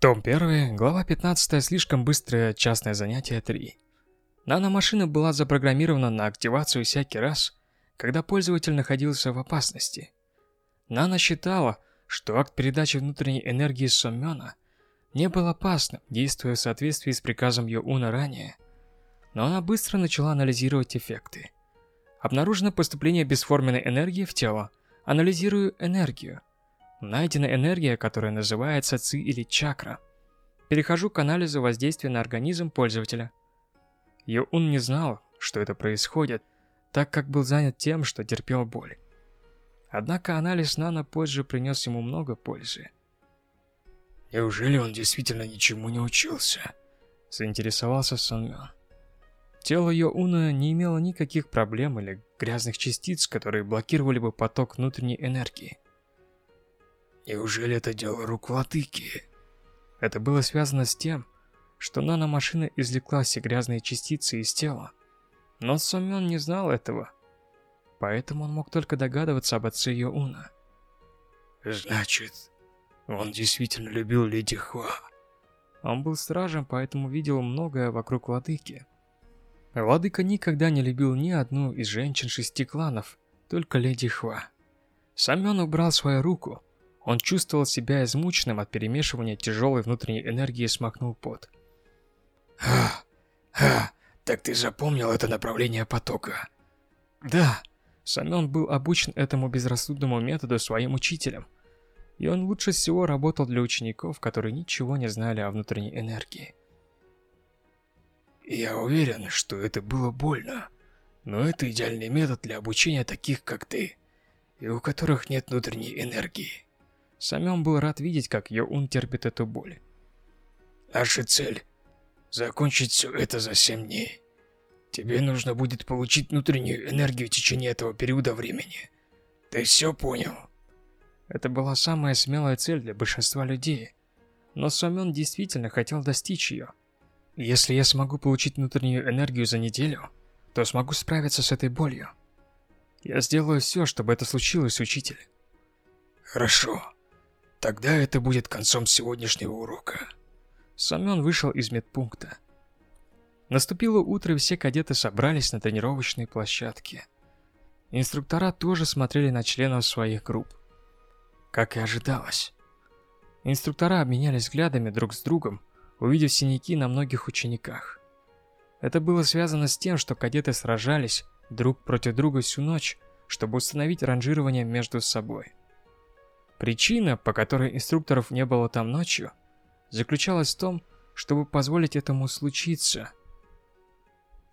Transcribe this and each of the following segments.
Том 1, глава 15, слишком быстрое частное занятие 3. Наномашина была запрограммирована на активацию всякий раз, когда пользователь находился в опасности. Нана считала, что акт передачи внутренней энергии Соммёна не был опасным, действуя в соответствии с приказом Йоуна ранее. Но она быстро начала анализировать эффекты. Обнаружено поступление бесформенной энергии в тело. Анализирую энергию. Найдена энергия, которая называется ци или чакра. Перехожу к анализу воздействия на организм пользователя. Йоун не знал, что это происходит, так как был занят тем, что терпел боль. Однако анализ Нана позже принес ему много пользы. «Неужели он действительно ничему не учился?» Заинтересовался Сонмён. Тело Йоуна не имело никаких проблем или грязных частиц, которые блокировали бы поток внутренней энергии. Неужели это дело рук владыки? Это было связано с тем, что наномашина извлекла все грязные частицы из тела. Но Сомён не знал этого, поэтому он мог только догадываться об отце Йоуна. Значит, он действительно любил Леди Хуа. Он был стражем, поэтому видел многое вокруг владыки. Владыка никогда не любил ни одну из женщин шести кланов, только Леди Хуа. Самён убрал свою руку, он чувствовал себя измученным от перемешивания тяжелой внутренней энергии и смахнул пот. «Ха, ха, так ты запомнил это направление потока?» «Да». Самён был обучен этому безрассудному методу своим учителем. И он лучше всего работал для учеников, которые ничего не знали о внутренней энергии. Я уверен, что это было больно. Но это идеальный метод для обучения таких, как ты, и у которых нет внутренней энергии. Самён был рад видеть, как Йоун терпит эту боль. Наша цель – закончить все это за 7 дней. Тебе нужно будет получить внутреннюю энергию в течение этого периода времени. Ты все понял? Это была самая смелая цель для большинства людей. Но Сомён действительно хотел достичь ее. Если я смогу получить внутреннюю энергию за неделю, то смогу справиться с этой болью. Я сделаю все, чтобы это случилось, учитель. Хорошо. Тогда это будет концом сегодняшнего урока. Самён вышел из медпункта. Наступило утро, и все кадеты собрались на тренировочной площадке. Инструктора тоже смотрели на членов своих групп. Как и ожидалось. Инструктора обменялись взглядами друг с другом, увидев синяки на многих учениках. Это было связано с тем, что кадеты сражались друг против друга всю ночь, чтобы установить ранжирование между собой. Причина, по которой инструкторов не было там ночью, заключалась в том, чтобы позволить этому случиться.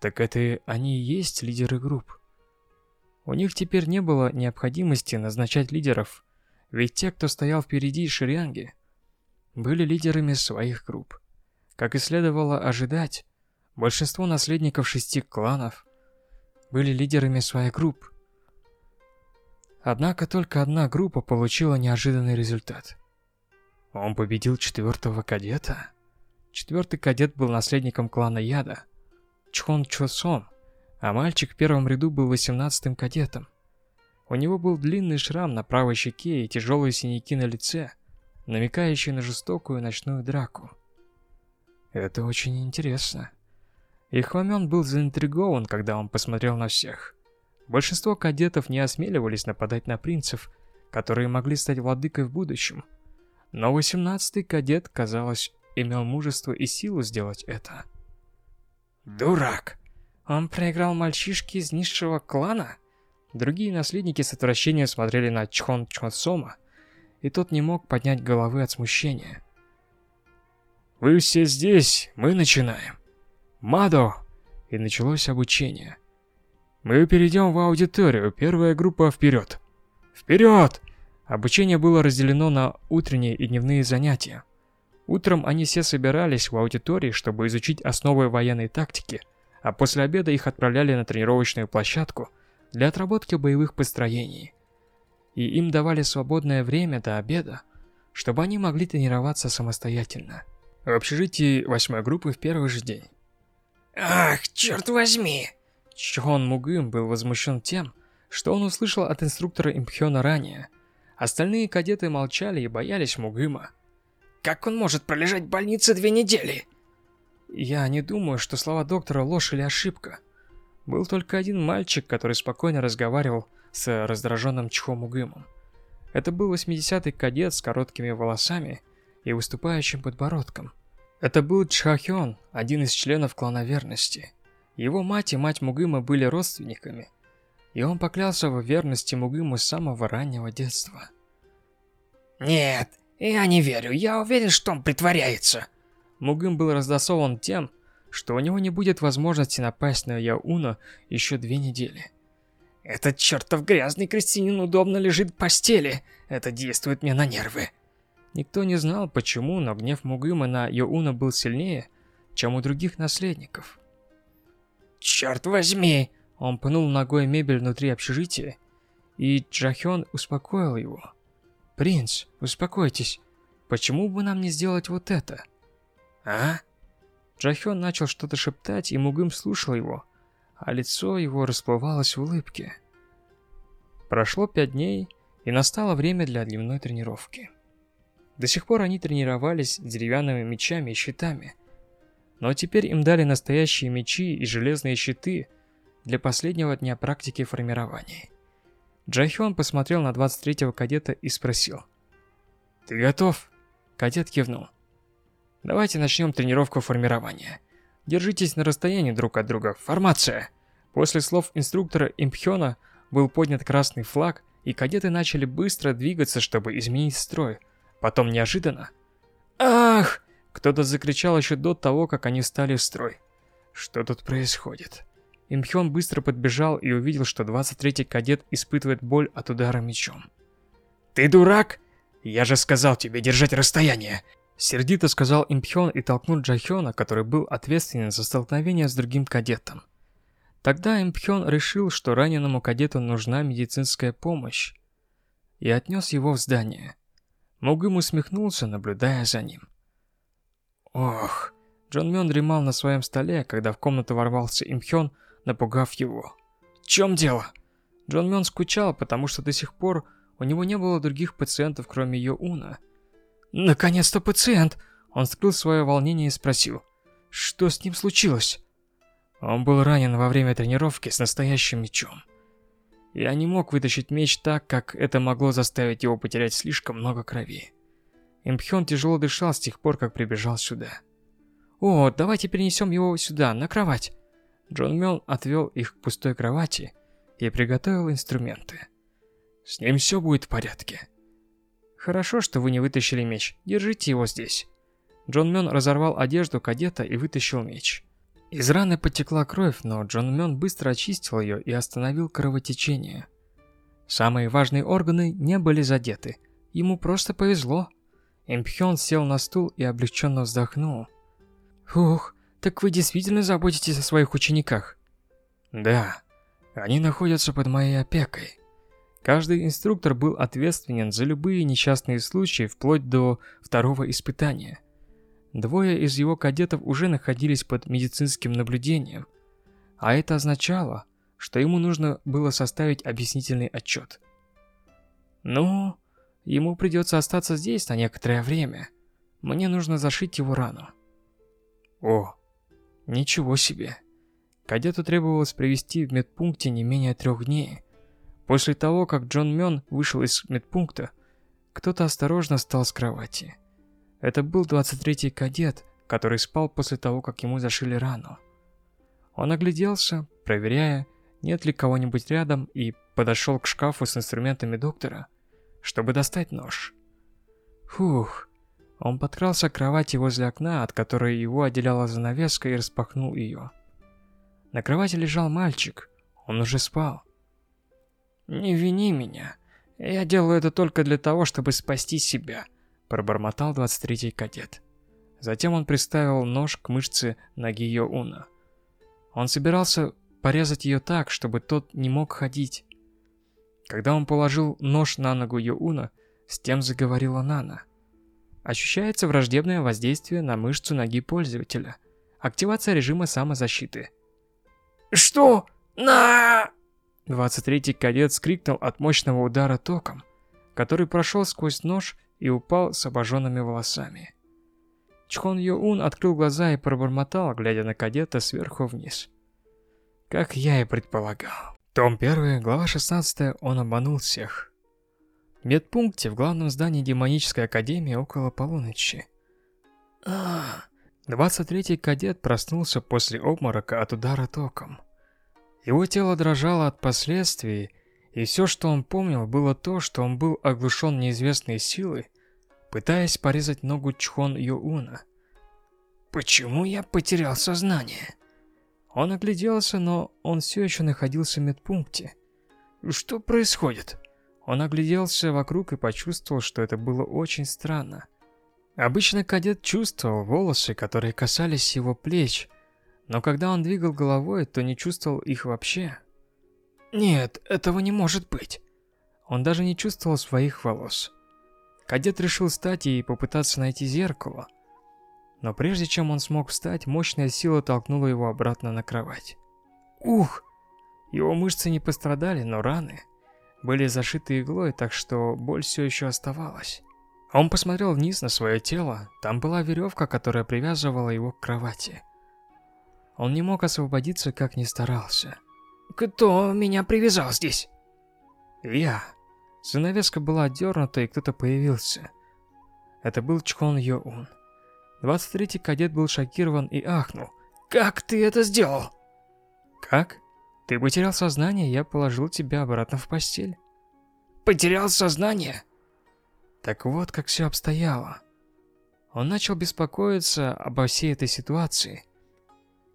Так это они и есть лидеры групп. У них теперь не было необходимости назначать лидеров, ведь те, кто стоял впереди Ширянги, были лидерами своих групп. Как и следовало ожидать, большинство наследников шести кланов были лидерами своих групп, Однако только одна группа получила неожиданный результат. Он победил четвертого кадета? Четвертый кадет был наследником клана Яда, Чхон Чосон, а мальчик в первом ряду был восемнадцатым кадетом. У него был длинный шрам на правой щеке и тяжелые синяки на лице, намекающие на жестокую ночную драку. Это очень интересно. И Хвамен был заинтригован, когда он посмотрел на всех. Большинство кадетов не осмеливались нападать на принцев, которые могли стать владыкой в будущем. Но восемнадцатый кадет, казалось, имел мужество и силу сделать это. Дурак! Он проиграл мальчишке из низшего клана? Другие наследники с отвращением смотрели на Чхон Чхонсома, и тот не мог поднять головы от смущения. «Вы все здесь, мы начинаем!» «Мадо!» И началось обучение. Мы перейдем в аудиторию. Первая группа вперед. Вперед! Обучение было разделено на утренние и дневные занятия. Утром они все собирались в аудитории, чтобы изучить основы военной тактики, а после обеда их отправляли на тренировочную площадку для отработки боевых построений. И им давали свободное время до обеда, чтобы они могли тренироваться самостоятельно. В общежитии восьмой группы в первый же день. «Ах, черт возьми!» Чхон Мугым был возмущен тем, что он услышал от инструктора Импхёна ранее. Остальные кадеты молчали и боялись Мугыма. Как он может пролежать в больнице две недели? Я не думаю, что слова доктора ложь или ошибка. Был только один мальчик, который спокойно разговаривал с раздраженным Чхом Угымом. Это был 80-й кадет с короткими волосами и выступающим подбородком. Это был Чхахён, один из членов клана верности. Его мать и мать Мугыма были родственниками, и он поклялся в верности Мугыму с самого раннего детства. «Нет, я не верю, я уверен, что он притворяется». Мугым был раздосован тем, что у него не будет возможности напасть на Яуна еще две недели. Этот чертов грязный крестьянин удобно лежит в постели. Это действует мне на нервы. Никто не знал, почему, но гнев Мугыма на Йоуна был сильнее, чем у других наследников. «Черт возьми!» Он пнул ногой мебель внутри общежития, и Джахён успокоил его. «Принц, успокойтесь. Почему бы нам не сделать вот это?» «А?» Джахён начал что-то шептать, и Мугым слушал его, а лицо его расплывалось в улыбке. Прошло пять дней, и настало время для дневной тренировки. До сих пор они тренировались с деревянными мечами и щитами. Но теперь им дали настоящие мечи и железные щиты для последнего дня практики формирования. Джайхён посмотрел на 23-го кадета и спросил. «Ты готов?» Кадет кивнул. «Давайте начнем тренировку формирования. Держитесь на расстоянии друг от друга. Формация!» После слов инструктора Импхёна был поднят красный флаг, и кадеты начали быстро двигаться, чтобы изменить строй. Потом неожиданно... «Ах!» Кто-то закричал еще до того, как они стали в строй. Что тут происходит? Имхён быстро подбежал и увидел, что 23-й кадет испытывает боль от удара мечом. «Ты дурак? Я же сказал тебе держать расстояние!» Сердито сказал Импхён и толкнул Джахёна, который был ответственен за столкновение с другим кадетом. Тогда Импхён решил, что раненому кадету нужна медицинская помощь, и отнес его в здание. Мугым усмехнулся, наблюдая за ним. Ох, Джон Мён дремал на своем столе, когда в комнату ворвался Имхён, напугав его. «В чем дело?» Джон Мён скучал, потому что до сих пор у него не было других пациентов, кроме Йоуна. «Наконец-то пациент!» Он скрыл свое волнение и спросил. «Что с ним случилось?» Он был ранен во время тренировки с настоящим мечом. Я не мог вытащить меч так, как это могло заставить его потерять слишком много крови. Импхён тяжело дышал с тех пор, как прибежал сюда. «О, давайте перенесем его сюда, на кровать!» Джон Мён отвел их к пустой кровати и приготовил инструменты. «С ним все будет в порядке». «Хорошо, что вы не вытащили меч. Держите его здесь». Джон Мён разорвал одежду кадета и вытащил меч. Из раны потекла кровь, но Джон Мён быстро очистил ее и остановил кровотечение. Самые важные органы не были задеты. Ему просто повезло. Импхён сел на стул и облегченно вздохнул. «Ух, так вы действительно заботитесь о своих учениках?» «Да, они находятся под моей опекой». Каждый инструктор был ответственен за любые несчастные случаи вплоть до второго испытания. Двое из его кадетов уже находились под медицинским наблюдением, а это означало, что ему нужно было составить объяснительный отчет. Ну, ему придется остаться здесь на некоторое время. Мне нужно зашить его рану. О, ничего себе. Кадету требовалось провести в медпункте не менее трех дней. После того, как Джон Мён вышел из медпункта, кто-то осторожно встал с кровати. Это был 23-й кадет, который спал после того, как ему зашили рану. Он огляделся, проверяя, нет ли кого-нибудь рядом, и подошел к шкафу с инструментами доктора, чтобы достать нож. Фух. Он подкрался к кровати возле окна, от которой его отделяла занавеска, и распахнул ее. На кровати лежал мальчик. Он уже спал. «Не вини меня. Я делаю это только для того, чтобы спасти себя», пробормотал 23-й кадет. Затем он приставил нож к мышце ноги Йоуна. Он собирался порезать ее так, чтобы тот не мог ходить. Когда он положил нож на ногу Йоуна, с тем заговорила Нана. Ощущается враждебное воздействие на мышцу ноги пользователя. Активация режима самозащиты. «Что? На...» 23-й кадет скрикнул от мощного удара током, который прошел сквозь нож и упал с обожженными волосами. Чхон Йоун открыл глаза и пробормотал, глядя на кадета сверху вниз. Как я и предполагал. Том 1, глава 16, он обманул всех. В медпункте в главном здании демонической академии около полуночи. А, 23-й кадет проснулся после обморока от удара током. Его тело дрожало от последствий, и все, что он помнил, было то, что он был оглушен неизвестной силой, пытаясь порезать ногу Чхон Юуна. «Почему я потерял сознание?» Он огляделся, но он все еще находился в медпункте. «Что происходит?» Он огляделся вокруг и почувствовал, что это было очень странно. Обычно кадет чувствовал волосы, которые касались его плеч, но когда он двигал головой, то не чувствовал их вообще. Нет, этого не может быть. Он даже не чувствовал своих волос. Кадет решил встать и попытаться найти зеркало. Но прежде чем он смог встать, мощная сила толкнула его обратно на кровать. Ух! Его мышцы не пострадали, но раны были зашиты иглой, так что боль все еще оставалась. Он посмотрел вниз на свое тело, там была веревка, которая привязывала его к кровати. Он не мог освободиться, как ни старался. Кто меня привязал здесь? Я. Занавеска была отдернута, и кто-то появился. Это был Чхон Йоун. 23-й кадет был шокирован и ахнул. «Как ты это сделал?» «Как? Ты потерял сознание, я положил тебя обратно в постель». «Потерял сознание?» Так вот, как все обстояло. Он начал беспокоиться обо всей этой ситуации.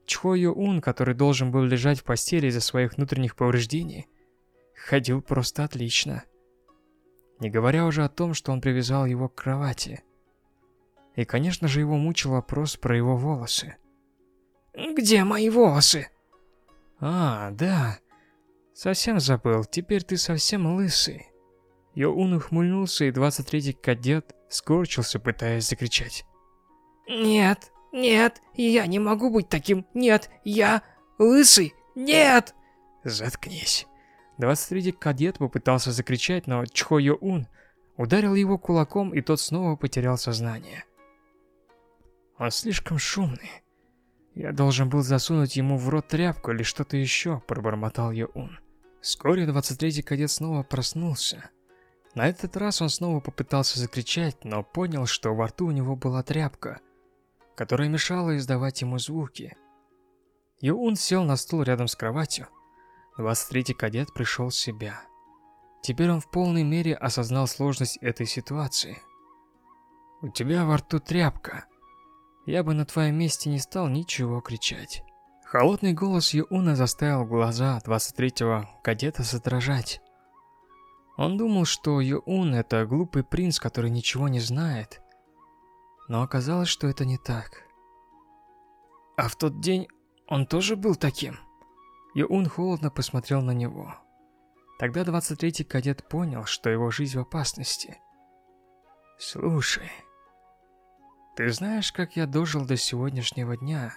Чхо Ун, который должен был лежать в постели из-за своих внутренних повреждений, ходил просто отлично. Не говоря уже о том, что он привязал его к кровати. И, конечно же, его мучил вопрос про его волосы. «Где мои волосы?» «А, да. Совсем забыл. Теперь ты совсем лысый». Йоун ухмыльнулся, и 23-й кадет скорчился, пытаясь закричать. «Нет, нет, я не могу быть таким. Нет, я лысый. Нет!» «Заткнись». 23-й кадет попытался закричать, но Чхо Йоун ударил его кулаком, и тот снова потерял сознание. Он слишком шумный. Я должен был засунуть ему в рот тряпку или что-то еще, пробормотал Йоун. Вскоре 23-й кадет снова проснулся. На этот раз он снова попытался закричать, но понял, что во рту у него была тряпка – которая мешала издавать ему звуки. Юун сел на стул рядом с кроватью. 23-й кадет пришел в себя. Теперь он в полной мере осознал сложность этой ситуации. «У тебя во рту тряпка. Я бы на твоем месте не стал ничего кричать». Холодный голос Юуна заставил глаза 23-го кадета задрожать. Он думал, что Юун – это глупый принц, который ничего не знает, но оказалось, что это не так. А в тот день он тоже был таким? Юун холодно посмотрел на него. Тогда 23-й кадет понял, что его жизнь в опасности. «Слушай, ты знаешь, как я дожил до сегодняшнего дня?»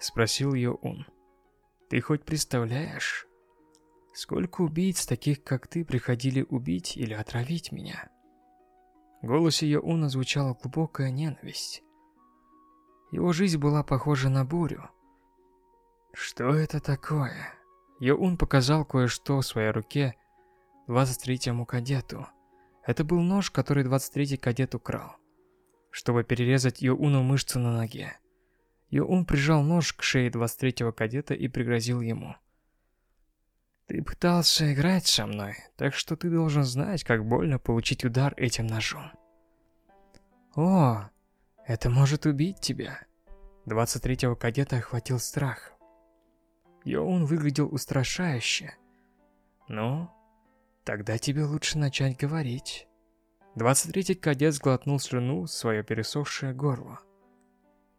Спросил Юун. «Ты хоть представляешь, сколько убийц, таких как ты, приходили убить или отравить меня?» В голосе Йоуна звучала глубокая ненависть. Его жизнь была похожа на бурю. Что это такое? Йоун показал кое-что в своей руке 23-му кадету. Это был нож, который 23-й кадет украл, чтобы перерезать Йоуну мышцу на ноге. Йоун прижал нож к шее 23-го кадета и пригрозил ему. Ты пытался играть со мной, так что ты должен знать, как больно получить удар этим ножом. О, это может убить тебя. 23-го кадета охватил страх. Йоун выглядел устрашающе. Ну, тогда тебе лучше начать говорить. 23-й кадет сглотнул слюну в свое пересохшее горло.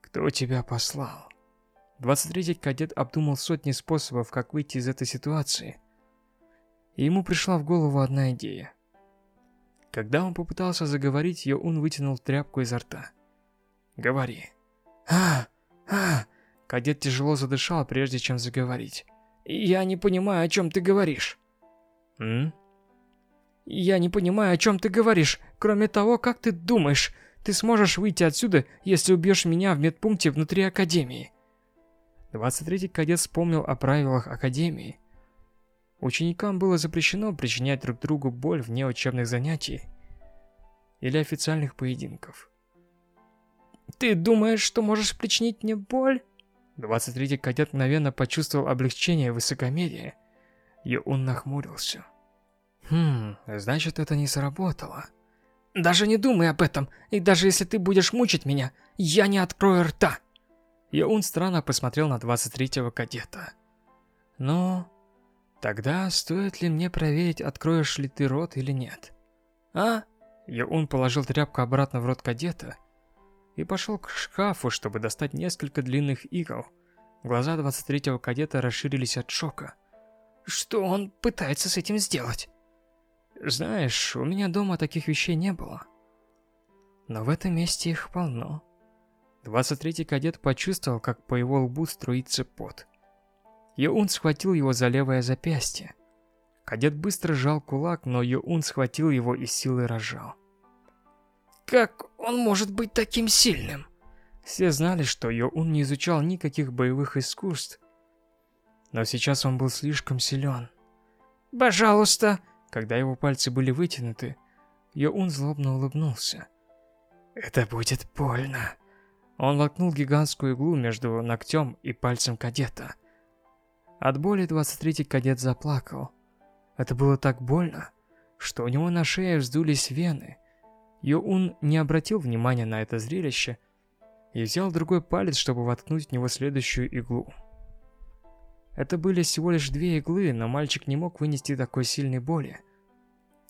Кто тебя послал? 23-й кадет обдумал сотни способов, как выйти из этой ситуации. И ему пришла в голову одна идея. Когда он попытался заговорить, Йоун вытянул тряпку изо рта. «Говори». «А, а...» Кадет тяжело задышал, прежде чем заговорить. «Я не понимаю, о чем ты говоришь». «М?» «Я не понимаю, о чем ты говоришь. Кроме того, как ты думаешь, ты сможешь выйти отсюда, если убьешь меня в медпункте внутри Академии?» 23-й кадет вспомнил о правилах Академии. Ученикам было запрещено причинять друг другу боль вне учебных занятий или официальных поединков. «Ты думаешь, что можешь причинить мне боль?» 23-й кадет мгновенно почувствовал облегчение и он нахмурился. «Хм, значит, это не сработало». «Даже не думай об этом, и даже если ты будешь мучить меня, я не открою рта!» Йоун странно посмотрел на 23-го кадета. «Ну, тогда стоит ли мне проверить, откроешь ли ты рот или нет?» «А?» Йоун положил тряпку обратно в рот кадета и пошел к шкафу, чтобы достать несколько длинных игл. Глаза 23-го кадета расширились от шока. «Что он пытается с этим сделать?» «Знаешь, у меня дома таких вещей не было. Но в этом месте их полно». 23-й кадет почувствовал, как по его лбу струится пот. Йоун схватил его за левое запястье. Кадет быстро сжал кулак, но Йоун схватил его и силой разжал. «Как он может быть таким сильным?» Все знали, что Йоун не изучал никаких боевых искусств. Но сейчас он был слишком силен. «Пожалуйста!» Когда его пальцы были вытянуты, Йоун злобно улыбнулся. «Это будет больно!» Он воткнул гигантскую иглу между ногтем и пальцем кадета. От боли 23-й кадет заплакал. Это было так больно, что у него на шее вздулись вены. Йоун не обратил внимания на это зрелище и взял другой палец, чтобы воткнуть в него следующую иглу. Это были всего лишь две иглы, но мальчик не мог вынести такой сильной боли.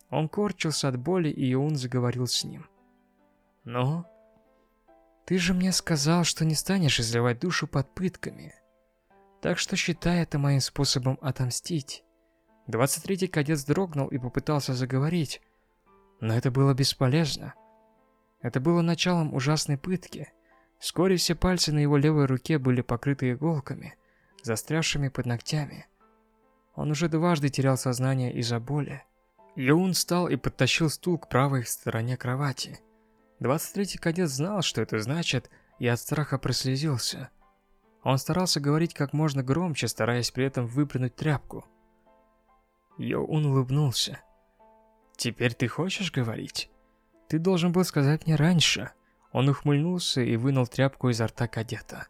Он корчился от боли, и Йоун заговорил с ним. «Ну, ты же мне сказал, что не станешь изливать душу под пытками. Так что считай это моим способом отомстить. 23-й кадет дрогнул и попытался заговорить, но это было бесполезно. Это было началом ужасной пытки. Вскоре все пальцы на его левой руке были покрыты иголками, застрявшими под ногтями. Он уже дважды терял сознание из-за боли. Йоун встал и подтащил стул к правой стороне кровати. 23-й кадет знал, что это значит, и от страха прослезился. Он старался говорить как можно громче, стараясь при этом выплюнуть тряпку. Йоун улыбнулся. «Теперь ты хочешь говорить? Ты должен был сказать мне раньше». Он ухмыльнулся и вынул тряпку изо рта кадета.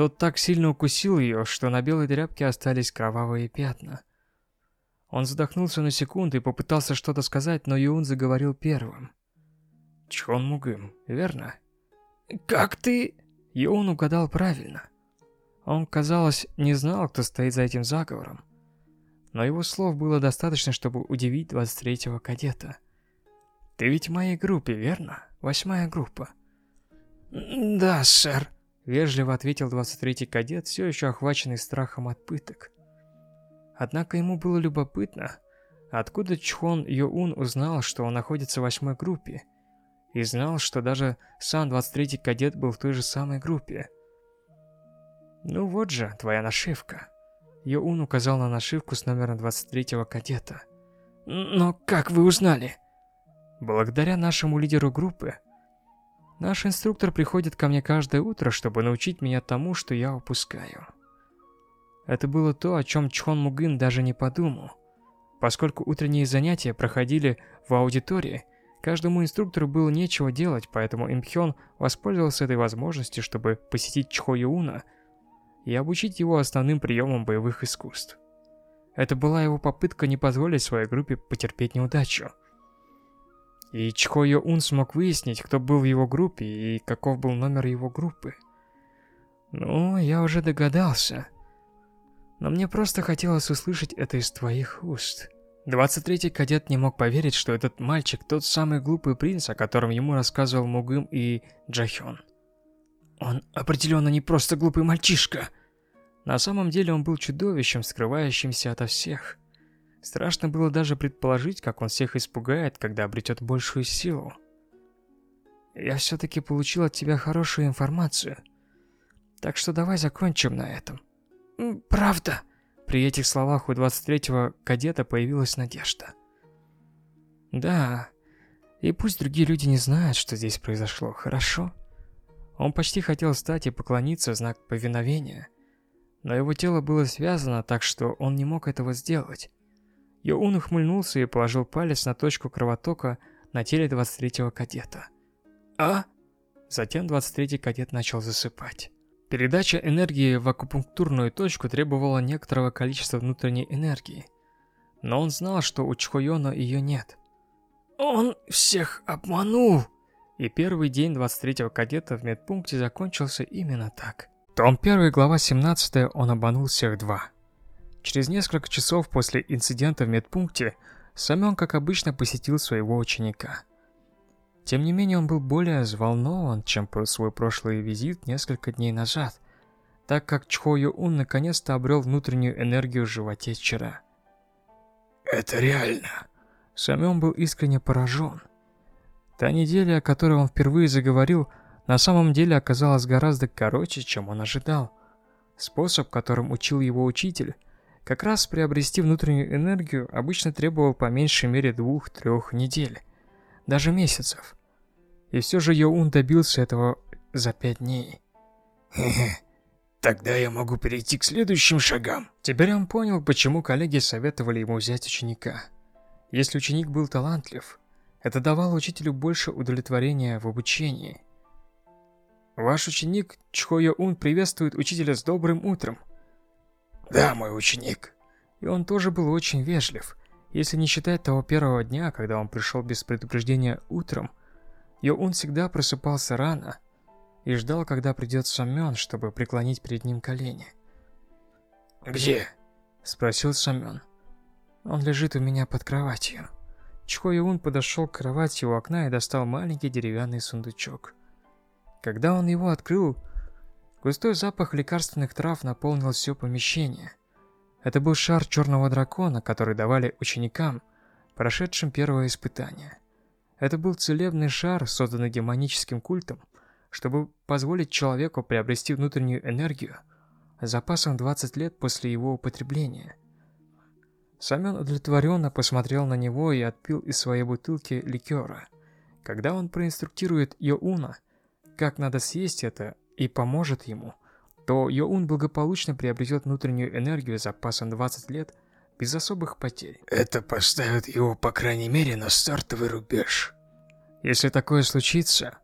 Тот так сильно укусил ее, что на белой тряпке остались кровавые пятна. Он задохнулся на секунду и попытался что-то сказать, но Юн заговорил первым. Чхон Мугым, верно? Как ты... Он угадал правильно. Он, казалось, не знал, кто стоит за этим заговором. Но его слов было достаточно, чтобы удивить 23-го кадета. Ты ведь в моей группе, верно? Восьмая группа. Да, сэр. Вежливо ответил 23-й кадет, все еще охваченный страхом от пыток. Однако ему было любопытно, откуда Чхон Йоун узнал, что он находится в восьмой группе, и знал, что даже сам 23-й кадет был в той же самой группе. «Ну вот же, твоя нашивка». Йоун указал на нашивку с номером 23-го кадета. «Но как вы узнали?» «Благодаря нашему лидеру группы. Наш инструктор приходит ко мне каждое утро, чтобы научить меня тому, что я упускаю». Это было то, о чем Чхон Мугын даже не подумал. Поскольку утренние занятия проходили в аудитории, Каждому инструктору было нечего делать, поэтому Имхён воспользовался этой возможностью, чтобы посетить Чхо Юна и обучить его основным приемам боевых искусств. Это была его попытка не позволить своей группе потерпеть неудачу. И Чхо Ун смог выяснить, кто был в его группе и каков был номер его группы. Ну, я уже догадался. Но мне просто хотелось услышать это из твоих уст. 23-й кадет не мог поверить, что этот мальчик тот самый глупый принц, о котором ему рассказывал Мугым и Джахён. Он определенно не просто глупый мальчишка. На самом деле он был чудовищем, скрывающимся ото всех. Страшно было даже предположить, как он всех испугает, когда обретет большую силу. Я все-таки получил от тебя хорошую информацию. Так что давай закончим на этом. Правда? При этих словах у 23-го кадета появилась надежда. Да, И пусть другие люди не знают, что здесь произошло, хорошо? Он почти хотел встать и поклониться в знак повиновения, но его тело было связано так, что он не мог этого сделать. Йоун ухмыльнулся и положил палец на точку кровотока на теле 23-го кадета. «А?» Затем 23-й кадет начал засыпать. Передача энергии в акупунктурную точку требовала некоторого количества внутренней энергии. Но он знал, что у Чхойона ее нет. «Он всех обманул!» И первый день 23-го кадета в медпункте закончился именно так. Том 1, глава 17, он обманул всех два. Через несколько часов после инцидента в медпункте Самён, как обычно, посетил своего ученика. Тем не менее, он был более взволнован, чем про свой прошлый визит несколько дней назад, так как Чхо Ун наконец-то обрел внутреннюю энергию в животе вчера. «Это реально!» Самён был искренне поражен. Та неделя, о которой он впервые заговорил, на самом деле оказалась гораздо короче, чем он ожидал. Способ, которым учил его учитель, как раз приобрести внутреннюю энергию обычно требовал по меньшей мере двух-трех недель, даже месяцев. И все же Йоун добился этого за пять дней. Тогда я могу перейти к следующим шагам. Теперь он понял, почему коллеги советовали ему взять ученика. Если ученик был талантлив, это давало учителю больше удовлетворения в обучении. Ваш ученик Чхо Йоун приветствует учителя с добрым утром. Да, мой ученик. И он тоже был очень вежлив. Если не считать того первого дня, когда он пришел без предупреждения утром, Йоун всегда просыпался рано и ждал, когда придет Самён, чтобы преклонить перед ним колени. «Где?» – спросил Самён. «Он лежит у меня под кроватью». Чхо Юн подошел к кровати у окна и достал маленький деревянный сундучок. Когда он его открыл, Густой запах лекарственных трав наполнил все помещение. Это был шар черного дракона, который давали ученикам, прошедшим первое испытание. Это был целебный шар, созданный демоническим культом, чтобы позволить человеку приобрести внутреннюю энергию запасом 20 лет после его употребления. Самен удовлетворенно посмотрел на него и отпил из своей бутылки ликера. Когда он проинструктирует Йоуна, как надо съесть это, и поможет ему, то Йоун благополучно приобретет внутреннюю энергию с запасом 20 лет без особых потерь. Это поставит его, по крайней мере, на стартовый рубеж. Если такое случится,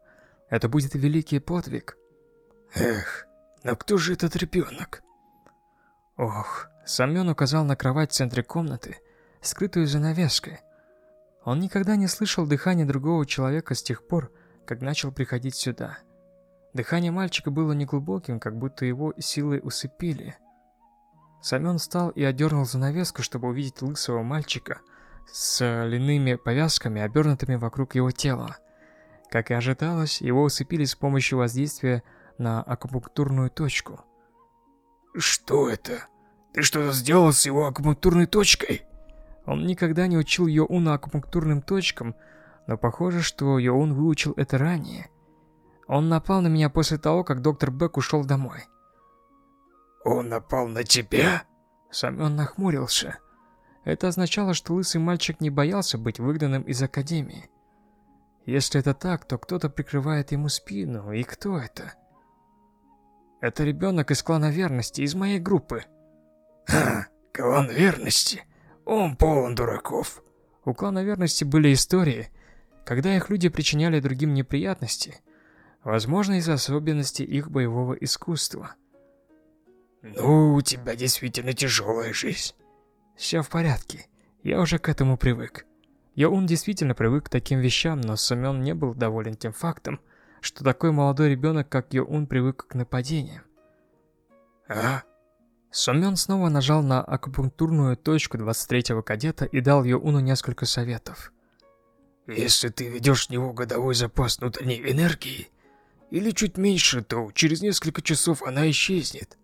это будет великий подвиг. Эх, но кто же этот ребенок? Ох, Самён указал на кровать в центре комнаты, скрытую занавеской. Он никогда не слышал дыхания другого человека с тех пор, как начал приходить сюда. Дыхание мальчика было неглубоким, как будто его силой усыпили. Самен встал и одернул занавеску, чтобы увидеть лысого мальчика с льняными повязками, обернутыми вокруг его тела. Как и ожидалось, его усыпили с помощью воздействия на акупунктурную точку. «Что это? Ты что-то сделал с его акупунктурной точкой?» Он никогда не учил Йоуна акупунктурным точкам, но похоже, что Йоун выучил это ранее – он напал на меня после того, как доктор Бек ушел домой. Он напал на тебя? Сам он нахмурился. Это означало, что лысый мальчик не боялся быть выгнанным из академии. Если это так, то кто-то прикрывает ему спину, и кто это? Это ребенок из клана верности, из моей группы. Ха, клан верности? Он полон дураков. У клана верности были истории, когда их люди причиняли другим неприятности, Возможно, из-за особенностей их боевого искусства. Ну, у тебя действительно тяжелая жизнь. Все в порядке. Я уже к этому привык. Йоун действительно привык к таким вещам, но Сомён не был доволен тем фактом, что такой молодой ребенок, как Йоун, привык к нападениям. А? Сомён снова нажал на акупунктурную точку 23-го кадета и дал Йоуну несколько советов. Если ты ведешь в него годовой запас внутренней энергии, или чуть меньше, то через несколько часов она исчезнет.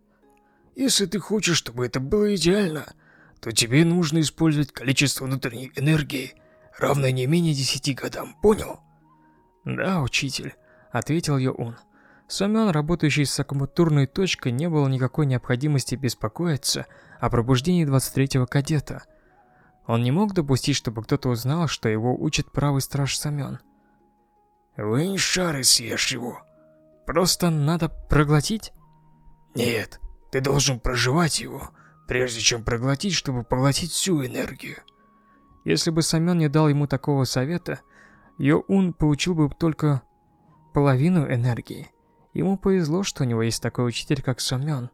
Если ты хочешь, чтобы это было идеально, то тебе нужно использовать количество внутренней энергии, равное не менее 10 годам, понял? Да, учитель, ответил Йоун. Сомён, работающий с аккумуляторной точкой, не было никакой необходимости беспокоиться о пробуждении 23-го кадета. Он не мог допустить, чтобы кто-то узнал, что его учит правый страж Самён. Вынь шар и съешь его. Просто надо проглотить? Нет, ты должен проживать его, прежде чем проглотить, чтобы поглотить всю энергию. Если бы Самён не дал ему такого совета, Йоун получил бы только половину энергии. Ему повезло, что у него есть такой учитель, как Самён.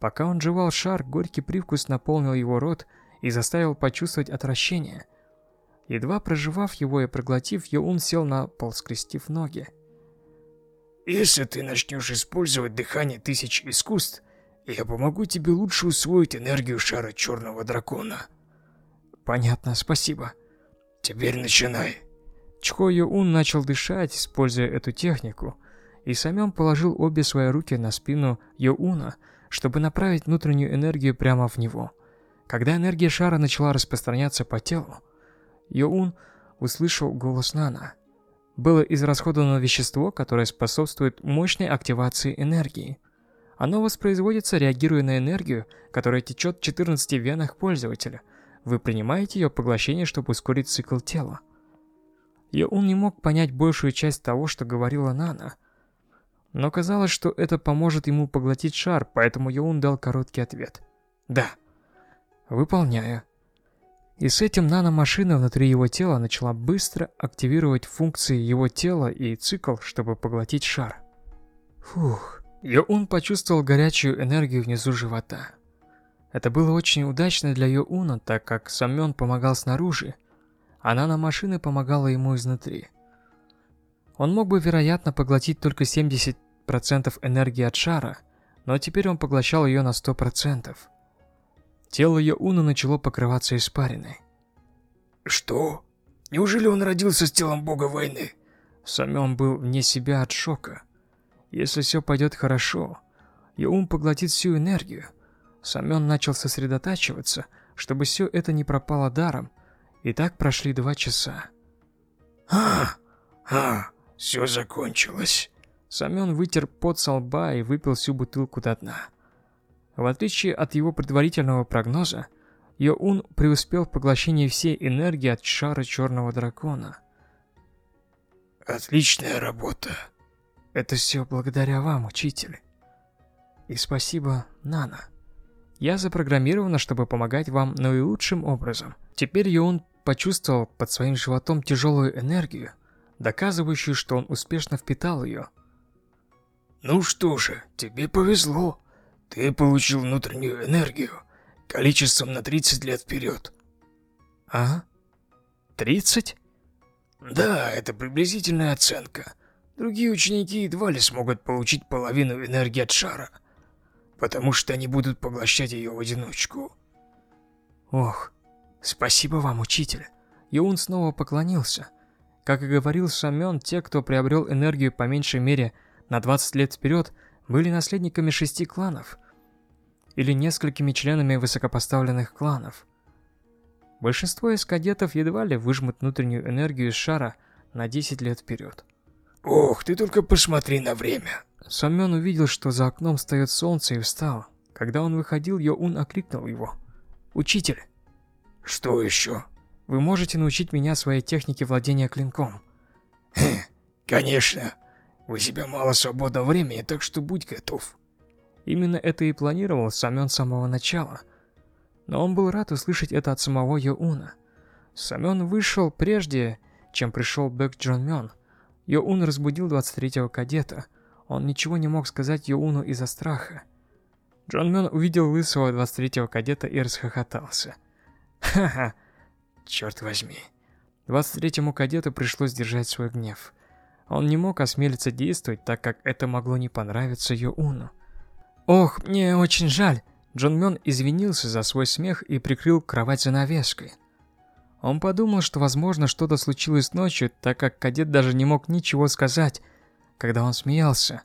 Пока он жевал шар, горький привкус наполнил его рот и заставил почувствовать отвращение. Едва проживав его и проглотив, Йоун сел на пол, скрестив ноги. Если ты начнешь использовать дыхание тысяч искусств, я помогу тебе лучше усвоить энергию шара черного дракона. Понятно, спасибо. Теперь начинай. Чхо Юун начал дышать, используя эту технику, и Самён положил обе свои руки на спину Юуна, чтобы направить внутреннюю энергию прямо в него. Когда энергия шара начала распространяться по телу, Юун услышал голос Нана было израсходовано вещество, которое способствует мощной активации энергии. Оно воспроизводится, реагируя на энергию, которая течет в 14 венах пользователя. Вы принимаете ее поглощение, чтобы ускорить цикл тела. Йоун не мог понять большую часть того, что говорила Нана. Но казалось, что это поможет ему поглотить шар, поэтому Йоун дал короткий ответ. «Да». «Выполняю». И с этим наномашина внутри его тела начала быстро активировать функции его тела и цикл, чтобы поглотить шар. Фух. Йоун почувствовал горячую энергию внизу живота. Это было очень удачно для Йоуна, так как Самён помогал снаружи, а наномашина помогала ему изнутри. Он мог бы, вероятно, поглотить только 70% энергии от шара, но теперь он поглощал ее на 100%. Тело Йоуна начало покрываться испариной. Что? Неужели он родился с телом бога войны? Самён был вне себя от шока. Если все пойдет хорошо, Йоун поглотит всю энергию. Самён начал сосредотачиваться, чтобы все это не пропало даром, и так прошли два часа. А, а, все закончилось. Самён вытер пот со лба и выпил всю бутылку до дна. В отличие от его предварительного прогноза, Йоун преуспел в поглощении всей энергии от шара Черного Дракона. Отличная работа. Это все благодаря вам, учитель. И спасибо, Нана. Я запрограммирована, чтобы помогать вам наилучшим образом. Теперь Йоун почувствовал под своим животом тяжелую энергию, доказывающую, что он успешно впитал ее. Ну что же, тебе повезло. Ты получил внутреннюю энергию количеством на 30 лет вперед. А? 30? Да, это приблизительная оценка. Другие ученики едва ли смогут получить половину энергии от шара, потому что они будут поглощать ее в одиночку. Ох, спасибо вам, учитель. Юн снова поклонился. Как и говорил Самён, те, кто приобрел энергию по меньшей мере на 20 лет вперед, были наследниками шести кланов или несколькими членами высокопоставленных кланов. Большинство из кадетов едва ли выжмут внутреннюю энергию из шара на 10 лет вперед. Ох, ты только посмотри на время. Сомён увидел, что за окном встает солнце и встал. Когда он выходил, Йоун окликнул его. «Учитель!» «Что еще?» «Вы можете научить меня своей технике владения клинком?» «Хм, конечно. У тебя мало свободного времени, так что будь готов». Именно это и планировал Самён с самого начала. Но он был рад услышать это от самого Йоуна. Самён вышел прежде, чем пришел Бэк Джон Мён. Йоун разбудил 23-го кадета. Он ничего не мог сказать Йоуну из-за страха. Джон Мён увидел лысого 23-го кадета и расхохотался. Ха-ха, черт возьми. 23-му кадету пришлось держать свой гнев. Он не мог осмелиться действовать, так как это могло не понравиться Йоуну. «Ох, мне очень жаль!» Джон Мён извинился за свой смех и прикрыл кровать занавеской. Он подумал, что возможно что-то случилось ночью, так как кадет даже не мог ничего сказать, когда он смеялся.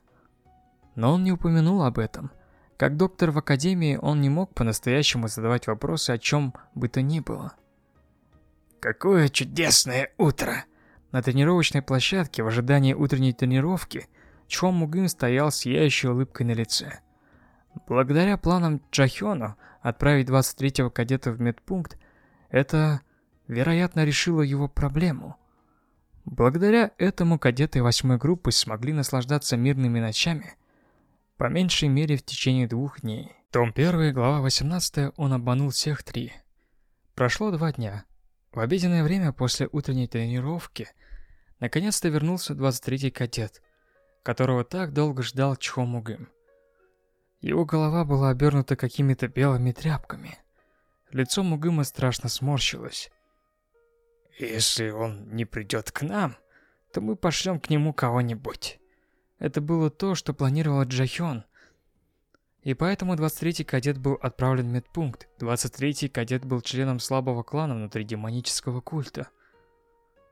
Но он не упомянул об этом. Как доктор в академии, он не мог по-настоящему задавать вопросы о чем бы то ни было. «Какое чудесное утро!» На тренировочной площадке в ожидании утренней тренировки Чхон Мугын стоял с сияющей улыбкой на лице. Благодаря планам Джахёна отправить 23-го кадета в медпункт, Это, вероятно, решило его проблему. Благодаря этому кадеты восьмой группы смогли наслаждаться мирными ночами, по меньшей мере в течение двух дней. Том 1, глава 18, он обманул всех три. Прошло два дня. В обеденное время после утренней тренировки наконец-то вернулся 23-й кадет, которого так долго ждал Чхо Мугым. Его голова была обернута какими-то белыми тряпками. Лицо Мугыма страшно сморщилось. Если он не придет к нам, то мы пошлем к нему кого-нибудь. Это было то, что планировал Джахён. И поэтому 23-й кадет был отправлен в медпункт. 23-й кадет был членом слабого клана внутри демонического культа.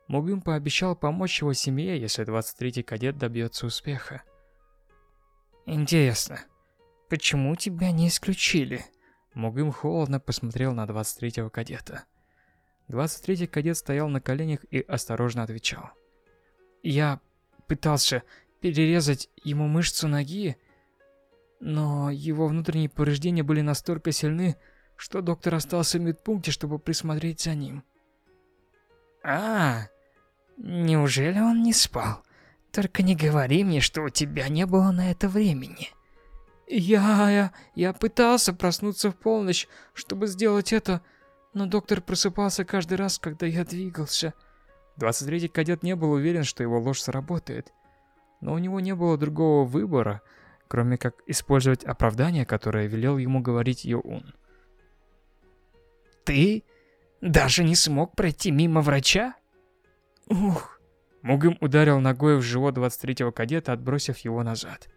Мугым пообещал помочь его семье, если 23-й кадет добьется успеха. Интересно, почему тебя не исключили? Мугым холодно посмотрел на 23-го кадета. 23-й кадет стоял на коленях и осторожно отвечал. «Я пытался перерезать ему мышцу ноги, но его внутренние повреждения были настолько сильны, что доктор остался в медпункте, чтобы присмотреть за ним». «А, неужели он не спал? Только не говори мне, что у тебя не было на это времени». «Я... я... я пытался проснуться в полночь, чтобы сделать это, но доктор просыпался каждый раз, когда я двигался. 23-й кадет не был уверен, что его ложь сработает. Но у него не было другого выбора, кроме как использовать оправдание, которое велел ему говорить Йоун. «Ты даже не смог пройти мимо врача?» «Ух!» Мугым ударил ногой в живот 23-го кадета, отбросив его назад.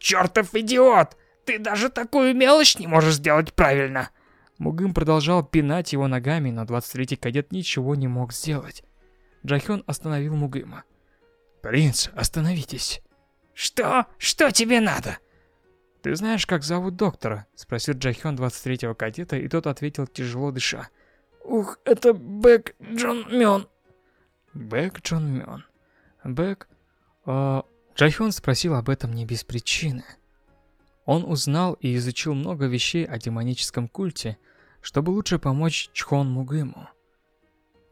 «Чертов идиот! Ты даже такую мелочь не можешь сделать правильно!» Мугым продолжал пинать его ногами, но 23-й кадет ничего не мог сделать. Джахён остановил Мугыма. «Принц, остановитесь!» «Что? Что тебе надо?» «Ты знаешь, как зовут доктора?» Спросил Джахён 23-го кадета, и тот ответил, тяжело дыша. «Ух, это Бэк Джон Мён». «Бэк Джон Мён. Бэк...» э, Джахён спросил об этом не без причины. Он узнал и изучил много вещей о демоническом культе, чтобы лучше помочь Чхон Мугыму.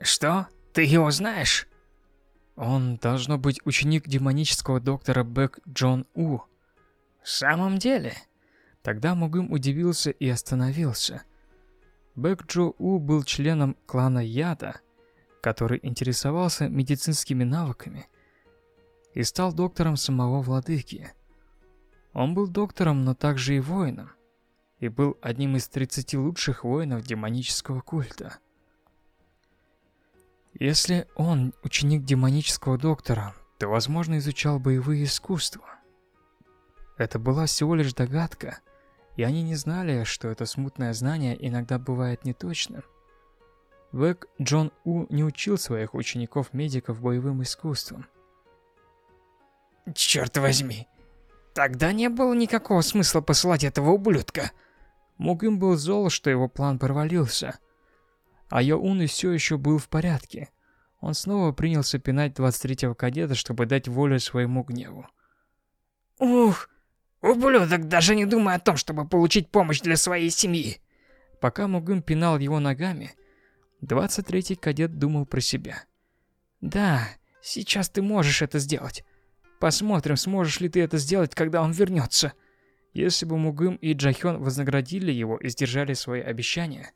«Что? Ты его знаешь?» Он должно быть ученик демонического доктора Бэк Джон У. В самом деле? Тогда Мугым удивился и остановился. Бэк Джо У был членом клана Яда, который интересовался медицинскими навыками и стал доктором самого владыки. Он был доктором, но также и воином, и был одним из 30 лучших воинов демонического культа. Если он ученик демонического доктора, то, возможно, изучал боевые искусства. Это была всего лишь догадка, и они не знали, что это смутное знание иногда бывает неточным. Вэк Джон У не учил своих учеников-медиков боевым искусствам. Черт возьми, тогда не было никакого смысла посылать этого ублюдка. Мугим был зол, что его план провалился. А Йоун все еще был в порядке. Он снова принялся пинать 23-го кадета, чтобы дать волю своему гневу. «Ух, ублюдок, даже не думай о том, чтобы получить помощь для своей семьи!» Пока Мугым пинал его ногами, 23-й кадет думал про себя. «Да, сейчас ты можешь это сделать. Посмотрим, сможешь ли ты это сделать, когда он вернется». Если бы Мугым и Джахён вознаградили его и сдержали свои обещания,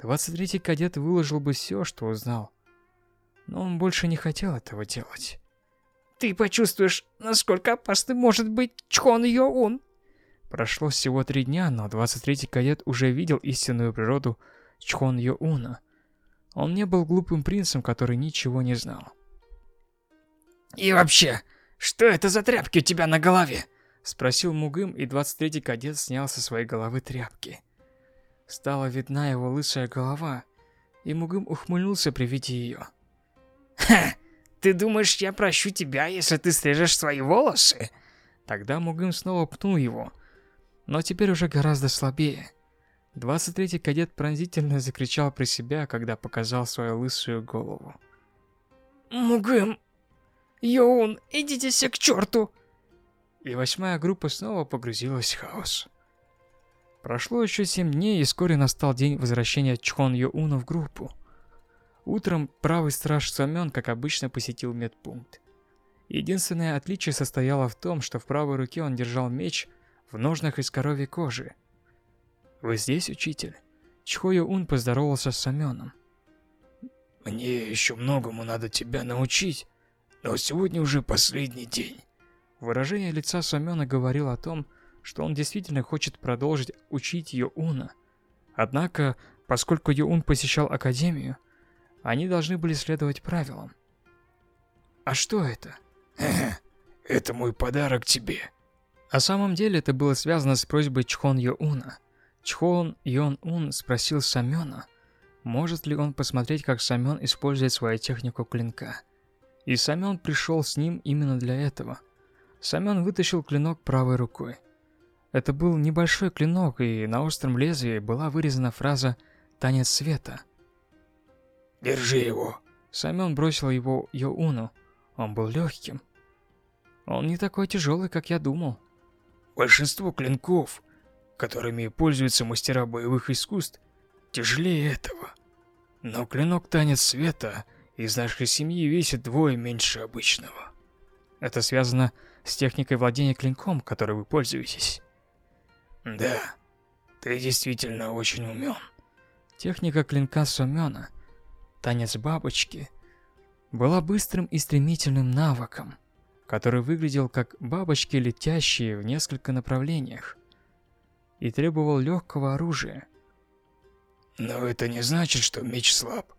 23-й кадет выложил бы все, что узнал. Но он больше не хотел этого делать. Ты почувствуешь, насколько опасным может быть Чхон Йоун. Прошло всего три дня, но 23-й кадет уже видел истинную природу Чхон Йоуна. Он не был глупым принцем, который ничего не знал. «И вообще, что это за тряпки у тебя на голове?» Спросил Мугым, и 23-й кадет снял со своей головы тряпки. Стала видна его лысая голова, и Мугым ухмыльнулся при виде ее. «Ха! Ты думаешь, я прощу тебя, если ты срежешь свои волосы?» Тогда Мугым снова пнул его, но теперь уже гораздо слабее. 23-й кадет пронзительно закричал при себя, когда показал свою лысую голову. «Мугым! Йоун, идите все к черту!» И восьмая группа снова погрузилась в хаос. Прошло еще семь дней, и вскоре настал день возвращения Чхон Йоуна в группу. Утром правый страж Сомён, как обычно, посетил медпункт. Единственное отличие состояло в том, что в правой руке он держал меч в ножнах из коровьей кожи. «Вы здесь, учитель?» Чхо Йоун поздоровался с Сомёном. «Мне еще многому надо тебя научить, но сегодня уже последний день». Выражение лица Сомёна говорило о том, что он действительно хочет продолжить учить Йоуна. Однако, поскольку Йоун посещал академию, они должны были следовать правилам. А что это? Это мой подарок тебе. На самом деле это было связано с просьбой Чхон Йоуна. Чхон Йон Ун спросил Самёна, может ли он посмотреть, как Самён использует свою технику клинка. И Самён пришел с ним именно для этого. Самён вытащил клинок правой рукой. Это был небольшой клинок, и на остром лезвии была вырезана фраза «Танец света». «Держи его!» Самён бросил его Йоуну. Он был легким. Он не такой тяжелый, как я думал. Большинство клинков, которыми пользуются мастера боевых искусств, тяжелее этого. Но клинок Танец Света из нашей семьи весит двое меньше обычного. Это связано с техникой владения клинком, которой вы пользуетесь. Да, ты действительно очень умен. Техника клинка Сумёна, танец бабочки, была быстрым и стремительным навыком, который выглядел как бабочки, летящие в несколько направлениях, и требовал легкого оружия. Но это не значит, что меч слаб.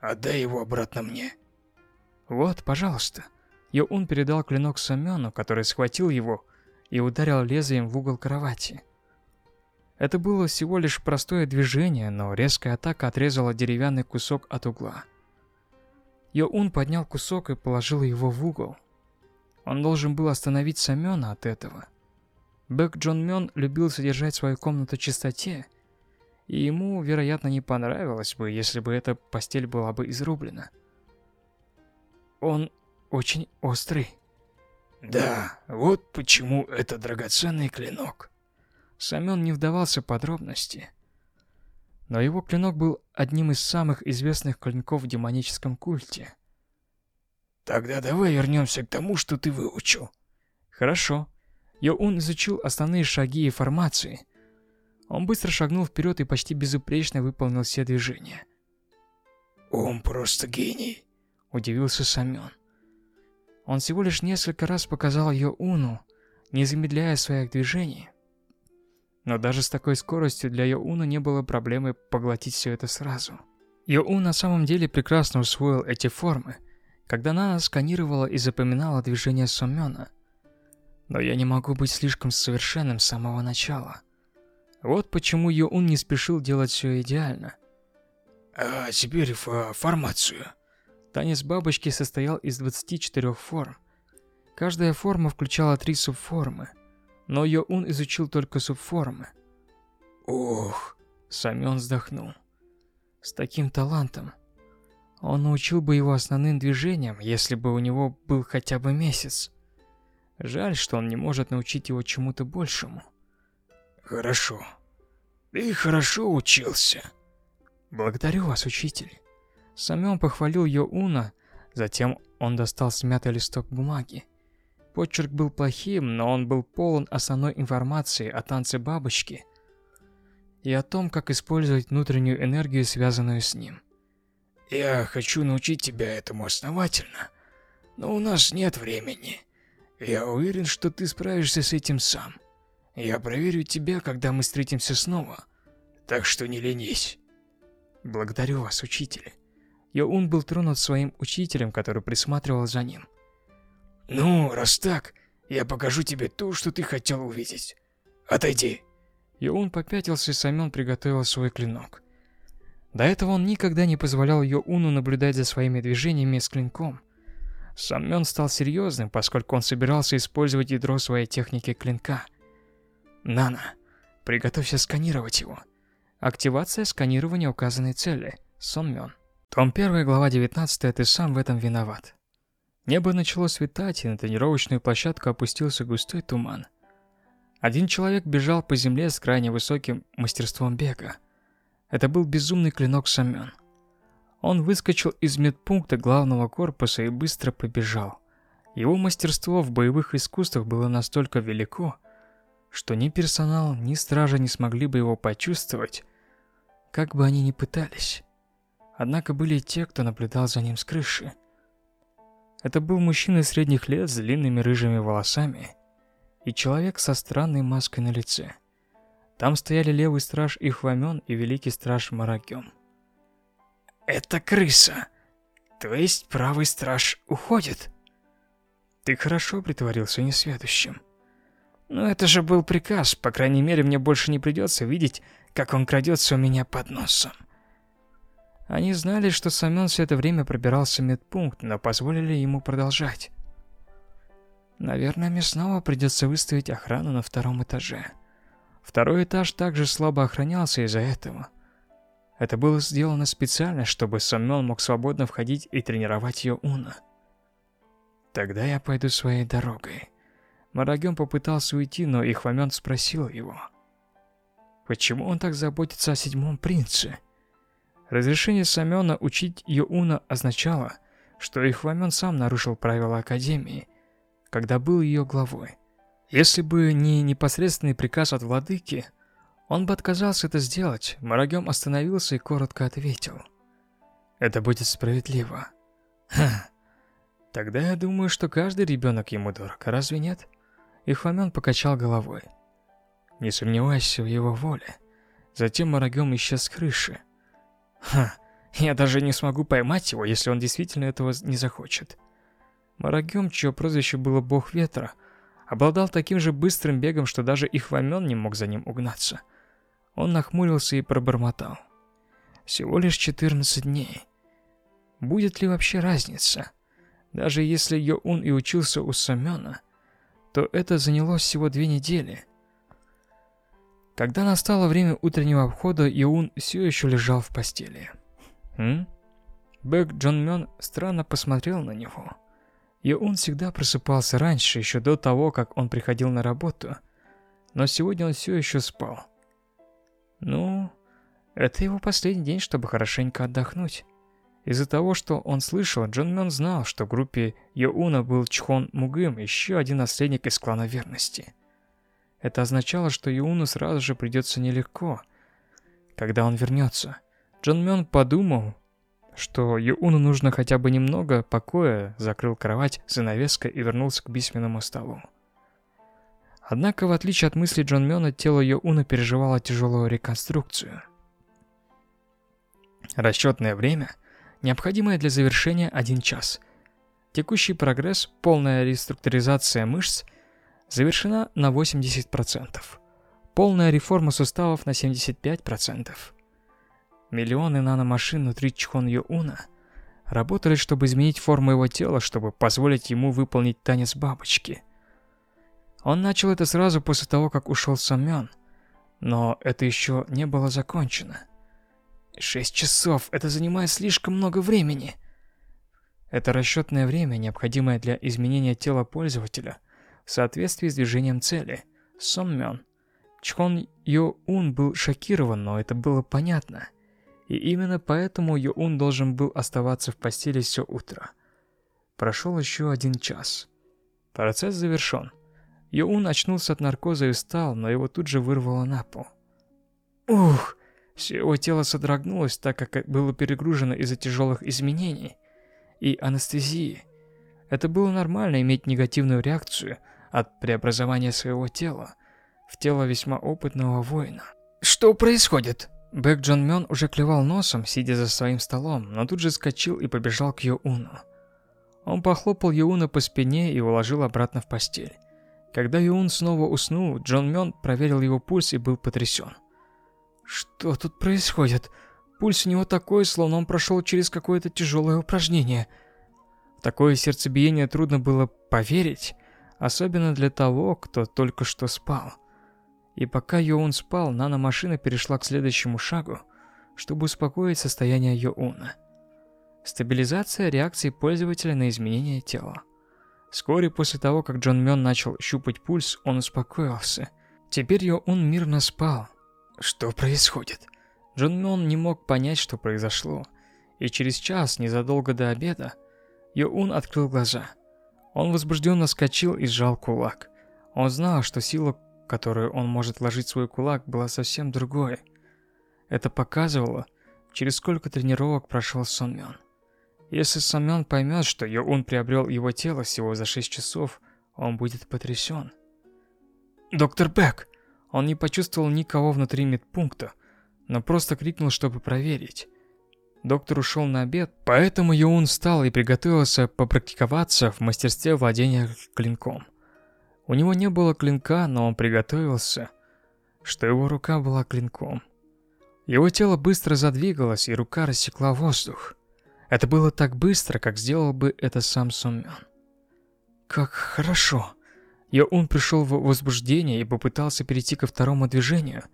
Отдай его обратно мне. Вот, пожалуйста. Йоун передал клинок Сумёну, который схватил его и ударил лезвием в угол кровати. Это было всего лишь простое движение, но резкая атака отрезала деревянный кусок от угла. Йоун поднял кусок и положил его в угол. Он должен был остановить Самёна от этого. Бэк Джон Мён любил содержать свою комнату в чистоте, и ему, вероятно, не понравилось бы, если бы эта постель была бы изрублена. Он очень острый. Да, вот почему это драгоценный клинок. Самён не вдавался в подробности. Но его клинок был одним из самых известных клинков в демоническом культе. Тогда давай вернемся к тому, что ты выучил. Хорошо. Йоун изучил основные шаги и формации. Он быстро шагнул вперед и почти безупречно выполнил все движения. Он просто гений, удивился Самён. Он всего лишь несколько раз показал Йоуну, не замедляя своих движений. Но даже с такой скоростью для Йоуна не было проблемы поглотить все это сразу. Йоун на самом деле прекрасно усвоил эти формы, когда Нана сканировала и запоминала движения Сомёна. Но я не могу быть слишком совершенным с самого начала. Вот почему Йоун не спешил делать все идеально. А теперь в формацию. Танец бабочки состоял из 24 форм. Каждая форма включала три субформы – но Йоун изучил только субформы. Ох, Самён вздохнул. С таким талантом он научил бы его основным движениям, если бы у него был хотя бы месяц. Жаль, что он не может научить его чему-то большему. Хорошо. Ты хорошо учился. Благодарю вас, учитель. Самён похвалил Йоуна, затем он достал смятый листок бумаги. Почерк был плохим, но он был полон основной информации о танце бабочки и о том, как использовать внутреннюю энергию, связанную с ним. Я хочу научить тебя этому основательно, но у нас нет времени. Я уверен, что ты справишься с этим сам. Я проверю тебя, когда мы встретимся снова. Так что не ленись. Благодарю вас, учитель. Йоун был тронут своим учителем, который присматривал за ним. Ну, раз так, я покажу тебе то, что ты хотел увидеть. Отойди. И он попятился, и Самён приготовил свой клинок. До этого он никогда не позволял Йоуну наблюдать за своими движениями с клинком. Самён стал серьезным, поскольку он собирался использовать ядро своей техники клинка. Нана, приготовься сканировать его. Активация сканирования указанной цели. Сонмён. Том 1, глава 19, ты сам в этом виноват. Небо начало светать, и на тренировочную площадку опустился густой туман. Один человек бежал по земле с крайне высоким мастерством бега. Это был безумный клинок Самён. Он выскочил из медпункта главного корпуса и быстро побежал. Его мастерство в боевых искусствах было настолько велико, что ни персонал, ни стража не смогли бы его почувствовать, как бы они ни пытались. Однако были и те, кто наблюдал за ним с крыши. Это был мужчина средних лет с длинными рыжими волосами и человек со странной маской на лице. Там стояли левый страж Ихвамен и великий страж Марагем. «Это крыса! То есть правый страж уходит?» «Ты хорошо притворился несведущим». «Но это же был приказ, по крайней мере, мне больше не придется видеть, как он крадется у меня под носом». Они знали, что Самен все это время пробирался в медпункт, но позволили ему продолжать. Наверное, мне снова придется выставить охрану на втором этаже. Второй этаж также слабо охранялся из-за этого. Это было сделано специально, чтобы Саммён мог свободно входить и тренировать ее Уна. Тогда я пойду своей дорогой. Марагён попытался уйти, но Ихвамён спросил его. Почему он так заботится о седьмом принце? Разрешение Самёна учить Юуна означало, что Ихвамён сам нарушил правила Академии когда был ее главой. Если бы не непосредственный приказ от владыки, он бы отказался это сделать. Марагем остановился и коротко ответил. Это будет справедливо. Ха. Тогда я думаю, что каждый ребенок ему дорог, разве нет? И Хламен покачал головой. Не сомневайся в его воле. Затем Марагем исчез с крыши. Ха, я даже не смогу поймать его, если он действительно этого не захочет. Марагем, чье прозвище было Бог Ветра, обладал таким же быстрым бегом, что даже Ихвамен не мог за ним угнаться. Он нахмурился и пробормотал. Всего лишь 14 дней. Будет ли вообще разница? Даже если Йоун и учился у Самёна, то это заняло всего две недели. Когда настало время утреннего обхода, Йоун все еще лежал в постели. «М?» Бэк Джон Мён странно посмотрел на него. И он всегда просыпался раньше, еще до того, как он приходил на работу. Но сегодня он все еще спал. Ну, это его последний день, чтобы хорошенько отдохнуть. Из-за того, что он слышал, Джон Мён знал, что в группе Йоуна был Чхон Мугым, еще один наследник из клана верности. Это означало, что Йоуну сразу же придется нелегко. Когда он вернется, Джон Мён подумал, что Юуну нужно хотя бы немного покоя, закрыл кровать занавеской и вернулся к письменному столу. Однако, в отличие от мысли Джон Мёна, тело Юуна переживало тяжелую реконструкцию. Расчетное время, необходимое для завершения один час. Текущий прогресс, полная реструктуризация мышц, завершена на 80%. Полная реформа суставов на 75%. Миллионы наномашин внутри Чхон Юуна работали, чтобы изменить форму его тела, чтобы позволить ему выполнить танец бабочки. Он начал это сразу после того, как ушел Самён, но это еще не было закончено. Шесть часов, это занимает слишком много времени. Это расчетное время, необходимое для изменения тела пользователя в соответствии с движением цели. Соммён. Чхон Йо-Ун был шокирован, но это было понятно. И именно поэтому Юун должен был оставаться в постели все утро. Прошел еще один час. Процесс завершен. Юун очнулся от наркоза и встал, но его тут же вырвало на пол. Ух! Все его тело содрогнулось, так как было перегружено из-за тяжелых изменений и анестезии. Это было нормально иметь негативную реакцию от преобразования своего тела в тело весьма опытного воина. Что происходит? Бэк Джон Мён уже клевал носом, сидя за своим столом, но тут же скочил и побежал к Юуну. Он похлопал Юуна по спине и уложил обратно в постель. Когда Юун снова уснул, Джон Мён проверил его пульс и был потрясен. «Что тут происходит? Пульс у него такой, словно он прошел через какое-то тяжелое упражнение». В такое сердцебиение трудно было поверить, особенно для того, кто только что спал. И пока Йоун спал, наномашина перешла к следующему шагу, чтобы успокоить состояние Йоуна. Стабилизация реакции пользователя на изменение тела. Вскоре после того, как Джон Мён начал щупать пульс, он успокоился Теперь Йоун мирно спал. Что происходит? Джон Мён не мог понять, что произошло. И через час, незадолго до обеда, Йоун открыл глаза. Он возбужденно скочил и сжал кулак. Он знал, что сила, которую он может вложить в свой кулак, была совсем другой. Это показывало, через сколько тренировок прошел Сон Мён. Если Сон Мён поймет, что Йоун приобрел его тело всего за 6 часов, он будет потрясен. «Доктор Бек!» Он не почувствовал никого внутри медпункта, но просто крикнул, чтобы проверить. Доктор ушел на обед, поэтому Йоун встал и приготовился попрактиковаться в мастерстве владения клинком. У него не было клинка, но он приготовился, что его рука была клинком. Его тело быстро задвигалось, и рука рассекла воздух. Это было так быстро, как сделал бы это сам Сумён. Как хорошо. Йоун пришел в возбуждение и попытался перейти ко второму движению,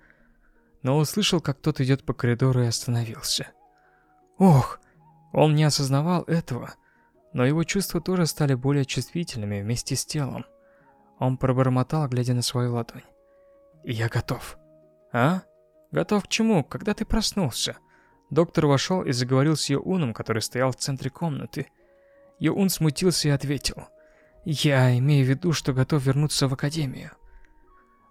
но услышал, как кто-то идет по коридору и остановился. Ох, он не осознавал этого, но его чувства тоже стали более чувствительными вместе с телом. Он пробормотал, глядя на свою ладонь. «Я готов». «А? Готов к чему? Когда ты проснулся?» Доктор вошел и заговорил с Йоуном, который стоял в центре комнаты. Йоун смутился и ответил. Я имею в виду, что готов вернуться в академию.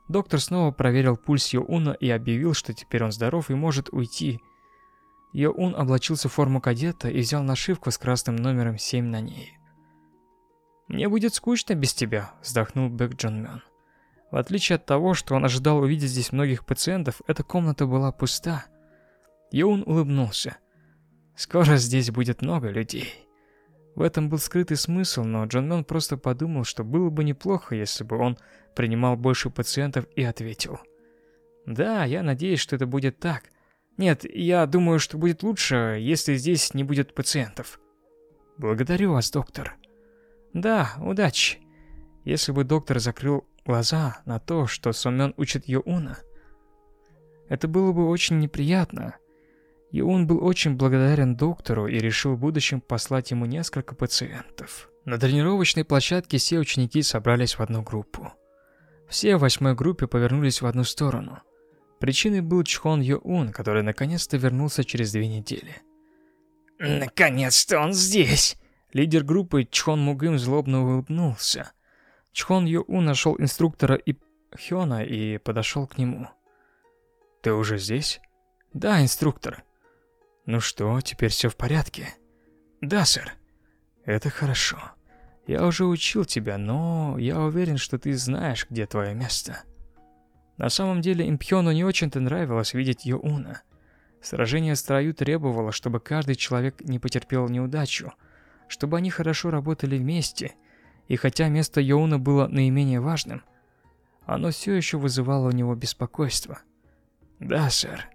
Доктор снова проверил пульс Йоуна и объявил, что теперь он здоров и может уйти. Йоун облачился в форму кадета и взял нашивку с красным номером 7 на ней. «Мне будет скучно без тебя», — вздохнул Бэк Джон Мён. В отличие от того, что он ожидал увидеть здесь многих пациентов, эта комната была пуста. Йоун улыбнулся. «Скоро здесь будет много людей». В этом был скрытый смысл, но Джон Мён просто подумал, что было бы неплохо, если бы он принимал больше пациентов и ответил. «Да, я надеюсь, что это будет так. Нет, я думаю, что будет лучше, если здесь не будет пациентов». «Благодарю вас, доктор». «Да, удачи». Если бы доктор закрыл глаза на то, что Сомён учит Йоуна, это было бы очень неприятно. И он был очень благодарен доктору и решил в будущем послать ему несколько пациентов. На тренировочной площадке все ученики собрались в одну группу. Все в восьмой группе повернулись в одну сторону. Причиной был Чхон Йоун, который наконец-то вернулся через две недели. «Наконец-то он здесь!» Лидер группы Чхон Мугым злобно улыбнулся. Чхон Йоун нашел инструктора и Хёна и подошел к нему. «Ты уже здесь?» «Да, инструктор». Ну что, теперь все в порядке? Да, сэр. Это хорошо. Я уже учил тебя, но я уверен, что ты знаешь, где твое место. На самом деле Импхёну не очень-то нравилось видеть Йоуна. Сражение в строю требовало, чтобы каждый человек не потерпел неудачу, чтобы они хорошо работали вместе, и хотя место Йоуна было наименее важным, оно все еще вызывало у него беспокойство. «Да, сэр»,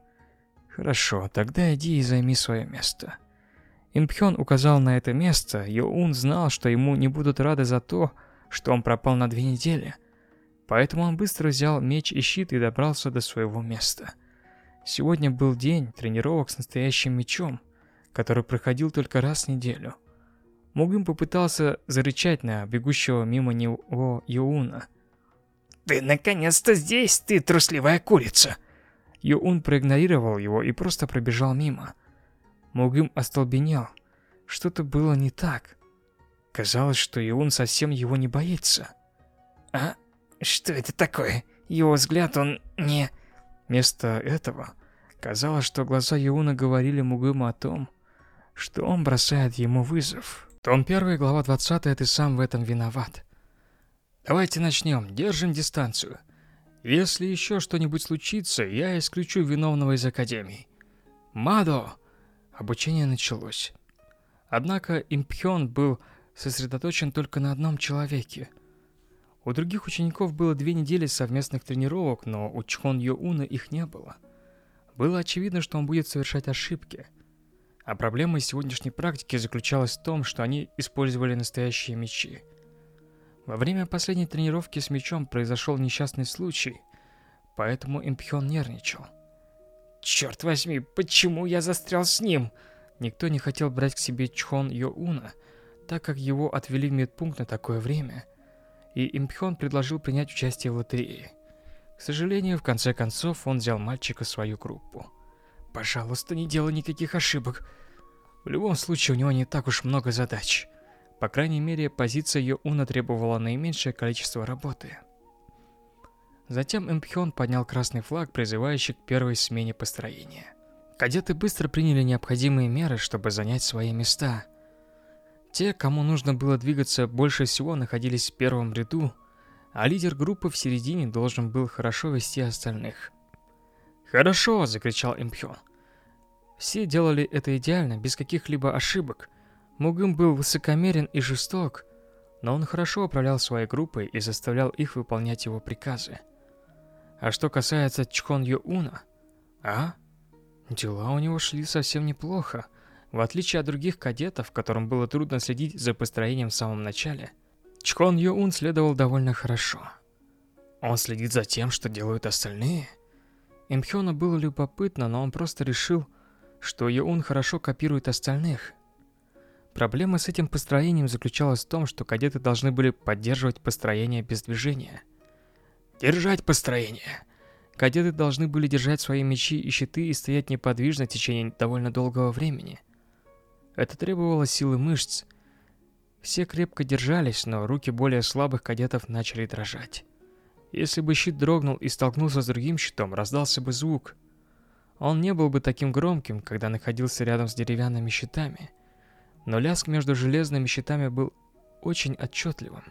Хорошо, тогда иди и займи свое место. Импхён указал на это место, Йоун знал, что ему не будут рады за то, что он пропал на две недели. Поэтому он быстро взял меч и щит и добрался до своего места. Сегодня был день тренировок с настоящим мечом, который проходил только раз в неделю. Мугым попытался зарычать на бегущего мимо него Йоуна. «Ты наконец-то здесь, ты трусливая курица!» Юун проигнорировал его и просто пробежал мимо. Мугым остолбенел. Что-то было не так. Казалось, что Юун совсем его не боится. «А? Что это такое? Его взгляд, он не...» Вместо этого, казалось, что глаза Юуна говорили Мугыму о том, что он бросает ему вызов. Том 1, глава 20, ты сам в этом виноват. Давайте начнем, держим дистанцию. Если еще что-нибудь случится, я исключу виновного из Академии. Мадо! Обучение началось. Однако Импхён был сосредоточен только на одном человеке. У других учеников было две недели совместных тренировок, но у Чхон Йоуна их не было. Было очевидно, что он будет совершать ошибки. А проблема сегодняшней практики заключалась в том, что они использовали настоящие мечи. Во время последней тренировки с мечом произошел несчастный случай, поэтому Импхён нервничал. «Черт возьми, почему я застрял с ним?» Никто не хотел брать к себе Чхон Йоуна, так как его отвели в медпункт на такое время, и Импхён предложил принять участие в лотерее. К сожалению, в конце концов, он взял мальчика в свою группу. «Пожалуйста, не делай никаких ошибок. В любом случае, у него не так уж много задач». По крайней мере, позиция Йоуна требовала наименьшее количество работы. Затем Эмпхён поднял красный флаг, призывающий к первой смене построения. Кадеты быстро приняли необходимые меры, чтобы занять свои места. Те, кому нужно было двигаться больше всего, находились в первом ряду, а лидер группы в середине должен был хорошо вести остальных. «Хорошо!» – закричал Эмпхён. Все делали это идеально, без каких-либо ошибок – Мугым был высокомерен и жесток, но он хорошо управлял своей группой и заставлял их выполнять его приказы. А что касается Чхон Юуна, а? Дела у него шли совсем неплохо. В отличие от других кадетов, которым было трудно следить за построением в самом начале, Чхон Юун следовал довольно хорошо. Он следит за тем, что делают остальные. Имхёну было любопытно, но он просто решил, что Юун хорошо копирует остальных – Проблема с этим построением заключалась в том, что кадеты должны были поддерживать построение без движения. Держать построение. Кадеты должны были держать свои мечи и щиты и стоять неподвижно в течение довольно долгого времени. Это требовало силы мышц. Все крепко держались, но руки более слабых кадетов начали дрожать. Если бы щит дрогнул и столкнулся с другим щитом, раздался бы звук. Он не был бы таким громким, когда находился рядом с деревянными щитами но лязг между железными щитами был очень отчетливым.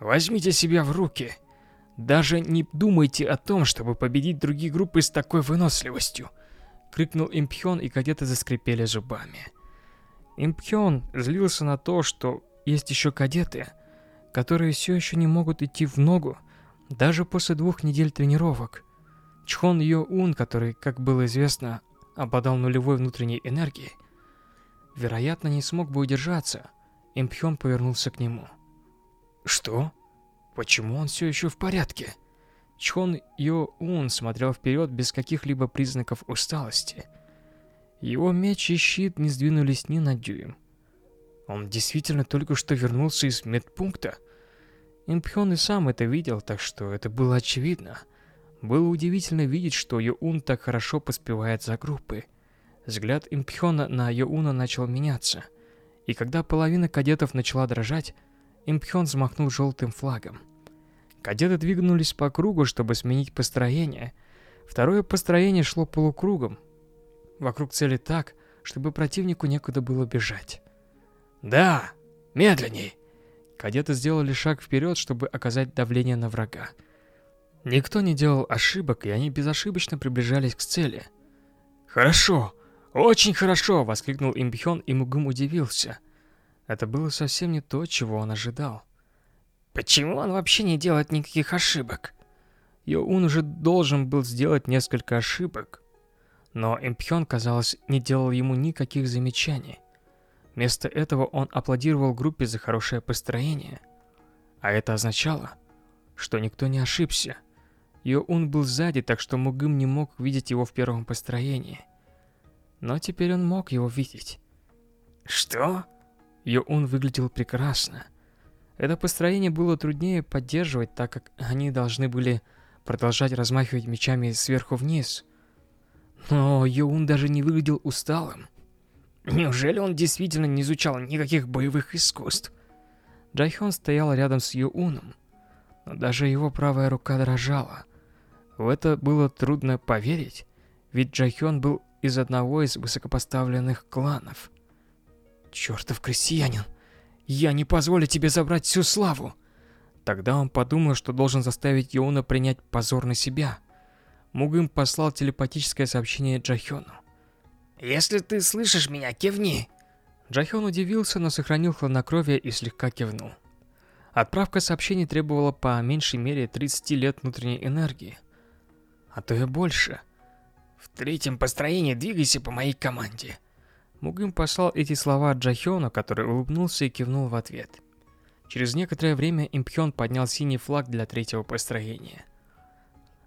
«Возьмите себя в руки! Даже не думайте о том, чтобы победить другие группы с такой выносливостью!» Крикнул Импхён, и кадеты заскрипели зубами. Импхён злился на то, что есть еще кадеты, которые все еще не могут идти в ногу, даже после двух недель тренировок. Чхон Йо Ун, который, как было известно, обладал нулевой внутренней энергией, вероятно, не смог бы удержаться. Импхён повернулся к нему. «Что? Почему он все еще в порядке?» Чхон Йо смотрел вперед без каких-либо признаков усталости. Его меч и щит не сдвинулись ни на дюйм. Он действительно только что вернулся из медпункта. Импхён и сам это видел, так что это было очевидно. Было удивительно видеть, что Йоун так хорошо поспевает за группой. Взгляд Импхёна на Йоуна начал меняться, и когда половина кадетов начала дрожать, Импхён взмахнул желтым флагом. Кадеты двигнулись по кругу, чтобы сменить построение. Второе построение шло полукругом, вокруг цели так, чтобы противнику некуда было бежать. «Да! Медленней!» Кадеты сделали шаг вперед, чтобы оказать давление на врага. Никто не делал ошибок, и они безошибочно приближались к цели. «Хорошо! «Очень хорошо!» — воскликнул Имбхён, и Мугум удивился. Это было совсем не то, чего он ожидал. «Почему он вообще не делает никаких ошибок?» Йоун уже должен был сделать несколько ошибок, но Импхён, казалось, не делал ему никаких замечаний. Вместо этого он аплодировал группе за хорошее построение. А это означало, что никто не ошибся. Йоун был сзади, так что Мугым не мог видеть его в первом построении но теперь он мог его видеть. Что? Йоун выглядел прекрасно. Это построение было труднее поддерживать, так как они должны были продолжать размахивать мечами сверху вниз. Но Йоун даже не выглядел усталым. Неужели он действительно не изучал никаких боевых искусств? Джайхон стоял рядом с Юуном, но даже его правая рука дрожала. В это было трудно поверить, ведь Джайхон был из одного из высокопоставленных кланов. «Чертов крестьянин! Я не позволю тебе забрать всю славу!» Тогда он подумал, что должен заставить Йоуна принять позор на себя. Мугым послал телепатическое сообщение Джахёну. «Если ты слышишь меня, кивни!» Джахён удивился, но сохранил хладнокровие и слегка кивнул. Отправка сообщений требовала по меньшей мере 30 лет внутренней энергии. А то и больше – в третьем построении двигайся по моей команде. Мугим послал эти слова Джахёну, который улыбнулся и кивнул в ответ. Через некоторое время Импхён поднял синий флаг для третьего построения.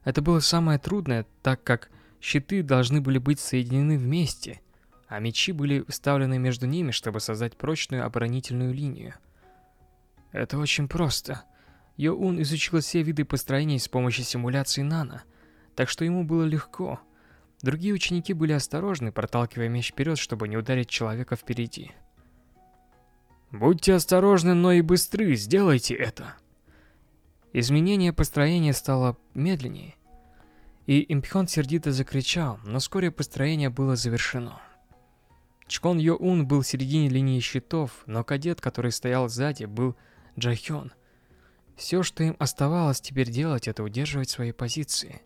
Это было самое трудное, так как щиты должны были быть соединены вместе, а мечи были вставлены между ними, чтобы создать прочную оборонительную линию. Это очень просто. Йоун изучил все виды построений с помощью симуляции нано, так что ему было легко. Другие ученики были осторожны, проталкивая меч вперед, чтобы не ударить человека впереди. «Будьте осторожны, но и быстры, сделайте это!» Изменение построения стало медленнее, и Импхён сердито закричал, но вскоре построение было завершено. Чкон Йо-Ун был в середине линии щитов, но кадет, который стоял сзади, был Джахён. Все, что им оставалось теперь делать, это удерживать свои позиции.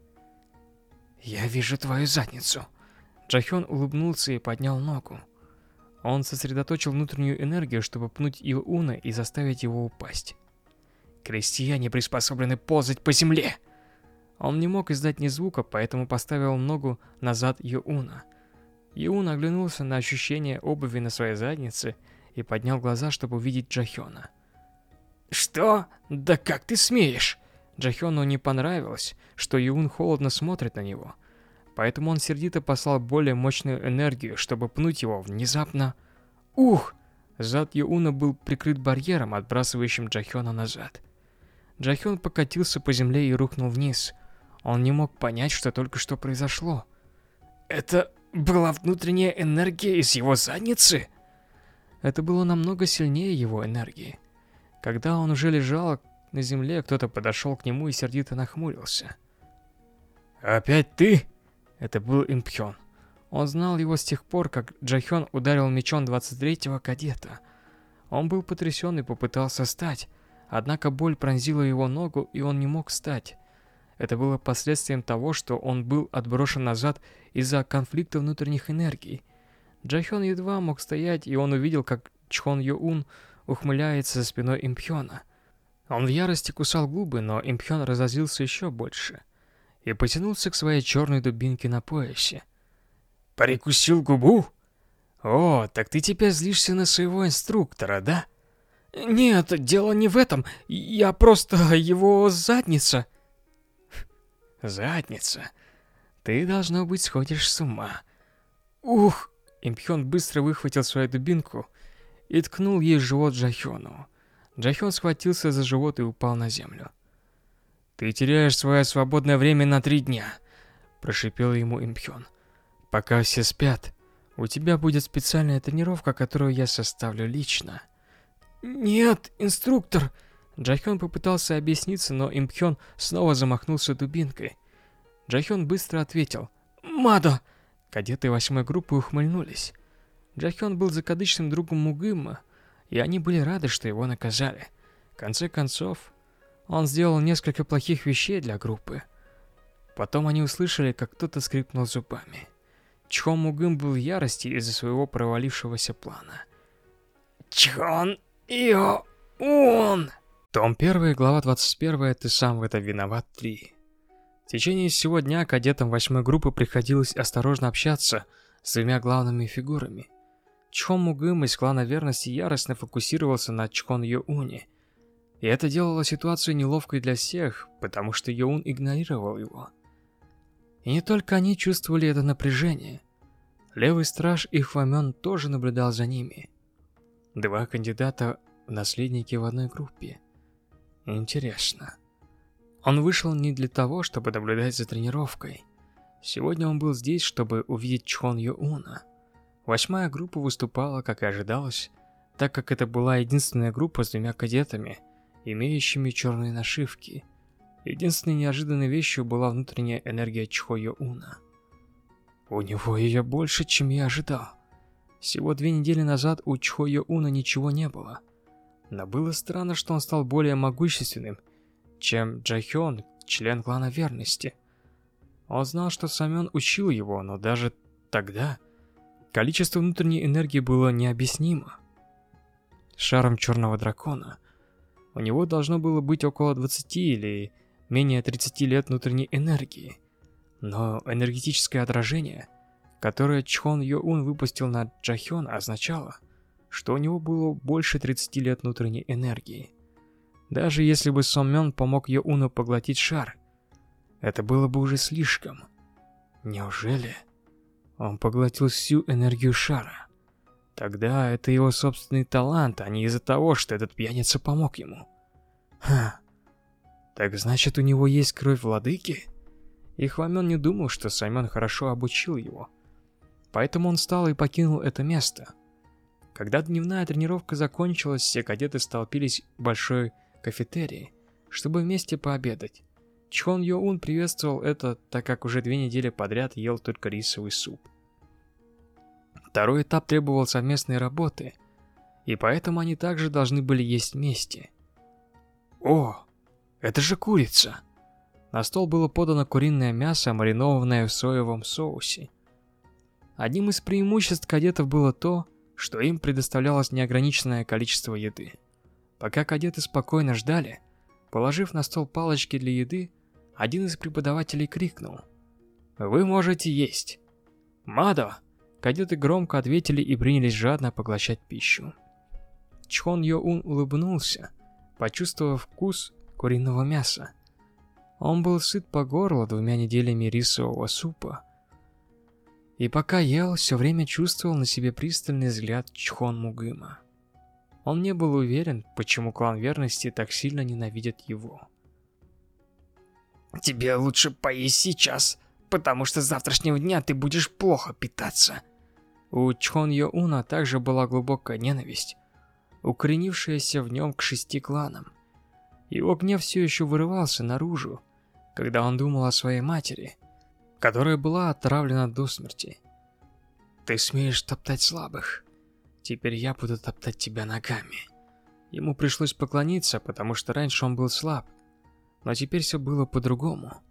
«Я вижу твою задницу!» Джахён улыбнулся и поднял ногу. Он сосредоточил внутреннюю энергию, чтобы пнуть Йо-Уна и заставить его упасть. Крестьяне приспособлены ползать по земле. Он не мог издать ни звука, поэтому поставил ногу назад Юуна. Юун оглянулся на ощущение обуви на своей заднице и поднял глаза, чтобы увидеть Джахёна. «Что? Да как ты смеешь?» Джахёну не понравилось, что Юун холодно смотрит на него. Поэтому он сердито послал более мощную энергию, чтобы пнуть его внезапно. Ух! Зад Юуна был прикрыт барьером, отбрасывающим Джахёна назад. Джахён покатился по земле и рухнул вниз. Он не мог понять, что только что произошло. Это была внутренняя энергия из его задницы? Это было намного сильнее его энергии. Когда он уже лежал на земле, кто-то подошел к нему и сердито нахмурился. «Опять ты?» Это был Импхён. Он знал его с тех пор, как Джахён ударил мечом 23-го кадета. Он был потрясен и попытался встать, Однако боль пронзила его ногу, и он не мог встать. Это было последствием того, что он был отброшен назад из-за конфликта внутренних энергий. Джахён едва мог стоять, и он увидел, как Чхон Юун ухмыляется за спиной Импхёна. Он в ярости кусал губы, но Импхён разозлился еще больше и потянулся к своей черной дубинке на поясе. «Прикусил губу? О, так ты теперь злишься на своего инструктора, да?» «Нет, дело не в этом. Я просто его задница». «Задница? Ты, должно быть, сходишь с ума». «Ух!» Импхён быстро выхватил свою дубинку и ткнул ей живот Джахёну. Джахён схватился за живот и упал на землю. «Ты теряешь свое свободное время на три дня», – прошипел ему Импхён. «Пока все спят, у тебя будет специальная тренировка, которую я составлю лично». «Нет, инструктор!» Джахён попытался объясниться, но Импхён снова замахнулся дубинкой. Джахён быстро ответил «Мадо!» Кадеты восьмой группы ухмыльнулись. Джахён был закадычным другом Мугыма, и они были рады, что его наказали. В конце концов, он сделал несколько плохих вещей для группы. Потом они услышали, как кто-то скрипнул зубами. Чхон Мугым был в ярости из-за своего провалившегося плана. «Чхон Ио, он! Том 1, глава 21, ты сам в этом виноват 3. В течение всего дня кадетам восьмой группы приходилось осторожно общаться с двумя главными фигурами. Чхон Мугым из клана верности яростно фокусировался на Чхон Йоуне. И это делало ситуацию неловкой для всех, потому что Йоун игнорировал его. И не только они чувствовали это напряжение. Левый страж и Хвамен тоже наблюдал за ними. Два кандидата в наследники в одной группе. Интересно. Он вышел не для того, чтобы наблюдать за тренировкой. Сегодня он был здесь, чтобы увидеть Чхон Юуна. Восьмая группа выступала, как и ожидалось, так как это была единственная группа с двумя кадетами, имеющими черные нашивки. Единственной неожиданной вещью была внутренняя энергия Чхо Юуна. У него ее больше, чем я ожидал. Всего две недели назад у Чхойо Уна ничего не было. Но было странно, что он стал более могущественным, чем Джахён, член клана верности. Он знал, что Самён учил его, но даже тогда количество внутренней энергии было необъяснимо. Шаром черного дракона у него должно было быть около 20 или менее 30 лет внутренней энергии. Но энергетическое отражение – которое Чхон Йоун выпустил на Джахён, означало, что у него было больше 30 лет внутренней энергии. Даже если бы Сон Мён помог Йоуну поглотить шар, это было бы уже слишком. Неужели он поглотил всю энергию шара? Тогда это его собственный талант, а не из-за того, что этот пьяница помог ему. Ха, Так значит, у него есть кровь владыки? И Хвамен не думал, что Саймон хорошо обучил его. Поэтому он встал и покинул это место. Когда дневная тренировка закончилась, все кадеты столпились в большой кафетерии, чтобы вместе пообедать. Чхон Йоун приветствовал это, так как уже две недели подряд ел только рисовый суп. Второй этап требовал совместной работы, и поэтому они также должны были есть вместе. О, это же курица! На стол было подано куриное мясо, маринованное в соевом соусе. Одним из преимуществ кадетов было то, что им предоставлялось неограниченное количество еды. Пока кадеты спокойно ждали, положив на стол палочки для еды, один из преподавателей крикнул. «Вы можете есть!» «Мадо!» Кадеты громко ответили и принялись жадно поглощать пищу. Чхон Йо Ун улыбнулся, почувствовав вкус куриного мяса. Он был сыт по горло двумя неделями рисового супа. И пока ел, все время чувствовал на себе пристальный взгляд Чхон Мугыма. Он не был уверен, почему клан верности так сильно ненавидит его. «Тебе лучше поесть сейчас, потому что с завтрашнего дня ты будешь плохо питаться». У Чхон Йо Уна также была глубокая ненависть, укоренившаяся в нем к шести кланам. Его гнев все еще вырывался наружу, когда он думал о своей матери, которая была отравлена до смерти. «Ты смеешь топтать слабых? Теперь я буду топтать тебя ногами». Ему пришлось поклониться, потому что раньше он был слаб, но теперь все было по-другому.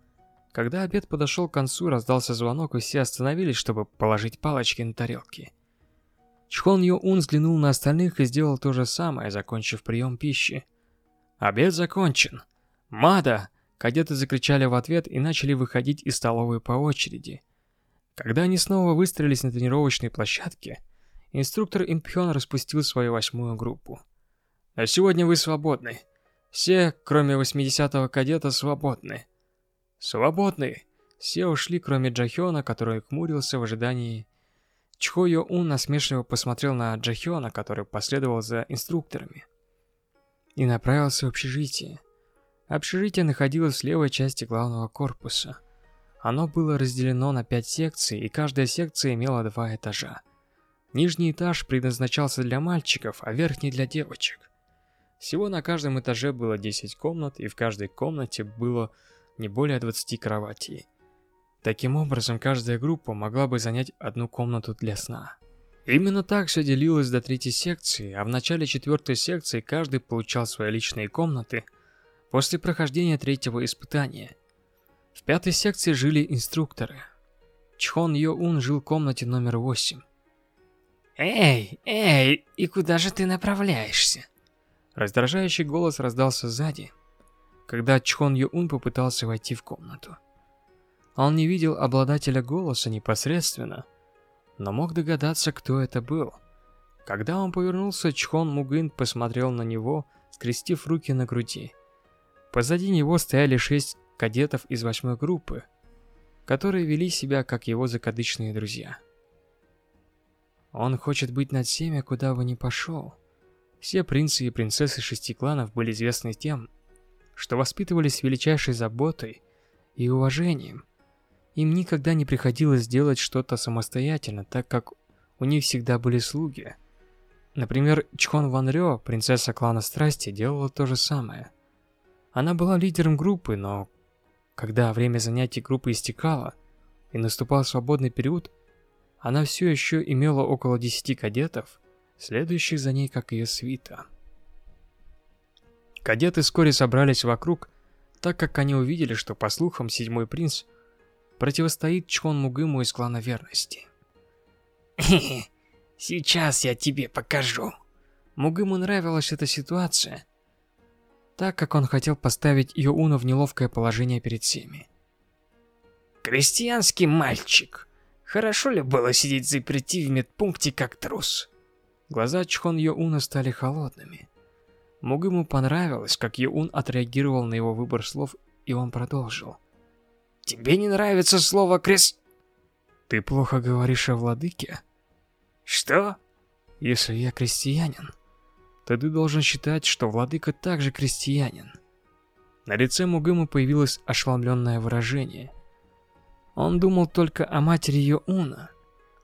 Когда обед подошел к концу, раздался звонок, и все остановились, чтобы положить палочки на тарелки. Чхон Йо Ун взглянул на остальных и сделал то же самое, закончив прием пищи. Обед закончен. Мада! Кадеты закричали в ответ и начали выходить из столовой по очереди. Когда они снова выстроились на тренировочной площадке, инструктор Инпхён распустил свою восьмую группу. «А сегодня вы свободны. Все, кроме 80-го кадета, свободны». «Свободны!» Все ушли, кроме Джахёна, который хмурился в ожидании. Чхо Йо Ун насмешливо посмотрел на Джахёна, который последовал за инструкторами и направился в общежитие. Общежитие находилось в левой части главного корпуса. Оно было разделено на пять секций, и каждая секция имела два этажа. Нижний этаж предназначался для мальчиков, а верхний для девочек. Всего на каждом этаже было 10 комнат, и в каждой комнате было не более 20 кроватей. Таким образом, каждая группа могла бы занять одну комнату для сна. Именно так все делилось до третьей секции, а в начале четвертой секции каждый получал свои личные комнаты после прохождения третьего испытания. В пятой секции жили инструкторы. Чхон Йо Ун жил в комнате номер восемь. «Эй, эй, и куда же ты направляешься?» Раздражающий голос раздался сзади, когда Чхон Йо Ун попытался войти в комнату. Он не видел обладателя голоса непосредственно, но мог догадаться, кто это был. Когда он повернулся, Чхон Мугын посмотрел на него, скрестив руки на груди. Позади него стояли шесть кадетов из восьмой группы, которые вели себя как его закадычные друзья. Он хочет быть над всеми, куда бы ни пошел. Все принцы и принцессы шести кланов были известны тем, что воспитывались с величайшей заботой и уважением, им никогда не приходилось делать что-то самостоятельно, так как у них всегда были слуги. Например, Чхон Ван Рё, принцесса клана Страсти, делала то же самое. Она была лидером группы, но когда время занятий группы истекало и наступал свободный период, она все еще имела около 10 кадетов, следующих за ней как ее свита. Кадеты вскоре собрались вокруг, так как они увидели, что, по слухам, седьмой принц – противостоит Чхон Мугыму из клана Верности. Сейчас я тебе покажу. Мугыму нравилась эта ситуация, так как он хотел поставить Йоуна в неловкое положение перед всеми. Крестьянский мальчик. Хорошо ли было сидеть заперти в медпункте как трус? Глаза Чхон Йоуна стали холодными. Мугыму понравилось, как Йоун отреагировал на его выбор слов, и он продолжил. Тебе не нравится слово «крес...» Ты плохо говоришь о владыке? Что? Если я крестьянин, то ты должен считать, что владыка также крестьянин. На лице Мугыма появилось ошеломленное выражение. Он думал только о матери Йоуна,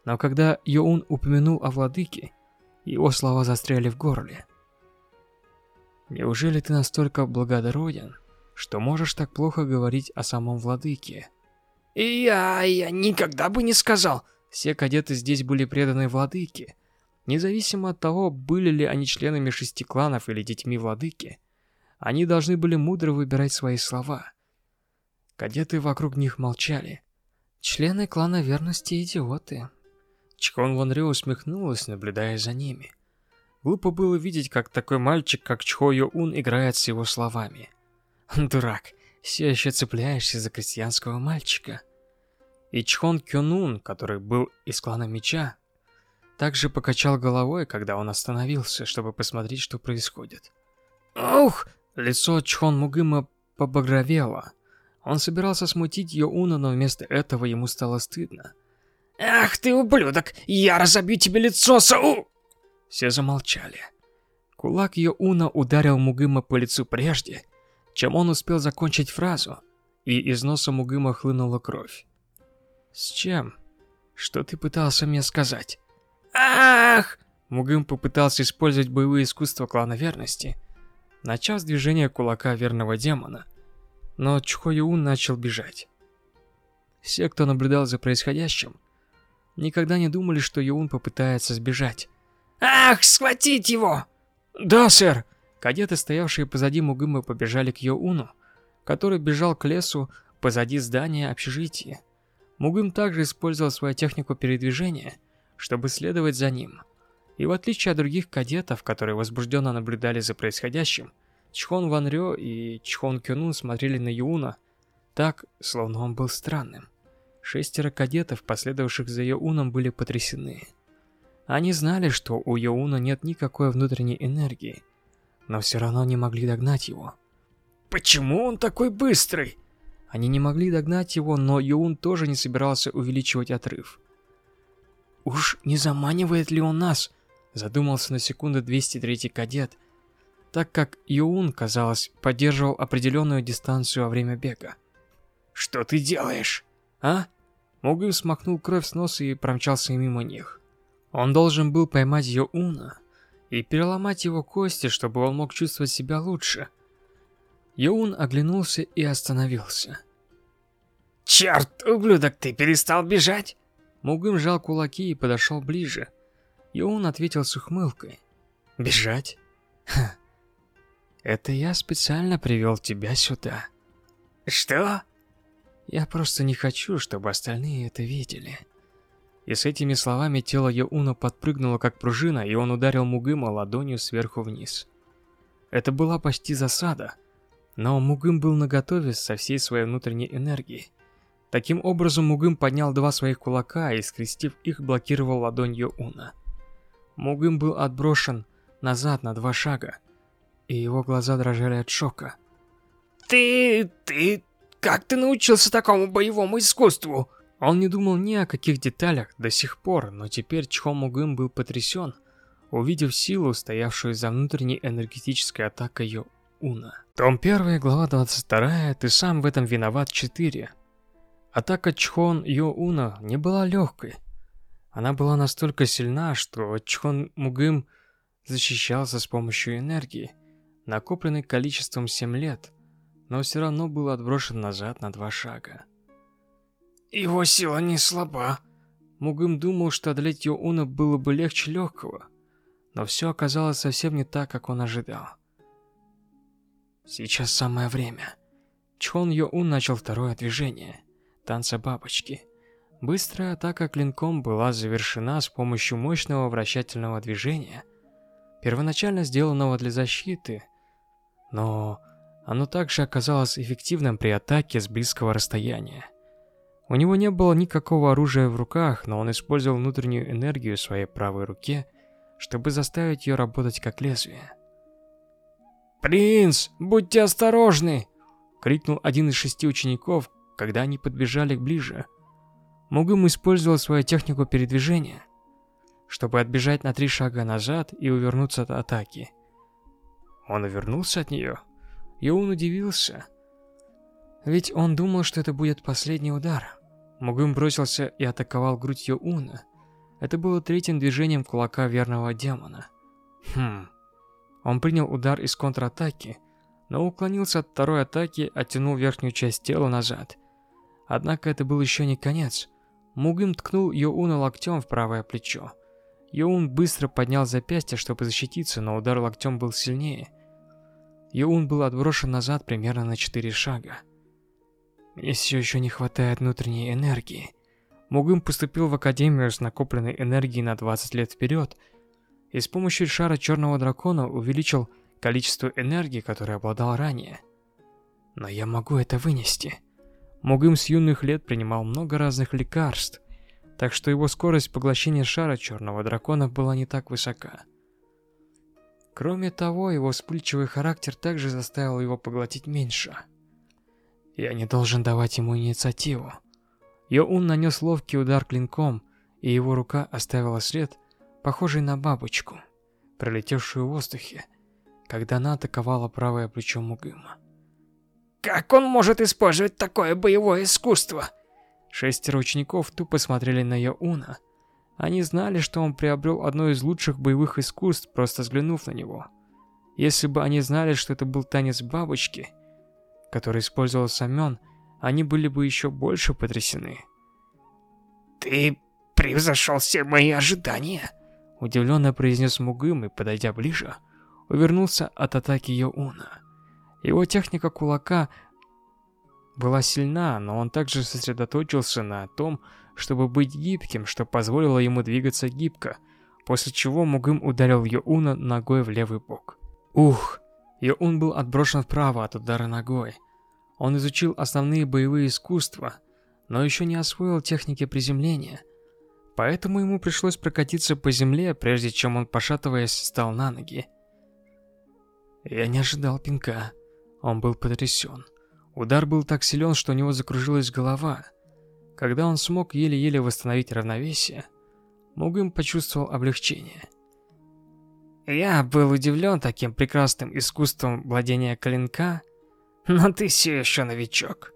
но когда Йоун упомянул о владыке, его слова застряли в горле. «Неужели ты настолько благороден, что можешь так плохо говорить о самом владыке?» «И я, я никогда бы не сказал!» Все кадеты здесь были преданы владыке. Независимо от того, были ли они членами шести кланов или детьми владыки, они должны были мудро выбирать свои слова. Кадеты вокруг них молчали. Члены клана верности идиоты. Чхон Ван Рё усмехнулась, наблюдая за ними. Глупо было видеть, как такой мальчик, как Чхо Йо Ун, играет с его словами. Дурак, все еще цепляешься за крестьянского мальчика. И Чхон Кёнун, который был из клана меча, также покачал головой, когда он остановился, чтобы посмотреть, что происходит. Ух! Лицо Чхон Мугыма побагровело. Он собирался смутить Йоуна, но вместо этого ему стало стыдно. «Ах ты ублюдок! Я разобью тебе лицо, Сау!» Все замолчали. Кулак Йоуна ударил Мугыма по лицу прежде, чем он успел закончить фразу, и из носа Мугыма хлынула кровь. «С чем? Что ты пытался мне сказать?» «Ах!» Мугым попытался использовать боевые искусства клана верности, начав с движения кулака верного демона, но Чхоюун начал бежать. Все, кто наблюдал за происходящим, никогда не думали, что Юун попытается сбежать. «Ах, схватить его!» «Да, сэр!» Кадеты, стоявшие позади Мугымы, побежали к Йоуну, который бежал к лесу позади здания общежития. Мугым также использовал свою технику передвижения, чтобы следовать за ним. И в отличие от других кадетов, которые возбужденно наблюдали за происходящим, Чхон Ван Рё и Чхон Кюнун смотрели на Юуна так, словно он был странным. Шестеро кадетов, последовавших за Юуном, были потрясены. Они знали, что у Юуна нет никакой внутренней энергии, но все равно не могли догнать его. Почему он такой быстрый? Они не могли догнать его, но Юун тоже не собирался увеличивать отрыв. «Уж не заманивает ли он нас?» Задумался на секунду 203-й кадет, так как Юун, казалось, поддерживал определенную дистанцию во время бега. «Что ты делаешь?» «А?» Мугым смахнул кровь с носа и промчался мимо них. Он должен был поймать Йоуна и переломать его кости, чтобы он мог чувствовать себя лучше. Йоун оглянулся и остановился. «Черт, ублюдок, ты перестал бежать?» Мугым сжал кулаки и подошел ближе. Йоун ответил с ухмылкой. «Бежать? Ха. Это я специально привел тебя сюда». «Что?» «Я просто не хочу, чтобы остальные это видели». И с этими словами тело Йоуна подпрыгнуло как пружина, и он ударил Мугыма ладонью сверху вниз. Это была почти засада, но Мугым был наготове со всей своей внутренней энергией. Таким образом, Мугым поднял два своих кулака и, скрестив их, блокировал ладонь Йоуна. Мугым был отброшен назад на два шага, и его глаза дрожали от шока. «Ты... ты... как ты научился такому боевому искусству?» Он не думал ни о каких деталях до сих пор, но теперь Чхо Мугым был потрясен, увидев силу, стоявшую за внутренней энергетической атакой Йоуна. Том 1, глава 22, ты сам в этом виноват 4. Атака Чхон Йоуна не была легкой. Она была настолько сильна, что Чхон Мугым защищался с помощью энергии, накопленной количеством 7 лет, но все равно был отброшен назад на два шага. Его сила не слаба. Мугым думал, что одолеть Йоуна было бы легче легкого, но все оказалось совсем не так, как он ожидал. Сейчас самое время. Чхон Йоун начал второе движение – танца бабочки. Быстрая атака клинком была завершена с помощью мощного вращательного движения, первоначально сделанного для защиты, но оно также оказалось эффективным при атаке с близкого расстояния. У него не было никакого оружия в руках, но он использовал внутреннюю энергию в своей правой руке, чтобы заставить ее работать как лезвие. «Принц, будьте осторожны!» — крикнул один из шести учеников, когда они подбежали ближе. Мугым использовал свою технику передвижения, чтобы отбежать на три шага назад и увернуться от атаки. Он увернулся от нее, и он удивился — Ведь он думал, что это будет последний удар. Мугым бросился и атаковал грудь Йоуна. Это было третьим движением кулака верного демона. Хм. Он принял удар из контратаки, но уклонился от второй атаки, оттянул верхнюю часть тела назад. Однако это был еще не конец. Мугым ткнул Йоуна локтем в правое плечо. Йоун быстро поднял запястье, чтобы защититься, но удар локтем был сильнее. Йоун был отброшен назад примерно на 4 шага. Мне все еще не хватает внутренней энергии. Мугым поступил в Академию с накопленной энергией на 20 лет вперед, и с помощью шара Черного Дракона увеличил количество энергии, которое обладал ранее. Но я могу это вынести. Мугым с юных лет принимал много разных лекарств, так что его скорость поглощения шара Черного Дракона была не так высока. Кроме того, его вспыльчивый характер также заставил его поглотить меньше. Я не должен давать ему инициативу. Йоун нанес ловкий удар клинком, и его рука оставила след, похожий на бабочку, пролетевшую в воздухе, когда она атаковала правое плечо Мугыма. «Как он может использовать такое боевое искусство?» Шестеро учеников тупо смотрели на Йоуна. Они знали, что он приобрел одно из лучших боевых искусств, просто взглянув на него. Если бы они знали, что это был танец бабочки – который использовал Самён, они были бы еще больше потрясены. «Ты превзошел все мои ожидания!» Удивленно произнес Мугым и, подойдя ближе, увернулся от атаки Йоуна. Его техника кулака была сильна, но он также сосредоточился на том, чтобы быть гибким, что позволило ему двигаться гибко, после чего Мугым ударил Йоуна ногой в левый бок. Ух! Йоун был отброшен вправо от удара ногой. Он изучил основные боевые искусства, но еще не освоил техники приземления. Поэтому ему пришлось прокатиться по земле, прежде чем он, пошатываясь, встал на ноги. Я не ожидал пинка. Он был потрясен. Удар был так силен, что у него закружилась голова. Когда он смог еле-еле восстановить равновесие, Мугым почувствовал облегчение. Я был удивлен таким прекрасным искусством владения клинка, но ты все еще новичок.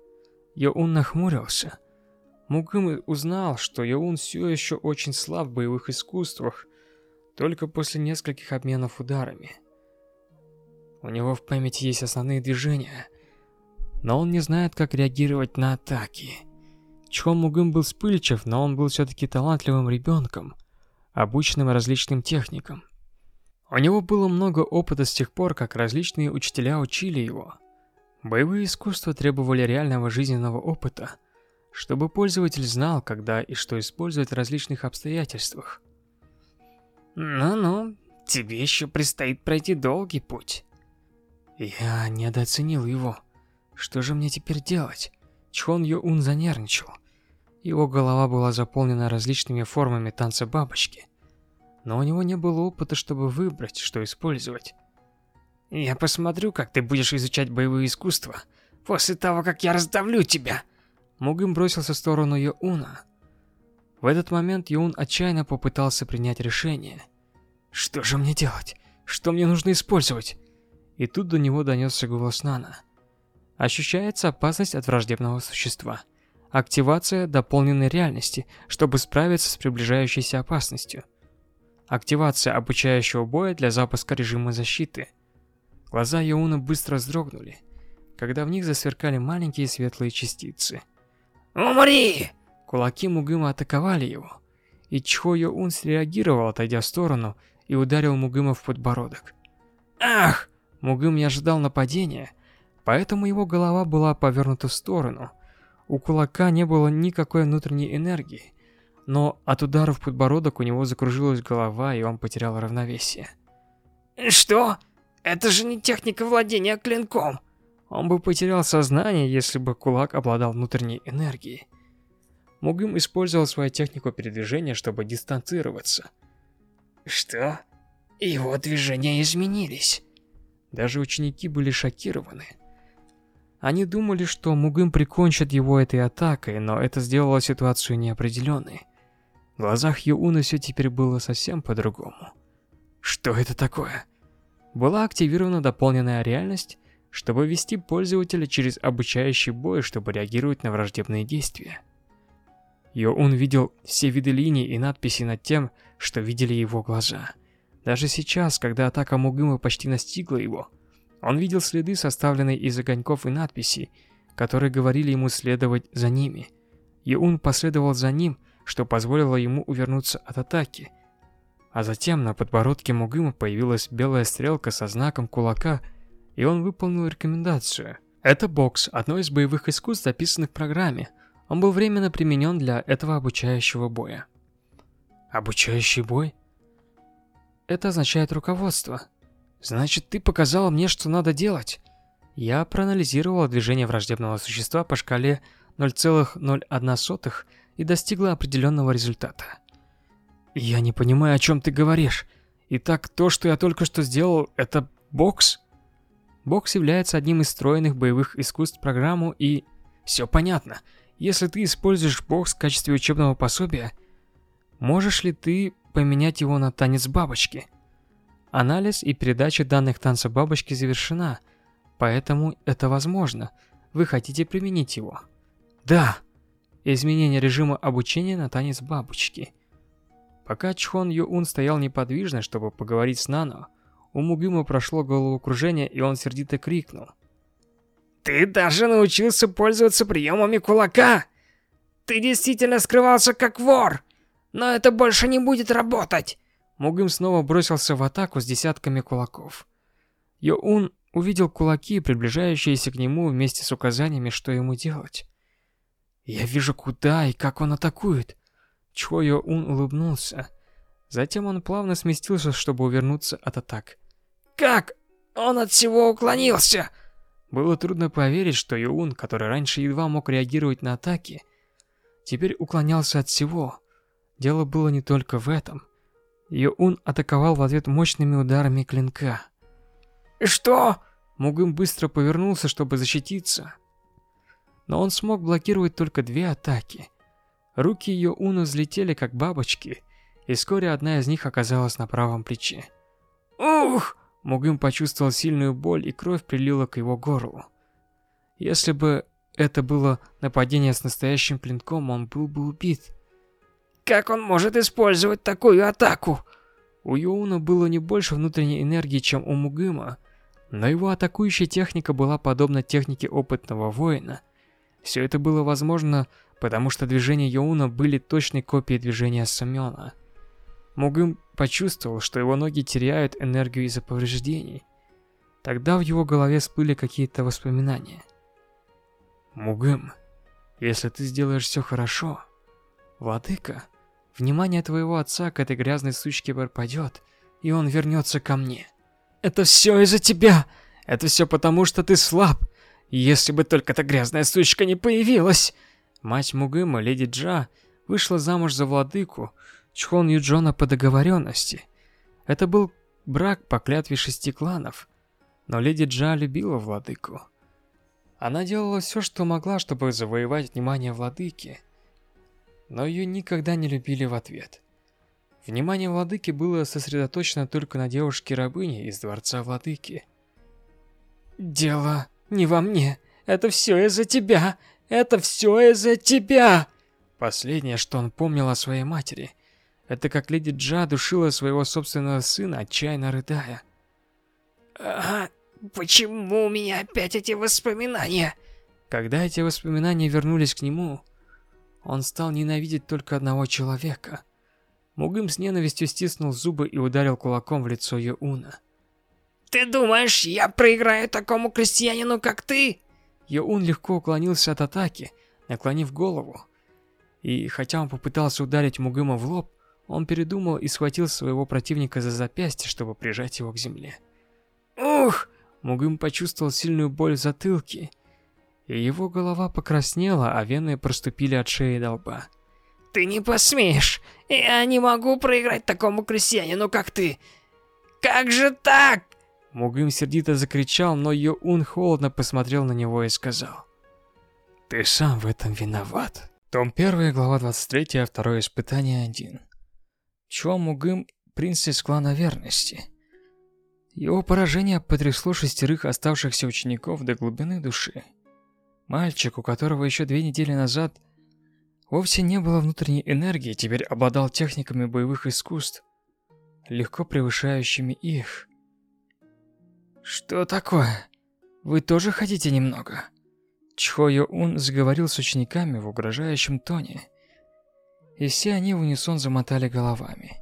Йоун нахмурился. Мугым узнал, что Йоун все еще очень слаб в боевых искусствах, только после нескольких обменов ударами. У него в памяти есть основные движения, но он не знает, как реагировать на атаки. Чхон Мугым был вспыльчив, но он был все-таки талантливым ребенком, обученным различным техникам. У него было много опыта с тех пор, как различные учителя учили его – Боевые искусства требовали реального жизненного опыта, чтобы пользователь знал, когда и что использовать в различных обстоятельствах. Ну-ну, тебе еще предстоит пройти долгий путь. Я недооценил его. Что же мне теперь делать? Чхон Йо-Ун занервничал. Его голова была заполнена различными формами танца бабочки. Но у него не было опыта, чтобы выбрать, что использовать. Я посмотрю, как ты будешь изучать боевые искусства после того, как я раздавлю тебя. Мугым бросился в сторону Йоуна. В этот момент Йоун отчаянно попытался принять решение. Что же мне делать? Что мне нужно использовать? И тут до него донесся голос Нана. Ощущается опасность от враждебного существа. Активация дополненной реальности, чтобы справиться с приближающейся опасностью. Активация обучающего боя для запуска режима защиты. Глаза Йоуна быстро вздрогнули, когда в них засверкали маленькие светлые частицы. «Умри!» Кулаки Мугыма атаковали его, и Чхо Йоун среагировал, отойдя в сторону, и ударил Мугыма в подбородок. «Ах!» Мугым не ожидал нападения, поэтому его голова была повернута в сторону. У кулака не было никакой внутренней энергии, но от удара в подбородок у него закружилась голова, и он потерял равновесие. «Что?» Это же не техника владения клинком. Он бы потерял сознание, если бы кулак обладал внутренней энергией. Мугым использовал свою технику передвижения, чтобы дистанцироваться. Что? Его движения изменились. Даже ученики были шокированы. Они думали, что Мугым прикончит его этой атакой, но это сделало ситуацию неопределенной. В глазах Юуна все теперь было совсем по-другому. Что это такое? Была активирована дополненная реальность, чтобы ввести пользователя через обучающий бой, чтобы реагировать на враждебные действия. Йоун видел все виды линий и надписей над тем, что видели его глаза. Даже сейчас, когда атака Мугыма почти настигла его, он видел следы, составленные из огоньков и надписей, которые говорили ему следовать за ними. Йоун последовал за ним, что позволило ему увернуться от атаки. А затем на подбородке Мугыма появилась белая стрелка со знаком кулака, и он выполнил рекомендацию. Это бокс, одно из боевых искусств, записанных в программе. Он был временно применен для этого обучающего боя. Обучающий бой? Это означает руководство. Значит, ты показала мне, что надо делать. Я проанализировала движение враждебного существа по шкале 0,01 и достигла определенного результата. Я не понимаю, о чем ты говоришь. Итак, то, что я только что сделал, это бокс? Бокс является одним из встроенных боевых искусств программу и... Все понятно. Если ты используешь бокс в качестве учебного пособия, можешь ли ты поменять его на танец бабочки? Анализ и передача данных танца бабочки завершена, поэтому это возможно. Вы хотите применить его? Да изменение режима обучения на танец бабочки. Пока Чхон Юун стоял неподвижно, чтобы поговорить с Нано, у Мугима прошло головокружение, и он сердито крикнул. «Ты даже научился пользоваться приемами кулака! Ты действительно скрывался как вор! Но это больше не будет работать!» Мугим снова бросился в атаку с десятками кулаков. Йоун увидел кулаки, приближающиеся к нему вместе с указаниями, что ему делать. Я вижу, куда и как он атакует. Чхойо Ун улыбнулся. Затем он плавно сместился, чтобы увернуться от атак. Как? Он от всего уклонился. Было трудно поверить, что Юун, который раньше едва мог реагировать на атаки, теперь уклонялся от всего. Дело было не только в этом. Юун атаковал в ответ мощными ударами клинка. «Что?» Мугым быстро повернулся, чтобы защититься но он смог блокировать только две атаки. Руки ее Уна взлетели как бабочки, и вскоре одна из них оказалась на правом плече. «Ух!» Мугым почувствовал сильную боль, и кровь прилила к его горлу. Если бы это было нападение с настоящим клинком, он был бы убит. «Как он может использовать такую атаку?» У Йоуна было не больше внутренней энергии, чем у Мугыма, но его атакующая техника была подобна технике опытного воина, все это было возможно, потому что движения Йоуна были точной копией движения Самёна. Мугым почувствовал, что его ноги теряют энергию из-за повреждений. Тогда в его голове всплыли какие-то воспоминания. Мугым, если ты сделаешь все хорошо, владыка, внимание твоего отца к этой грязной сучке пропадет, и он вернется ко мне. Это все из-за тебя! Это все потому, что ты слаб! Если бы только эта грязная сучка не появилась! Мать Мугыма, леди Джа, вышла замуж за владыку Чхон Юджона по договоренности. Это был брак по клятве шести кланов. Но леди Джа любила владыку. Она делала все, что могла, чтобы завоевать внимание владыки. Но ее никогда не любили в ответ. Внимание владыки было сосредоточено только на девушке-рабыне из дворца владыки. «Дело не во мне. Это все из-за тебя. Это все из-за тебя. Последнее, что он помнил о своей матери, это как леди Джа душила своего собственного сына, отчаянно рыдая. А почему у меня опять эти воспоминания? Когда эти воспоминания вернулись к нему, он стал ненавидеть только одного человека. Мугым с ненавистью стиснул зубы и ударил кулаком в лицо Юуна. «Ты думаешь, я проиграю такому крестьянину, как ты?» Йоун легко уклонился от атаки, наклонив голову. И хотя он попытался ударить Мугыма в лоб, он передумал и схватил своего противника за запястье, чтобы прижать его к земле. «Ух!» Мугым почувствовал сильную боль в затылке, его голова покраснела, а вены проступили от шеи до лба. «Ты не посмеешь! Я не могу проиграть такому крестьянину, как ты! Как же так?» Мугым сердито закричал, но Йоун холодно посмотрел на него и сказал. «Ты сам в этом виноват». Том 1, глава 23, второе испытание 1. Чо Мугым, принц из клана верности. Его поражение потрясло шестерых оставшихся учеников до глубины души. Мальчик, у которого еще две недели назад вовсе не было внутренней энергии, теперь обладал техниками боевых искусств, легко превышающими их. «Что такое? Вы тоже хотите немного?» Чхо Йо Ун заговорил с учениками в угрожающем тоне, и все они в унисон замотали головами.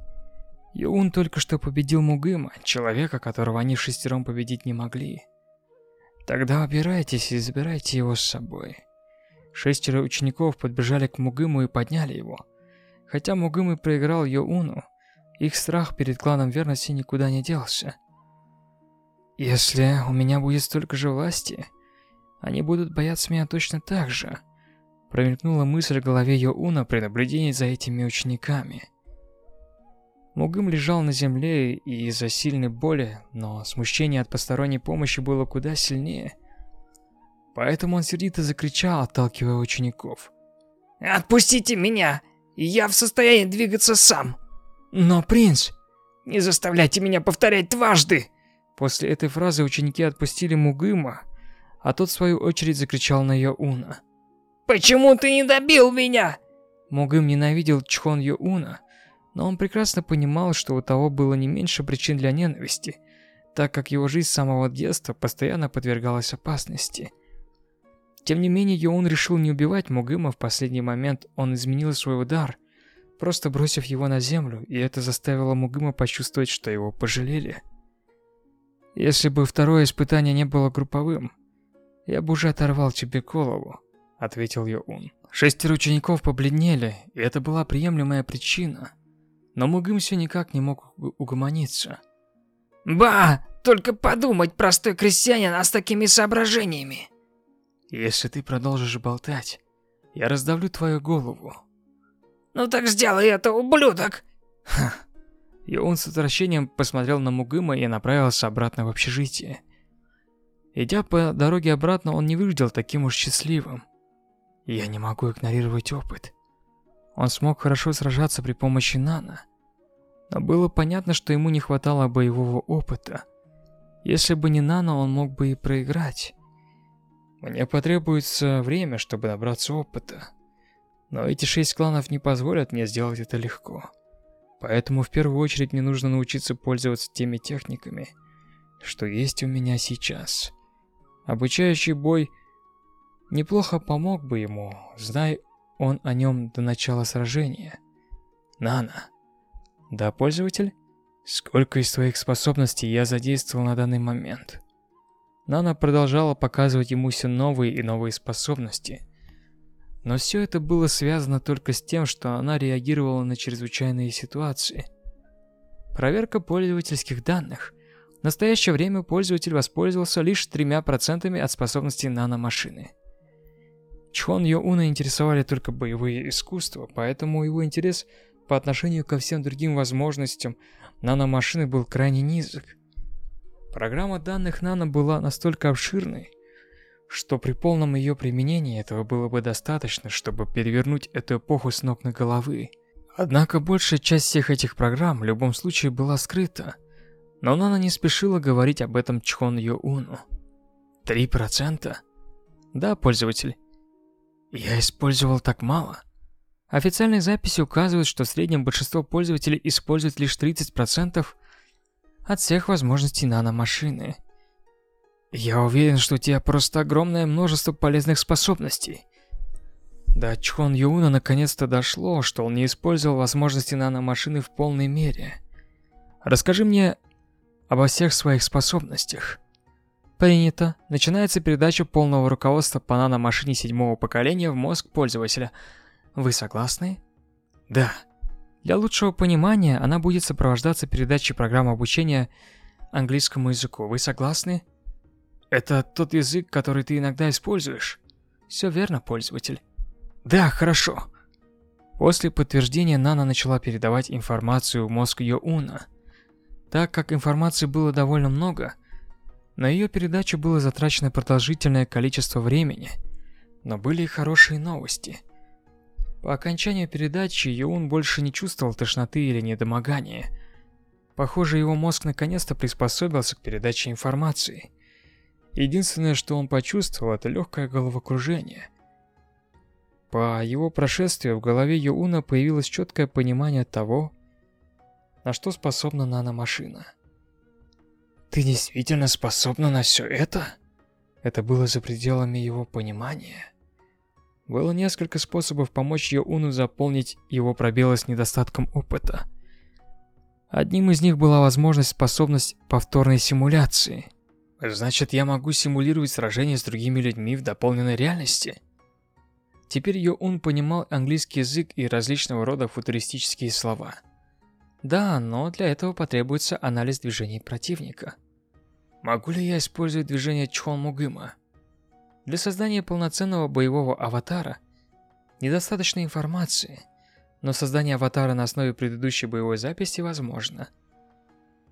Юун только что победил Мугыма, человека, которого они шестером победить не могли. Тогда убирайтесь и забирайте его с собой. Шестеро учеников подбежали к Мугыму и подняли его. Хотя Мугым и проиграл Йоуну, их страх перед кланом верности никуда не делся. Если у меня будет столько же власти, они будут бояться меня точно так же. Промелькнула мысль в голове Йоуна при наблюдении за этими учениками. Мугым лежал на земле и из-за сильной боли, но смущение от посторонней помощи было куда сильнее. Поэтому он сердито закричал, отталкивая учеников. «Отпустите меня! Я в состоянии двигаться сам!» «Но, принц!» «Не заставляйте меня повторять дважды!» После этой фразы ученики отпустили Мугыма, а тот в свою очередь закричал на Йоуна. «Почему ты не добил меня?» Мугым ненавидел Чхон Йоуна, но он прекрасно понимал, что у того было не меньше причин для ненависти, так как его жизнь с самого детства постоянно подвергалась опасности. Тем не менее, Йоун решил не убивать Мугыма в последний момент, он изменил свой удар, просто бросив его на землю, и это заставило Мугыма почувствовать, что его пожалели. Если бы второе испытание не было групповым, я бы уже оторвал тебе голову, ответил Йоун. Шестеро учеников побледнели, и это была приемлемая причина. Но Мугым все никак не мог угомониться. Ба, только подумать, простой крестьянин, а с такими соображениями. Если ты продолжишь болтать, я раздавлю твою голову. Ну так сделай это, ублюдок. Ха. И он с отвращением посмотрел на Мугыма и направился обратно в общежитие. Идя по дороге обратно, он не выглядел таким уж счастливым. Я не могу игнорировать опыт. Он смог хорошо сражаться при помощи Нана. Но было понятно, что ему не хватало боевого опыта. Если бы не Нана, он мог бы и проиграть. Мне потребуется время, чтобы набраться опыта. Но эти шесть кланов не позволят мне сделать это легко. Поэтому в первую очередь мне нужно научиться пользоваться теми техниками, что есть у меня сейчас. Обучающий бой неплохо помог бы ему, знай он о нем до начала сражения. Нана. Да, пользователь? Сколько из твоих способностей я задействовал на данный момент? Нана продолжала показывать ему все новые и новые способности – но все это было связано только с тем, что она реагировала на чрезвычайные ситуации. Проверка пользовательских данных. В настоящее время пользователь воспользовался лишь 3% от способностей наномашины. Чхон Йоуна интересовали только боевые искусства, поэтому его интерес по отношению ко всем другим возможностям наномашины был крайне низок. Программа данных нано была настолько обширной, что при полном ее применении этого было бы достаточно, чтобы перевернуть эту эпоху с ног на головы. Однако большая часть всех этих программ в любом случае была скрыта, но Нана не спешила говорить об этом Чхон Йо Уну. Три процента? Да, пользователь. Я использовал так мало. Официальные записи указывают, что в среднем большинство пользователей используют лишь 30% от всех возможностей наномашины. Я уверен, что у тебя просто огромное множество полезных способностей. До Чхон Юна наконец-то дошло, что он не использовал возможности наномашины в полной мере. Расскажи мне обо всех своих способностях. Принято. Начинается передача полного руководства по наномашине седьмого поколения в мозг пользователя. Вы согласны? Да. Для лучшего понимания она будет сопровождаться передачей программы обучения английскому языку. Вы согласны? Это тот язык, который ты иногда используешь? Все верно, пользователь. Да, хорошо. После подтверждения Нана начала передавать информацию в мозг Йоуна. Так как информации было довольно много, на ее передачу было затрачено продолжительное количество времени, но были и хорошие новости. По окончанию передачи Йоун больше не чувствовал тошноты или недомогания. Похоже, его мозг наконец-то приспособился к передаче информации. Единственное, что он почувствовал, это легкое головокружение. По его прошествию в голове Юуна появилось четкое понимание того, на что способна наномашина. «Ты действительно способна на все это?» Это было за пределами его понимания. Было несколько способов помочь Йоуну заполнить его пробелы с недостатком опыта. Одним из них была возможность способность повторной симуляции. Значит, я могу симулировать сражение с другими людьми в дополненной реальности? Теперь Йоун понимал английский язык и различного рода футуристические слова. Да, но для этого потребуется анализ движений противника. Могу ли я использовать движение Чхон Мугыма? Для создания полноценного боевого аватара недостаточно информации, но создание аватара на основе предыдущей боевой записи возможно.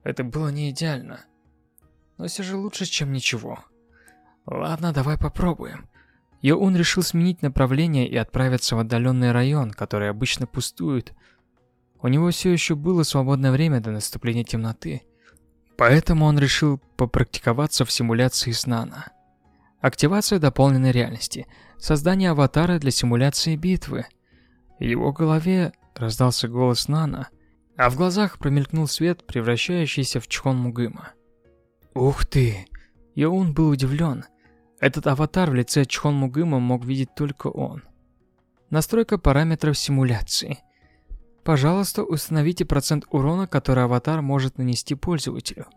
Это было не идеально, но все же лучше, чем ничего. Ладно, давай попробуем. Йоун решил сменить направление и отправиться в отдаленный район, который обычно пустует. У него все еще было свободное время до наступления темноты, поэтому он решил попрактиковаться в симуляции с Нано. Активация дополненной реальности. Создание аватара для симуляции битвы. В его голове раздался голос Нана, а в глазах промелькнул свет, превращающийся в Чхон Мугыма. Ух ты! Йоун был удивлен. Этот аватар в лице Чхон Мугыма мог видеть только он. Настройка параметров симуляции. Пожалуйста, установите процент урона, который аватар может нанести пользователю.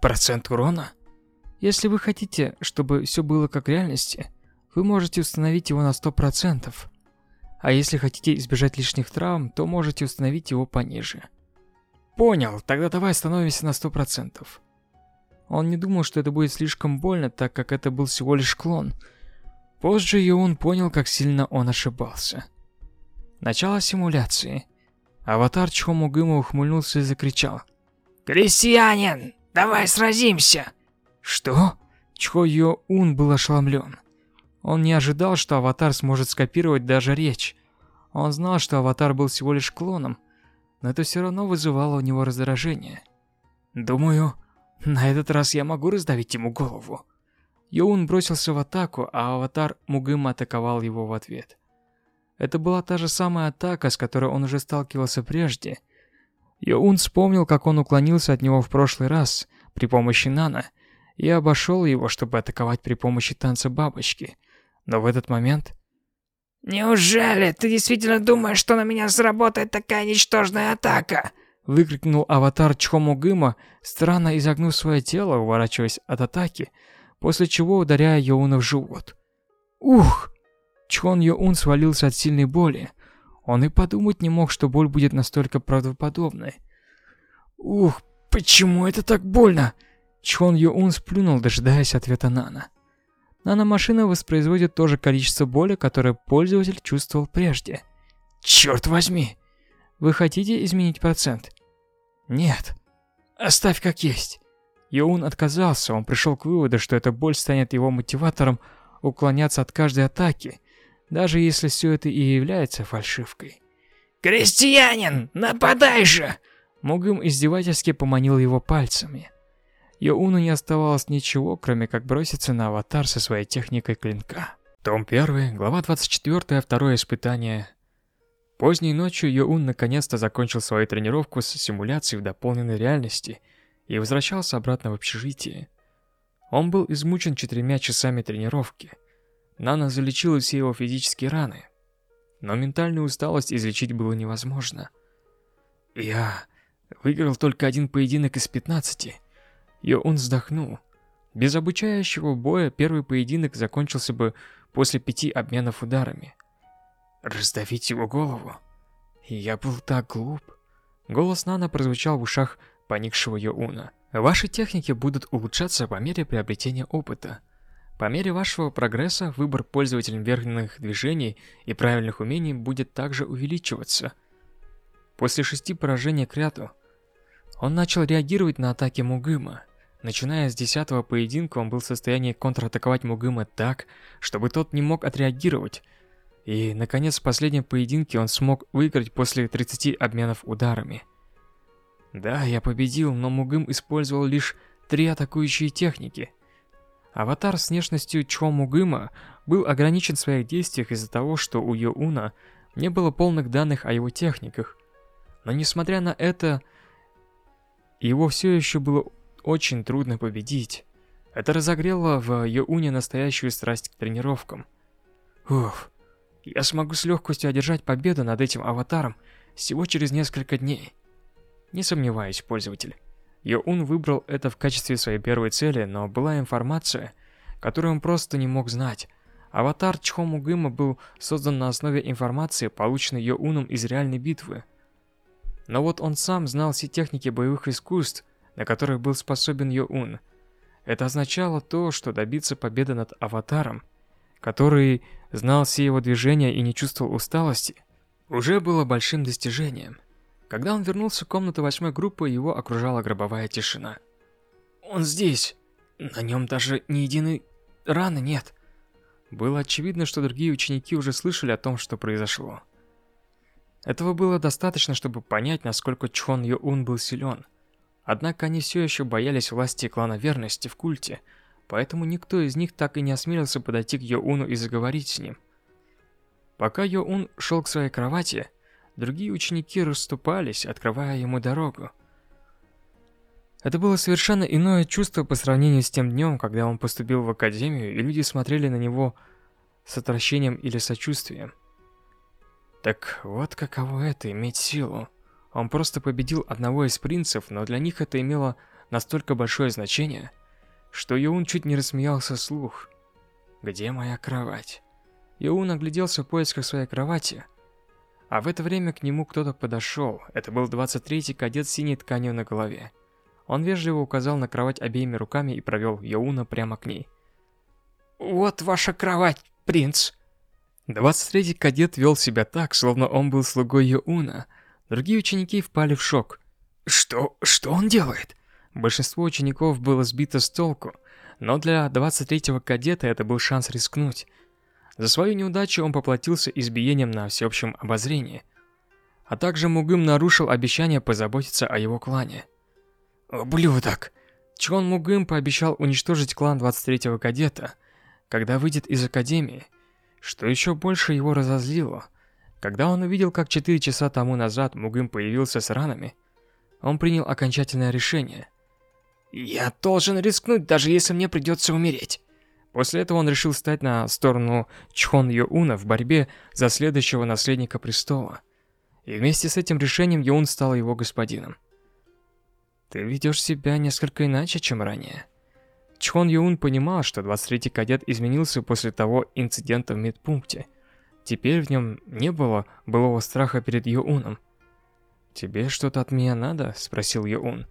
Процент урона? Если вы хотите, чтобы все было как в реальности, вы можете установить его на 100%. А если хотите избежать лишних травм, то можете установить его пониже. Понял, тогда давай остановимся на 100%. Он не думал, что это будет слишком больно, так как это был всего лишь клон. Позже Йоун понял, как сильно он ошибался. Начало симуляции. Аватар Чхомугыма ухмыльнулся и закричал. «Крестьянин, давай сразимся!» Что? Чхо Йо Ун был ошеломлен. Он не ожидал, что аватар сможет скопировать даже речь. Он знал, что аватар был всего лишь клоном, но это все равно вызывало у него раздражение. Думаю, на этот раз я могу раздавить ему голову. Йоун бросился в атаку, а аватар Мугыма атаковал его в ответ. Это была та же самая атака, с которой он уже сталкивался прежде. Йоун вспомнил, как он уклонился от него в прошлый раз при помощи Нана, и обошел его, чтобы атаковать при помощи танца бабочки. Но в этот момент... «Неужели ты действительно думаешь, что на меня сработает такая ничтожная атака?» Выкрикнул аватар Чхомугыма, странно изогнув свое тело, уворачиваясь от атаки, после чего ударяя Йоуна в живот. «Ух!» Чхон Йоун свалился от сильной боли. Он и подумать не мог, что боль будет настолько правдоподобной. «Ух, почему это так больно?» Чхон Юун сплюнул, дожидаясь ответа Нана. Наномашина воспроизводит то же количество боли, которое пользователь чувствовал прежде. Черт возьми! Вы хотите изменить процент? Нет. Оставь как есть. Йоун отказался, он пришел к выводу, что эта боль станет его мотиватором уклоняться от каждой атаки, даже если все это и является фальшивкой. «Крестьянин, нападай же!» Мугым издевательски поманил его пальцами. Йоуну не оставалось ничего, кроме как броситься на аватар со своей техникой клинка. Том 1, глава 24, второе испытание. Поздней ночью Йоун наконец-то закончил свою тренировку с симуляцией в дополненной реальности и возвращался обратно в общежитие. Он был измучен четырьмя часами тренировки. Нана залечила все его физические раны, но ментальную усталость излечить было невозможно. Я выиграл только один поединок из 15. Йоун вздохнул. Без обучающего боя первый поединок закончился бы после пяти обменов ударами. Раздавить его голову? Я был так глуп. Голос Нана прозвучал в ушах поникшего Йоуна. Ваши техники будут улучшаться по мере приобретения опыта. По мере вашего прогресса выбор пользователем верхних движений и правильных умений будет также увеличиваться. После шести поражений Кряту, он начал реагировать на атаки Мугыма. Начиная с десятого поединка, он был в состоянии контратаковать Мугыма так, чтобы тот не мог отреагировать. И, наконец, в последнем поединке он смог выиграть после 30 обменов ударами. Да, я победил, но Мугым использовал лишь три атакующие техники. Аватар с внешностью Чо Мугыма был ограничен в своих действиях из-за того, что у Йоуна не было полных данных о его техниках. Но несмотря на это, его все еще было очень трудно победить. Это разогрело в Йоуне настоящую страсть к тренировкам. Уф, я смогу с легкостью одержать победу над этим аватаром всего через несколько дней. Не сомневаюсь, пользователь. Йоун выбрал это в качестве своей первой цели, но была информация, которую он просто не мог знать. Аватар Чхомугыма был создан на основе информации, полученной Йоуном из реальной битвы. Но вот он сам знал все техники боевых искусств, на которых был способен Йоун. Это означало то, что добиться победы над Аватаром, который знал все его движения и не чувствовал усталости, уже было большим достижением. Когда он вернулся в комнату восьмой группы, его окружала гробовая тишина. «Он здесь! На нем даже ни единой раны нет!» Было очевидно, что другие ученики уже слышали о том, что произошло. Этого было достаточно, чтобы понять, насколько Чхон Йоун был силен. Однако они все еще боялись власти клана верности в культе, поэтому никто из них так и не осмелился подойти к Йоуну и заговорить с ним. Пока Йоун шел к своей кровати, другие ученики расступались, открывая ему дорогу. Это было совершенно иное чувство по сравнению с тем днем, когда он поступил в академию, и люди смотрели на него с отвращением или сочувствием. Так вот каково это иметь силу. Он просто победил одного из принцев, но для них это имело настолько большое значение, что Юун чуть не рассмеялся слух. «Где моя кровать?» Юун огляделся в поисках своей кровати, а в это время к нему кто-то подошел. Это был 23-й кадет с синей тканью на голове. Он вежливо указал на кровать обеими руками и провел Йоуна прямо к ней. «Вот ваша кровать, принц!» 23-й кадет вел себя так, словно он был слугой Йоуна. Другие ученики впали в шок. «Что? Что он делает?» Большинство учеников было сбито с толку, но для 23-го кадета это был шанс рискнуть. За свою неудачу он поплатился избиением на всеобщем обозрении. А также Мугым нарушил обещание позаботиться о его клане. «Ублюдок!» Чон Мугым пообещал уничтожить клан 23-го кадета, когда выйдет из академии, что еще больше его разозлило. Когда он увидел, как 4 часа тому назад Мугым появился с ранами, он принял окончательное решение. «Я должен рискнуть, даже если мне придется умереть». После этого он решил стать на сторону Чхон Йоуна в борьбе за следующего наследника престола. И вместе с этим решением Йоун стал его господином. Ты ведешь себя несколько иначе, чем ранее. Чхон Юун понимал, что 23-й кадет изменился после того инцидента в медпункте. Теперь в нем не было былого страха перед Юуном. «Тебе что-то от меня надо?» – спросил Юун.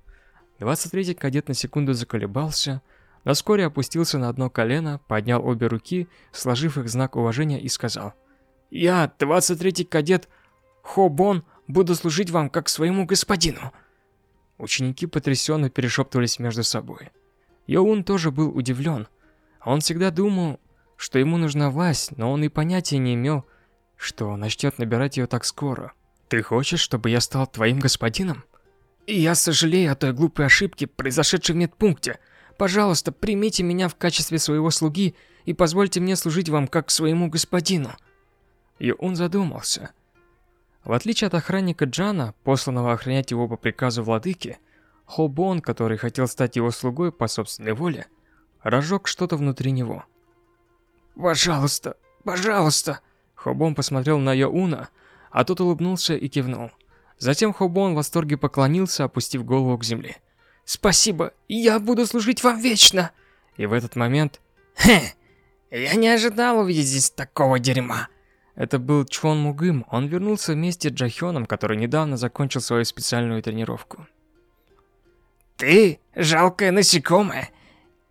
23-й кадет на секунду заколебался, но вскоре опустился на одно колено, поднял обе руки, сложив их знак уважения и сказал. «Я, 23-й кадет Хо Бон, буду служить вам как своему господину». Ученики потрясенно перешептывались между собой. Йоун тоже был удивлен. Он всегда думал, что ему нужна власть, но он и понятия не имел, что начнет набирать ее так скоро. «Ты хочешь, чтобы я стал твоим господином?» И «Я сожалею о той глупой ошибке, произошедшей в медпункте. Пожалуйста, примите меня в качестве своего слуги и позвольте мне служить вам как своему господину». И он задумался – в отличие от охранника Джана, посланного охранять его по приказу владыки, Хобон, который хотел стать его слугой по собственной воле, разжег что-то внутри него. «Пожалуйста, пожалуйста!» Хобон посмотрел на Йоуна, а тот улыбнулся и кивнул. Затем Хобон в восторге поклонился, опустив голову к земле. «Спасибо, я буду служить вам вечно!» И в этот момент... «Хе! Я не ожидал увидеть здесь такого дерьма!» Это был Чхон Мугым. Он вернулся вместе с Джахёном, который недавно закончил свою специальную тренировку. «Ты, жалкое насекомое,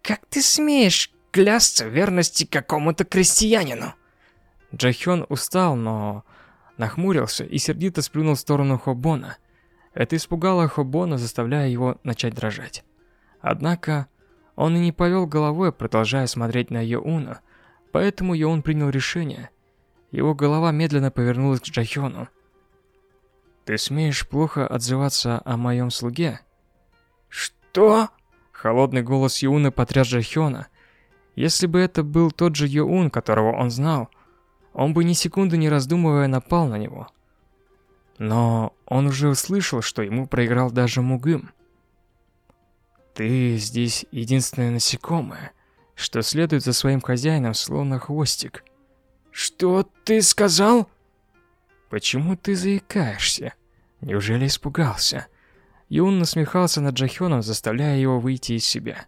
как ты смеешь клясться верности какому-то крестьянину?» Джахён устал, но нахмурился и сердито сплюнул в сторону Хобона. Это испугало Хобона, заставляя его начать дрожать. Однако он и не повел головой, продолжая смотреть на Йоуна, поэтому Йоун принял решение – его голова медленно повернулась к Джахёну. Ты смеешь плохо отзываться о моем слуге? Что? Холодный голос Юна потряс Джахёна. Если бы это был тот же Юн, которого он знал, он бы ни секунды не раздумывая напал на него. Но он уже услышал, что ему проиграл даже Мугым. Ты здесь единственное насекомое, что следует за своим хозяином словно хвостик. Что ты сказал? Почему ты заикаешься? Неужели испугался? Юн насмехался над Джахёном, заставляя его выйти из себя.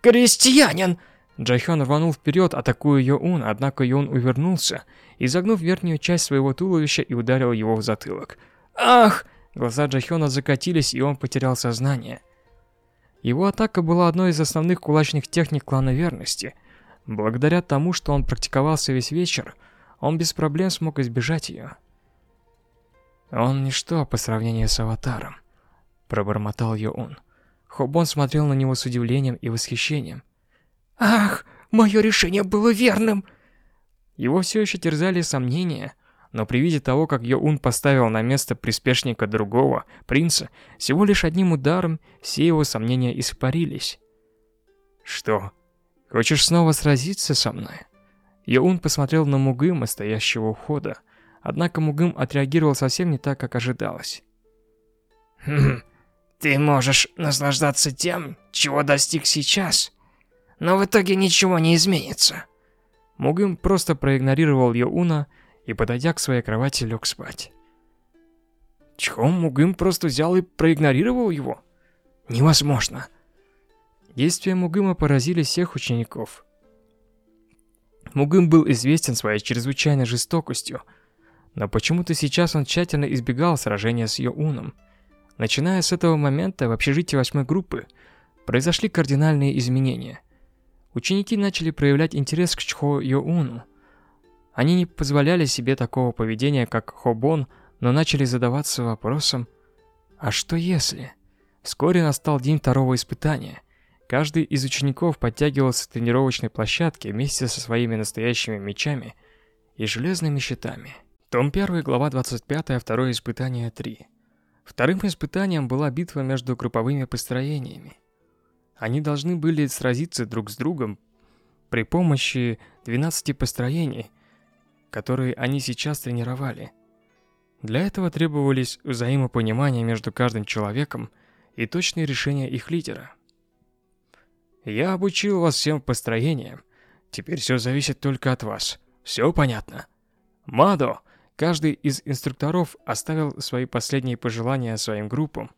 «Крестьянин!» Джахён рванул вперед, атакуя Юн, однако Юн увернулся, изогнув верхнюю часть своего туловища и ударил его в затылок. «Ах!» Глаза Джахёна закатились, и он потерял сознание. Его атака была одной из основных кулачных техник клана верности. Благодаря тому, что он практиковался весь вечер, он без проблем смог избежать ее. Он ничто по сравнению с аватаром, пробормотал Йоун. Хобон смотрел на него с удивлением и восхищением. Ах, мое решение было верным. Его все еще терзали сомнения, но при виде того, как Йоун поставил на место приспешника другого, принца, всего лишь одним ударом все его сомнения испарились. «Что, хочешь снова сразиться со мной?» Йоун посмотрел на Мугыма, стоящего у входа, однако Мугым отреагировал совсем не так, как ожидалось. «Хм, ты можешь наслаждаться тем, чего достиг сейчас, но в итоге ничего не изменится». Мугым просто проигнорировал Йоуна и, подойдя к своей кровати, лег спать. Чхом Мугым просто взял и проигнорировал его? Невозможно. Действия Мугыма поразили всех учеников. Мугым был известен своей чрезвычайной жестокостью, но почему-то сейчас он тщательно избегал сражения с Йоуном. Начиная с этого момента в общежитии восьмой группы произошли кардинальные изменения. Ученики начали проявлять интерес к Чхо Йоуну, они не позволяли себе такого поведения, как Хобон, но начали задаваться вопросом, а что если? Вскоре настал день второго испытания. Каждый из учеников подтягивался к тренировочной площадке вместе со своими настоящими мечами и железными щитами. Том 1, глава 25, второе испытание 3. Вторым испытанием была битва между групповыми построениями. Они должны были сразиться друг с другом при помощи 12 построений, которые они сейчас тренировали. Для этого требовались взаимопонимание между каждым человеком и точные решения их лидера. Я обучил вас всем построениям. Теперь все зависит только от вас. Все понятно? Мадо, каждый из инструкторов оставил свои последние пожелания своим группам.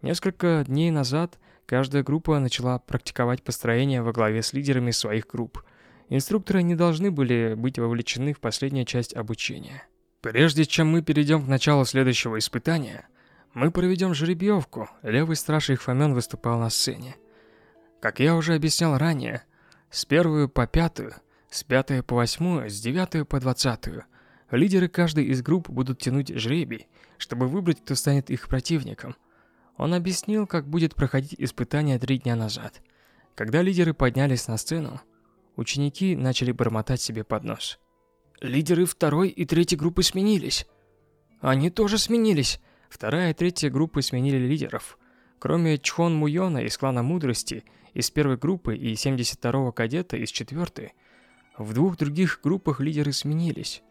Несколько дней назад каждая группа начала практиковать построение во главе с лидерами своих групп – Инструкторы не должны были быть вовлечены в последнюю часть обучения. Прежде чем мы перейдем к началу следующего испытания, мы проведем жеребьевку. Левый страж Ихфамен выступал на сцене. Как я уже объяснял ранее, с первую по пятую, с пятой по восьмую, с девятой по двадцатую, лидеры каждой из групп будут тянуть жребий, чтобы выбрать, кто станет их противником. Он объяснил, как будет проходить испытание три дня назад. Когда лидеры поднялись на сцену, Ученики начали бормотать себе под нос. Лидеры второй и третьей группы сменились. Они тоже сменились. Вторая и третья группы сменили лидеров. Кроме Чхон Муйона из клана Мудрости из первой группы и 72-го кадета из четвертой, в двух других группах лидеры сменились.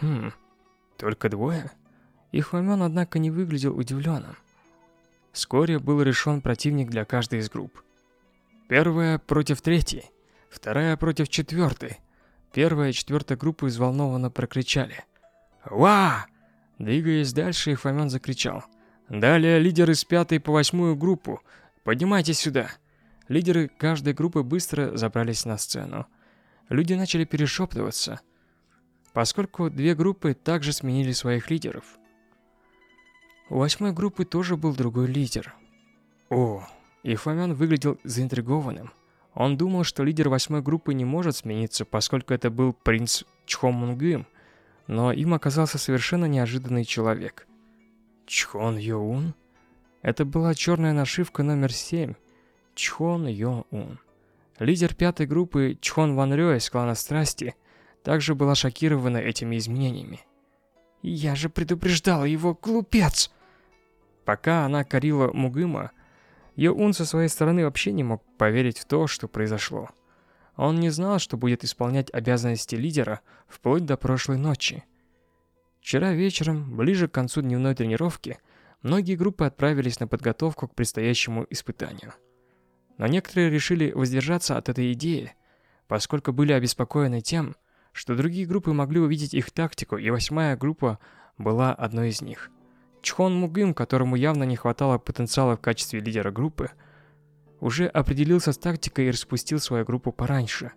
Хм, только двое? Их Ихвамен, однако, не выглядел удивленным. Вскоре был решен противник для каждой из групп. Первая против третьей вторая против четвертой. Первая и четвертая группы взволнованно прокричали. «Ва!» Двигаясь дальше, Фомен закричал. «Далее лидеры с пятой по восьмую группу. Поднимайтесь сюда!» Лидеры каждой группы быстро забрались на сцену. Люди начали перешептываться, поскольку две группы также сменили своих лидеров. У восьмой группы тоже был другой лидер. О, и Фомен выглядел заинтригованным. Он думал, что лидер восьмой группы не может смениться, поскольку это был принц Чхон Мунгым, но им оказался совершенно неожиданный человек. Чхон Йоун? Это была черная нашивка номер 7. Чхон Йоун. Лидер пятой группы Чхон Ван Рё из клана Страсти также была шокирована этими изменениями. Я же предупреждала его, глупец!» Пока она корила Мугыма, Йоун со своей стороны вообще не мог поверить в то, что произошло. Он не знал, что будет исполнять обязанности лидера вплоть до прошлой ночи. Вчера вечером, ближе к концу дневной тренировки, многие группы отправились на подготовку к предстоящему испытанию. Но некоторые решили воздержаться от этой идеи, поскольку были обеспокоены тем, что другие группы могли увидеть их тактику, и восьмая группа была одной из них. Чхон Мугым, которому явно не хватало потенциала в качестве лидера группы, уже определился с тактикой и распустил свою группу пораньше.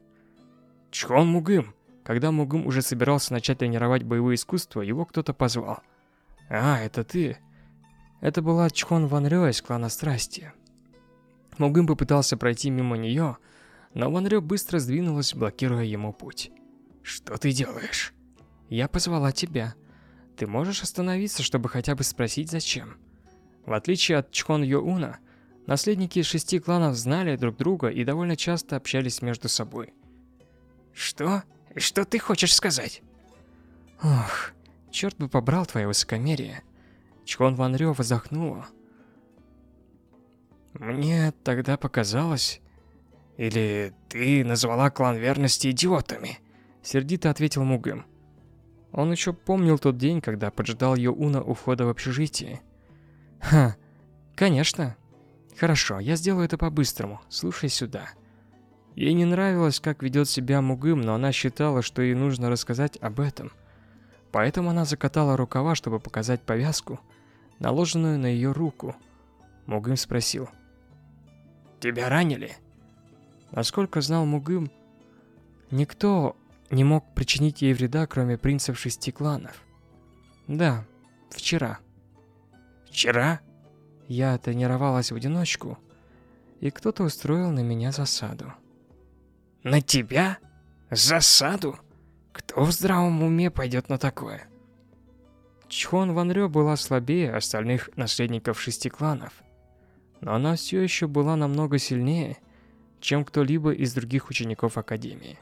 Чхон Мугым! Когда Мугым уже собирался начать тренировать боевые искусства, его кто-то позвал. «А, это ты!» Это была Чхон Ван Рё из клана Страсти. Мугым попытался пройти мимо нее, но Ван Рё быстро сдвинулась, блокируя ему путь. «Что ты делаешь?» «Я позвала тебя. Ты можешь остановиться, чтобы хотя бы спросить, зачем?» В отличие от Чхон Йоуна, наследники шести кланов знали друг друга и довольно часто общались между собой. «Что? Что ты хочешь сказать?» «Ох, черт бы побрал твое высокомерие!» Чхон Ван Рё вздохнула. «Мне тогда показалось... Или ты назвала клан верности идиотами?» Сердито ответил Мугэм. Он еще помнил тот день, когда поджидал Йоуна у входа в общежитие. «Ха, конечно. Хорошо, я сделаю это по-быстрому. Слушай сюда». Ей не нравилось, как ведет себя Мугым, но она считала, что ей нужно рассказать об этом. Поэтому она закатала рукава, чтобы показать повязку, наложенную на ее руку. Мугым спросил. «Тебя ранили?» Насколько знал Мугым, никто не мог причинить ей вреда, кроме принцев шести кланов. Да, вчера. Вчера? Я тренировалась в одиночку, и кто-то устроил на меня засаду. На тебя? Засаду? Кто в здравом уме пойдет на такое? Чхон Ван Рё была слабее остальных наследников шести кланов, но она все еще была намного сильнее, чем кто-либо из других учеников Академии.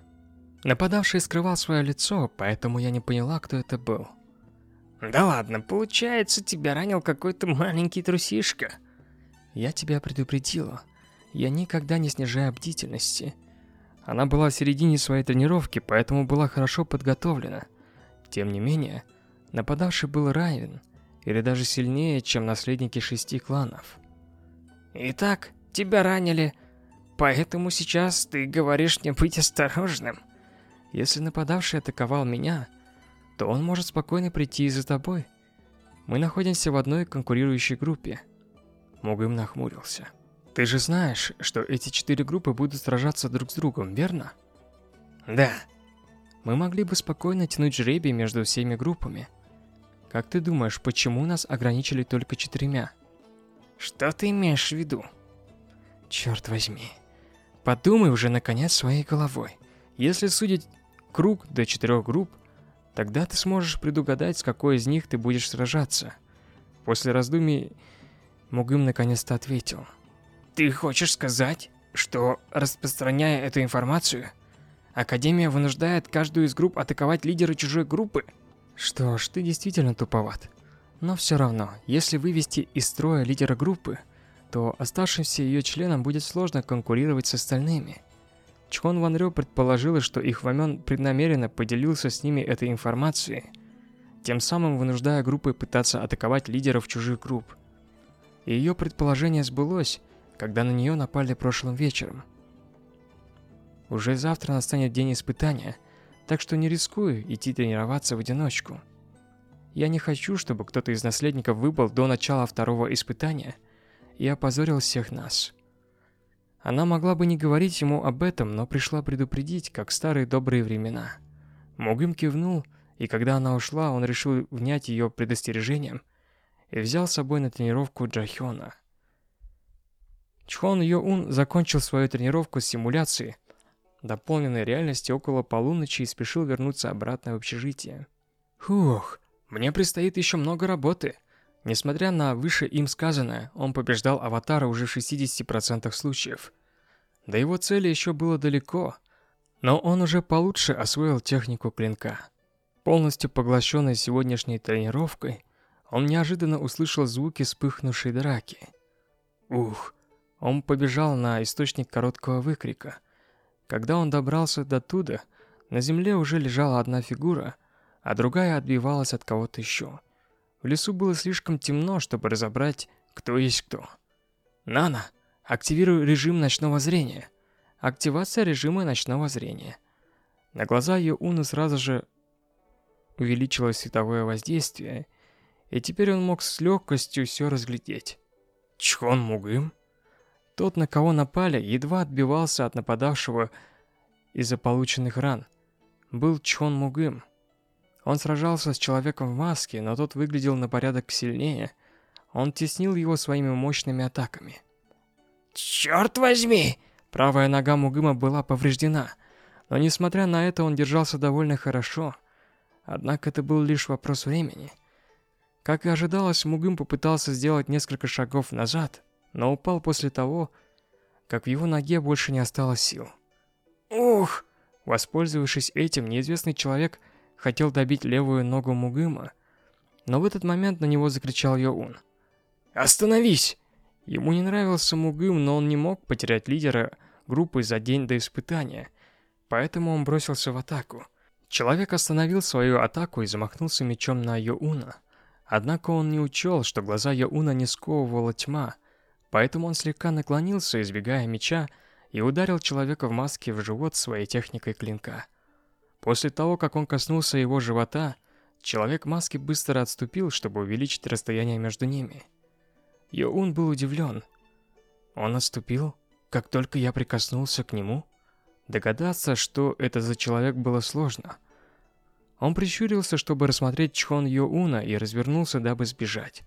Нападавший скрывал свое лицо, поэтому я не поняла, кто это был. Да ладно, получается, тебя ранил какой-то маленький трусишка. Я тебя предупредила. Я никогда не снижаю бдительности. Она была в середине своей тренировки, поэтому была хорошо подготовлена. Тем не менее, нападавший был равен, или даже сильнее, чем наследники шести кланов. Итак, тебя ранили, поэтому сейчас ты говоришь мне быть осторожным. Если нападавший атаковал меня, то он может спокойно прийти и за тобой. Мы находимся в одной конкурирующей группе. Мугым нахмурился. Ты же знаешь, что эти четыре группы будут сражаться друг с другом, верно? Да. Мы могли бы спокойно тянуть жребий между всеми группами. Как ты думаешь, почему нас ограничили только четырьмя? Что ты имеешь в виду? Черт возьми. Подумай уже наконец своей головой. Если судить круг до четырех групп, тогда ты сможешь предугадать, с какой из них ты будешь сражаться. После раздумий Мугым наконец-то ответил. Ты хочешь сказать, что, распространяя эту информацию, Академия вынуждает каждую из групп атаковать лидера чужой группы? Что ж, ты действительно туповат. Но все равно, если вывести из строя лидера группы, то оставшимся ее членам будет сложно конкурировать с остальными. Чхон Ван Рё предположила, что их Вамен преднамеренно поделился с ними этой информацией, тем самым вынуждая группы пытаться атаковать лидеров чужих групп. И ее предположение сбылось, когда на нее напали прошлым вечером. Уже завтра настанет день испытания, так что не рискую идти тренироваться в одиночку. Я не хочу, чтобы кто-то из наследников выбыл до начала второго испытания и опозорил всех нас. Она могла бы не говорить ему об этом, но пришла предупредить, как старые добрые времена. Мугим кивнул, и когда она ушла, он решил внять ее предостережением и взял с собой на тренировку Джахёна. Чхон Йоун закончил свою тренировку с симуляцией, дополненной реальности около полуночи и спешил вернуться обратно в общежитие. Фух, мне предстоит еще много работы. Несмотря на выше им сказанное, он побеждал Аватара уже в 60% случаев. До его цели еще было далеко, но он уже получше освоил технику клинка. Полностью поглощенный сегодняшней тренировкой, он неожиданно услышал звуки вспыхнувшей драки. Ух! Он побежал на источник короткого выкрика. Когда он добрался до туда, на земле уже лежала одна фигура, а другая отбивалась от кого-то еще. В лесу было слишком темно, чтобы разобрать, кто есть кто. «Нана, активируй режим ночного зрения». Активация режима ночного зрения. На глаза ее Уны сразу же увеличилось световое воздействие, и теперь он мог с легкостью все разглядеть. Чхон Мугым? Тот, на кого напали, едва отбивался от нападавшего из-за полученных ран. Был Чхон Мугым. Он сражался с человеком в маске, но тот выглядел на порядок сильнее. Он теснил его своими мощными атаками. «Черт возьми!» Правая нога Мугыма была повреждена, но несмотря на это он держался довольно хорошо. Однако это был лишь вопрос времени. Как и ожидалось, Мугым попытался сделать несколько шагов назад, но упал после того, как в его ноге больше не осталось сил. Ух! Воспользовавшись этим, неизвестный человек хотел добить левую ногу Мугыма, но в этот момент на него закричал Йоун. «Остановись!» Ему не нравился Мугым, но он не мог потерять лидера группы за день до испытания, поэтому он бросился в атаку. Человек остановил свою атаку и замахнулся мечом на Йоуна. Однако он не учел, что глаза Йоуна не сковывала тьма, Поэтому он слегка наклонился, избегая меча, и ударил человека в маске в живот своей техникой клинка. После того, как он коснулся его живота, человек в маске быстро отступил, чтобы увеличить расстояние между ними. Йоун был удивлен. Он отступил, как только я прикоснулся к нему? Догадаться, что это за человек, было сложно. Он прищурился, чтобы рассмотреть Чхон Йоуна, и развернулся, дабы сбежать.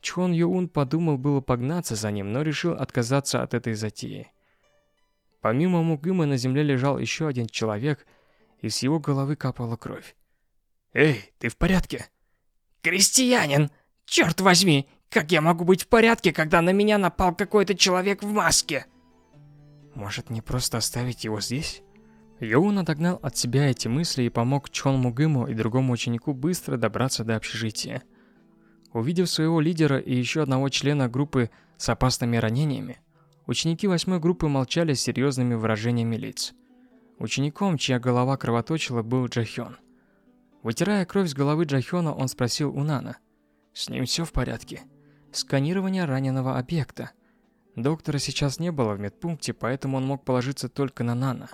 Чхон Юун подумал было погнаться за ним, но решил отказаться от этой затеи. Помимо Мугыма на земле лежал еще один человек, и с его головы капала кровь. «Эй, ты в порядке?» «Крестьянин! Черт возьми! Как я могу быть в порядке, когда на меня напал какой-то человек в маске?» «Может, не просто оставить его здесь?» Йоун отогнал от себя эти мысли и помог Чон Мугыму и другому ученику быстро добраться до общежития. Увидев своего лидера и еще одного члена группы с опасными ранениями, ученики восьмой группы молчали с серьезными выражениями лиц. Учеником, чья голова кровоточила, был Джахён. Вытирая кровь с головы Джахёна, он спросил у Нана. «С ним все в порядке?» «Сканирование раненого объекта». Доктора сейчас не было в медпункте, поэтому он мог положиться только на Нана.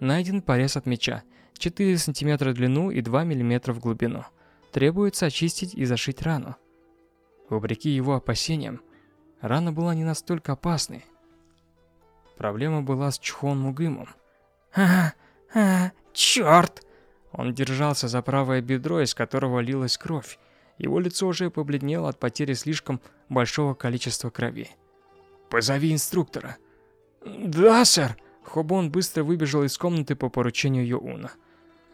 Найден порез от меча, 4 см в длину и 2 мм в глубину. Требуется очистить и зашить рану. Вопреки его опасениям, рана была не настолько опасной. Проблема была с Чхон Мугымом. «А, а, черт!» Он держался за правое бедро, из которого лилась кровь. Его лицо уже побледнело от потери слишком большого количества крови. «Позови инструктора». «Да, сэр!» Хобон быстро выбежал из комнаты по поручению Йоуна.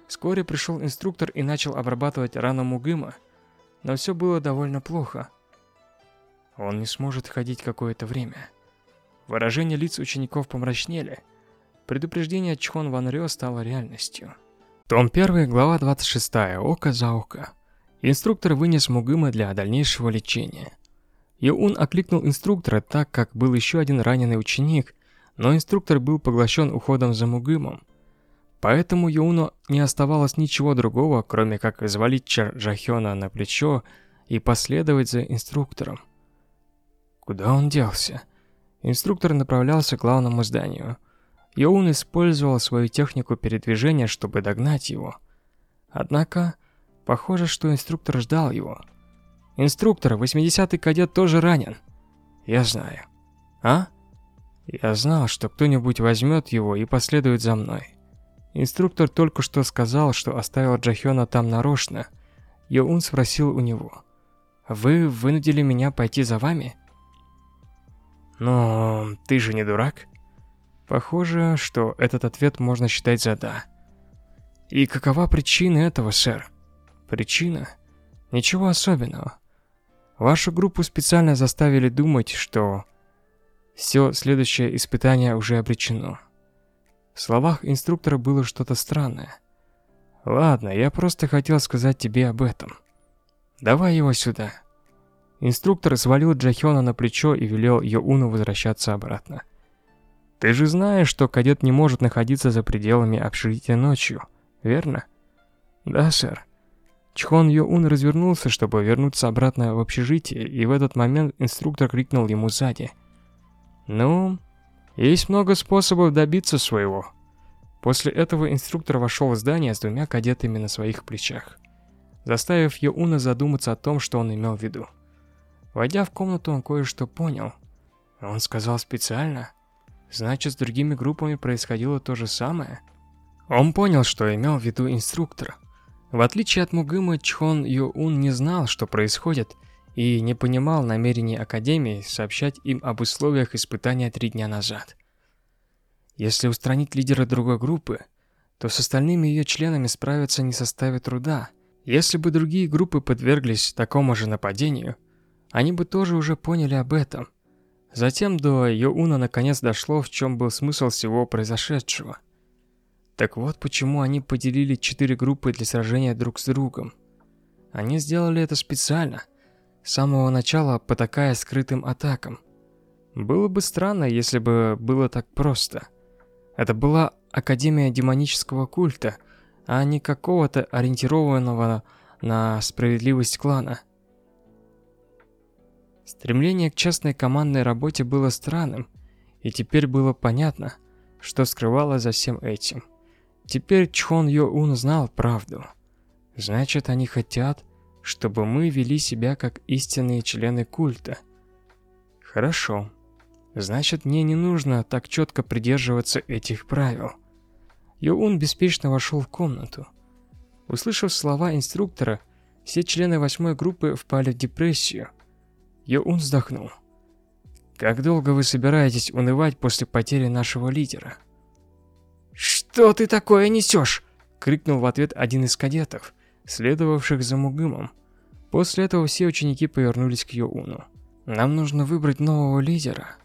Вскоре пришел инструктор и начал обрабатывать рану Мугыма, но все было довольно плохо. Он не сможет ходить какое-то время. Выражения лиц учеников помрачнели. Предупреждение Чхон Ван Рё стало реальностью. Том 1, глава 26. Око за око. Инструктор вынес Мугыма для дальнейшего лечения. Юун окликнул инструктора, так как был еще один раненый ученик, но инструктор был поглощен уходом за Мугымом. Поэтому Юну не оставалось ничего другого, кроме как взвалить Чар Джахёна на плечо и последовать за инструктором. Куда он делся? Инструктор направлялся к главному зданию. Йоун использовал свою технику передвижения, чтобы догнать его. Однако, похоже, что инструктор ждал его. «Инструктор, 80-й кадет тоже ранен». «Я знаю». «А?» «Я знал, что кто-нибудь возьмет его и последует за мной». Инструктор только что сказал, что оставил Джахёна там нарочно. Йоун спросил у него. «Вы вынудили меня пойти за вами?» «Но ты же не дурак?» Похоже, что этот ответ можно считать за «да». «И какова причина этого, сэр?» «Причина? Ничего особенного. Вашу группу специально заставили думать, что все следующее испытание уже обречено». В словах инструктора было что-то странное. Ладно, я просто хотел сказать тебе об этом. Давай его сюда. Инструктор свалил Джахёна на плечо и велел Йоуну возвращаться обратно. Ты же знаешь, что кадет не может находиться за пределами общежития ночью, верно? Да, сэр. Чхон Йоун развернулся, чтобы вернуться обратно в общежитие, и в этот момент инструктор крикнул ему сзади. «Ну, есть много способов добиться своего». После этого инструктор вошел в здание с двумя кадетами на своих плечах, заставив Йоуна задуматься о том, что он имел в виду. Войдя в комнату, он кое-что понял. Он сказал специально. Значит, с другими группами происходило то же самое? Он понял, что имел в виду инструктор. В отличие от Мугыма, Чхон Юун не знал, что происходит, и не понимал намерений Академии сообщать им об условиях испытания три дня назад. Если устранить лидера другой группы, то с остальными ее членами справиться не составит труда. Если бы другие группы подверглись такому же нападению, они бы тоже уже поняли об этом. Затем до Йоуна наконец дошло, в чем был смысл всего произошедшего. Так вот почему они поделили четыре группы для сражения друг с другом. Они сделали это специально, с самого начала потакая скрытым атакам. Было бы странно, если бы было так просто. Это была Академия демонического культа, а не какого-то ориентированного на справедливость клана. Стремление к частной командной работе было странным, и теперь было понятно, что скрывало за всем этим. Теперь Чхон Йо Ун знал правду. Значит, они хотят, чтобы мы вели себя как истинные члены культа. Хорошо. Значит, мне не нужно так четко придерживаться этих правил. Йоун беспечно вошел в комнату. Услышав слова инструктора, все члены восьмой группы впали в депрессию. Йоун вздохнул. «Как долго вы собираетесь унывать после потери нашего лидера?» «Что ты такое несешь?» — крикнул в ответ один из кадетов, следовавших за Мугымом. После этого все ученики повернулись к Йоуну. «Нам нужно выбрать нового лидера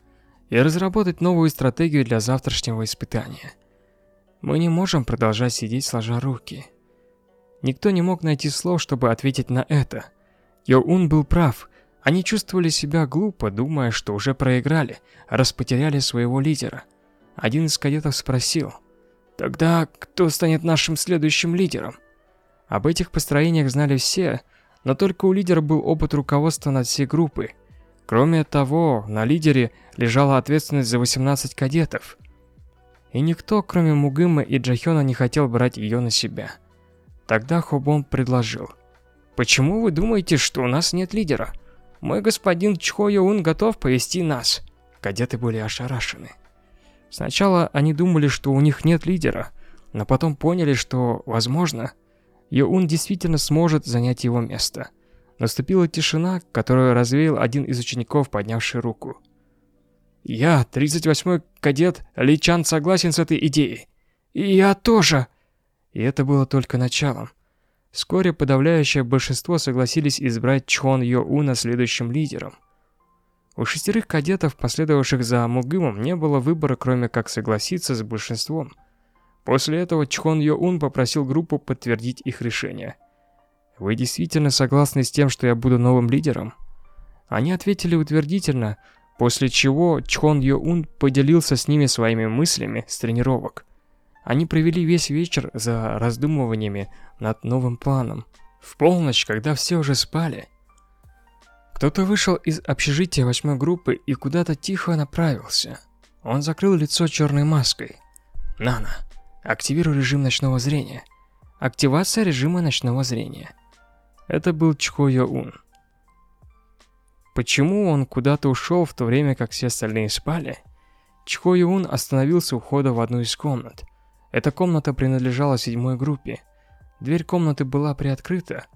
и разработать новую стратегию для завтрашнего испытания. Мы не можем продолжать сидеть сложа руки». Никто не мог найти слов, чтобы ответить на это. Йоун был прав. Они чувствовали себя глупо, думая, что уже проиграли, раз потеряли своего лидера. Один из кадетов спросил – Тогда кто станет нашим следующим лидером? Об этих построениях знали все, но только у лидера был опыт руководства над всей группой. Кроме того, на лидере лежала ответственность за 18 кадетов. И никто, кроме Мугыма и Джахёна, не хотел брать ее на себя. Тогда Хобон предложил. «Почему вы думаете, что у нас нет лидера? Мой господин Чхо Йоун готов повести нас». Кадеты были ошарашены. Сначала они думали, что у них нет лидера, но потом поняли, что, возможно, Йоун действительно сможет занять его место. Наступила тишина, которую развеял один из учеников, поднявший руку. «Я, 38-й кадет Ли Чан, согласен с этой идеей. И я тоже!» И это было только началом. Вскоре подавляющее большинство согласились избрать Чхон Йоуна следующим лидером – у шестерых кадетов, последовавших за Мугымом, не было выбора, кроме как согласиться с большинством. После этого Чхон Йо-Ун попросил группу подтвердить их решение. «Вы действительно согласны с тем, что я буду новым лидером?» Они ответили утвердительно, после чего Чхон Йо-Ун поделился с ними своими мыслями с тренировок. Они провели весь вечер за раздумываниями над новым планом. В полночь, когда все уже спали, кто-то вышел из общежития восьмой группы и куда-то тихо направился. Он закрыл лицо черной маской. Нана, активируй режим ночного зрения. Активация режима ночного зрения. Это был Чхо Йо-Ун. Почему он куда-то ушел в то время, как все остальные спали? Чхо Йо-Ун остановился у входа в одну из комнат. Эта комната принадлежала седьмой группе. Дверь комнаты была приоткрыта,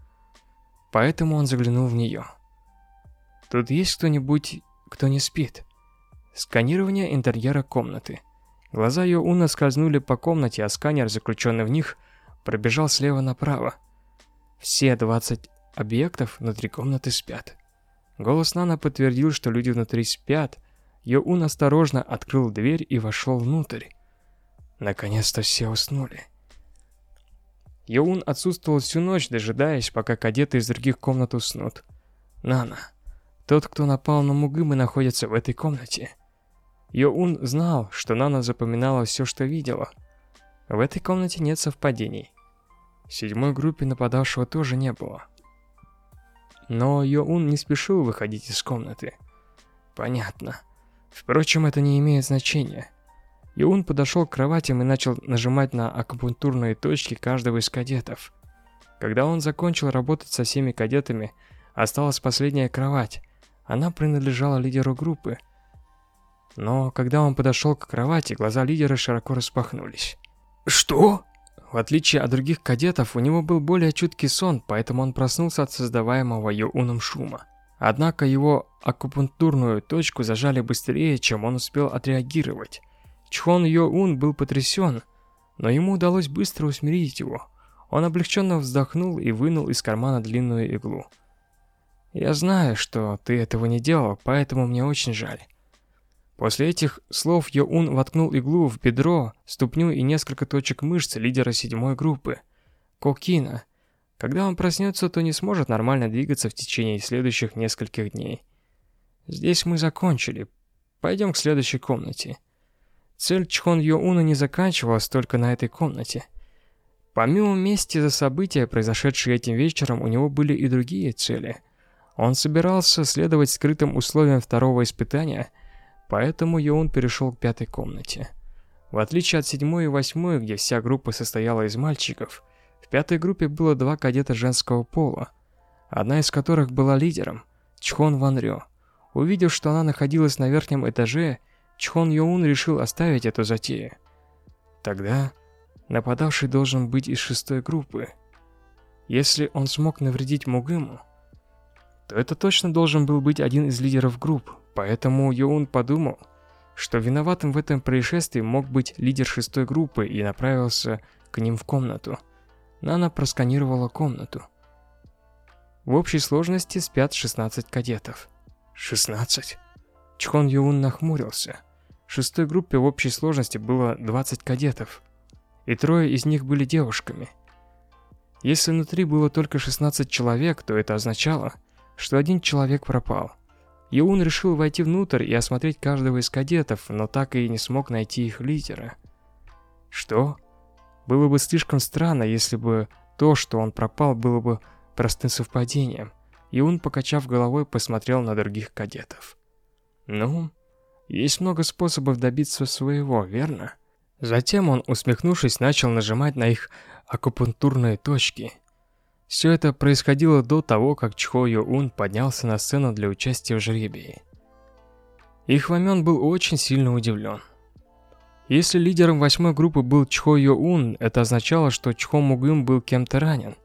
поэтому он заглянул в нее. Тут есть кто-нибудь, кто не спит? Сканирование интерьера комнаты. Глаза ее Уна скользнули по комнате, а сканер, заключенный в них, пробежал слева направо. Все 20 объектов внутри комнаты спят. Голос Нана подтвердил, что люди внутри спят. Йоун осторожно открыл дверь и вошел внутрь. Наконец-то все уснули. Йоун отсутствовал всю ночь, дожидаясь, пока кадеты из других комнат уснут. Нана. Тот, кто напал на Мугымы, находится в этой комнате. Йоун знал, что Нана запоминала все, что видела. В этой комнате нет совпадений. В седьмой группе нападавшего тоже не было. Но Йоун не спешил выходить из комнаты. Понятно. Впрочем, это не имеет значения. Йоун подошел к кроватям и начал нажимать на акупунктурные точки каждого из кадетов. Когда он закончил работать со всеми кадетами, осталась последняя кровать. Она принадлежала лидеру группы. Но когда он подошел к кровати, глаза лидера широко распахнулись. «Что?» В отличие от других кадетов, у него был более чуткий сон, поэтому он проснулся от создаваемого Йоуном шума. Однако его акупунктурную точку зажали быстрее, чем он успел отреагировать. Чхон Йоун был потрясен, но ему удалось быстро усмирить его. Он облегченно вздохнул и вынул из кармана длинную иглу. «Я знаю, что ты этого не делал, поэтому мне очень жаль». После этих слов Йоун воткнул иглу в бедро, ступню и несколько точек мышц лидера седьмой группы. Кокина. Когда он проснется, то не сможет нормально двигаться в течение следующих нескольких дней. Здесь мы закончили. Пойдем к следующей комнате. Цель Чхон Йоуна не заканчивалась только на этой комнате. Помимо мести за события, произошедшие этим вечером, у него были и другие цели. Он собирался следовать скрытым условиям второго испытания, поэтому Йоун перешел к пятой комнате. В отличие от седьмой и восьмой, где вся группа состояла из мальчиков, в пятой группе было два кадета женского пола, одна из которых была лидером, Чхон Ван Рё. Увидев, что она находилась на верхнем этаже, Чхон Йоун решил оставить эту затею. Тогда нападавший должен быть из шестой группы. Если он смог навредить Мугыму, то это точно должен был быть один из лидеров групп, поэтому Йоун подумал, что виноватым в этом происшествии мог быть лидер шестой группы и направился к ним в комнату. Нана просканировала комнату. В общей сложности спят 16 кадетов. 16? Чхон Юун нахмурился. Шестой группе в общей сложности было 20 кадетов, и трое из них были девушками. Если внутри было только 16 человек, то это означало, что один человек пропал. Юун решил войти внутрь и осмотреть каждого из кадетов, но так и не смог найти их лидера. Что? Было бы слишком странно, если бы то, что он пропал, было бы простым совпадением. Юун, покачав головой, посмотрел на других кадетов. Ну, есть много способов добиться своего, верно? Затем он, усмехнувшись, начал нажимать на их акупунктурные точки. Все это происходило до того, как Чхо Ун поднялся на сцену для участия в жребии. И Хвамен был очень сильно удивлен. Если лидером восьмой группы был Чхо Ун, это означало, что Чхо Мугым был кем-то ранен.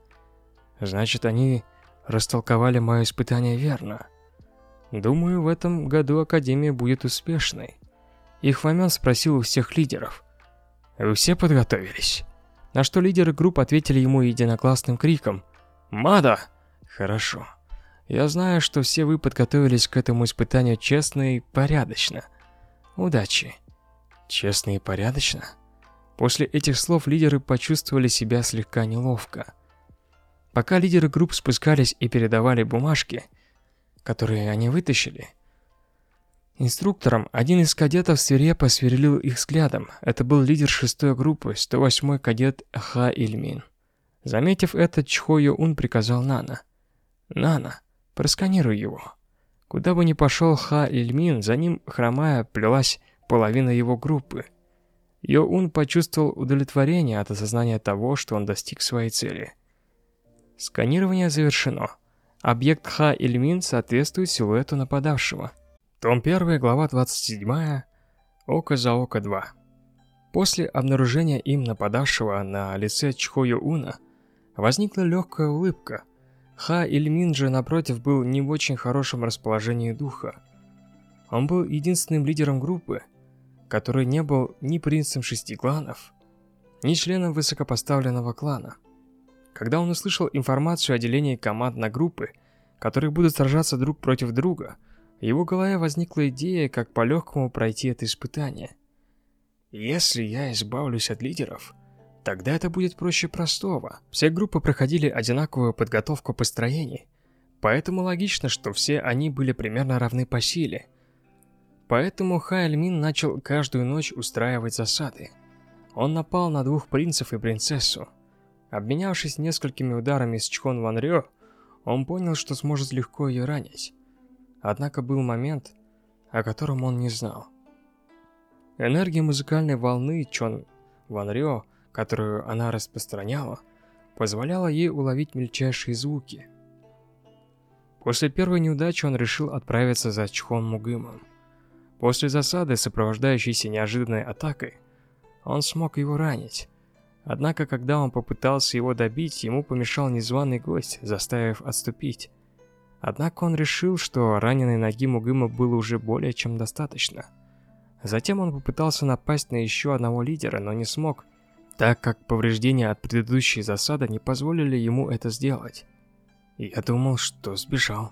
Значит, они растолковали мое испытание верно. Думаю, в этом году Академия будет успешной. И Хвамен спросил у всех лидеров. Вы все подготовились? На что лидеры групп ответили ему единогласным криком. «Мада!» Хорошо. Я знаю, что все вы подготовились к этому испытанию честно и порядочно. Удачи. Честно и порядочно? После этих слов лидеры почувствовали себя слегка неловко. Пока лидеры групп спускались и передавали бумажки, которые они вытащили. Инструктором один из кадетов свирепо сверлил их взглядом. Это был лидер шестой группы, 108-й кадет Ха Ильмин. Заметив это, Чхо Ун приказал Нана. «Нана, просканируй его». Куда бы ни пошел Ха Ильмин, за ним, хромая, плелась половина его группы. Йоун почувствовал удовлетворение от осознания того, что он достиг своей цели. Сканирование завершено. Объект Ха Ильмин соответствует силуэту нападавшего. Том 1, глава 27, Око за Око 2. После обнаружения им нападавшего на лице Чхо Уна возникла легкая улыбка. Ха Ильмин же, напротив, был не в очень хорошем расположении духа. Он был единственным лидером группы, который не был ни принцем шести кланов, ни членом высокопоставленного клана. Когда он услышал информацию о делении команд на группы, которые будут сражаться друг против друга, в его голове возникла идея, как по-легкому пройти это испытание. Если я избавлюсь от лидеров, Тогда это будет проще простого. Все группы проходили одинаковую подготовку построений, поэтому логично, что все они были примерно равны по силе. Поэтому Хайльмин начал каждую ночь устраивать засады. Он напал на двух принцев и принцессу. Обменявшись несколькими ударами с Чхон Ван Рё, он понял, что сможет легко ее ранить. Однако был момент, о котором он не знал. Энергия музыкальной волны Чон Ван Рё, которую она распространяла, позволяла ей уловить мельчайшие звуки. После первой неудачи он решил отправиться за Чхон Мугымом. После засады, сопровождающейся неожиданной атакой, он смог его ранить. Однако, когда он попытался его добить, ему помешал незваный гость, заставив отступить. Однако он решил, что раненой ноги Мугыма было уже более чем достаточно. Затем он попытался напасть на еще одного лидера, но не смог, так как повреждения от предыдущей засады не позволили ему это сделать. Я думал, что сбежал.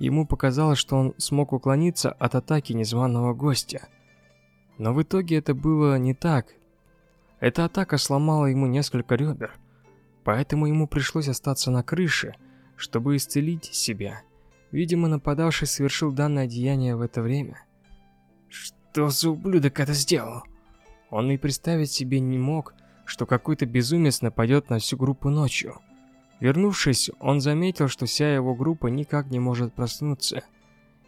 Ему показалось, что он смог уклониться от атаки незваного гостя. Но в итоге это было не так. Эта атака сломала ему несколько ребер, поэтому ему пришлось остаться на крыше – чтобы исцелить себя. Видимо, нападавший совершил данное деяние в это время. Что за ублюдок это сделал? Он и представить себе не мог, что какой-то безумец нападет на всю группу ночью. Вернувшись, он заметил, что вся его группа никак не может проснуться.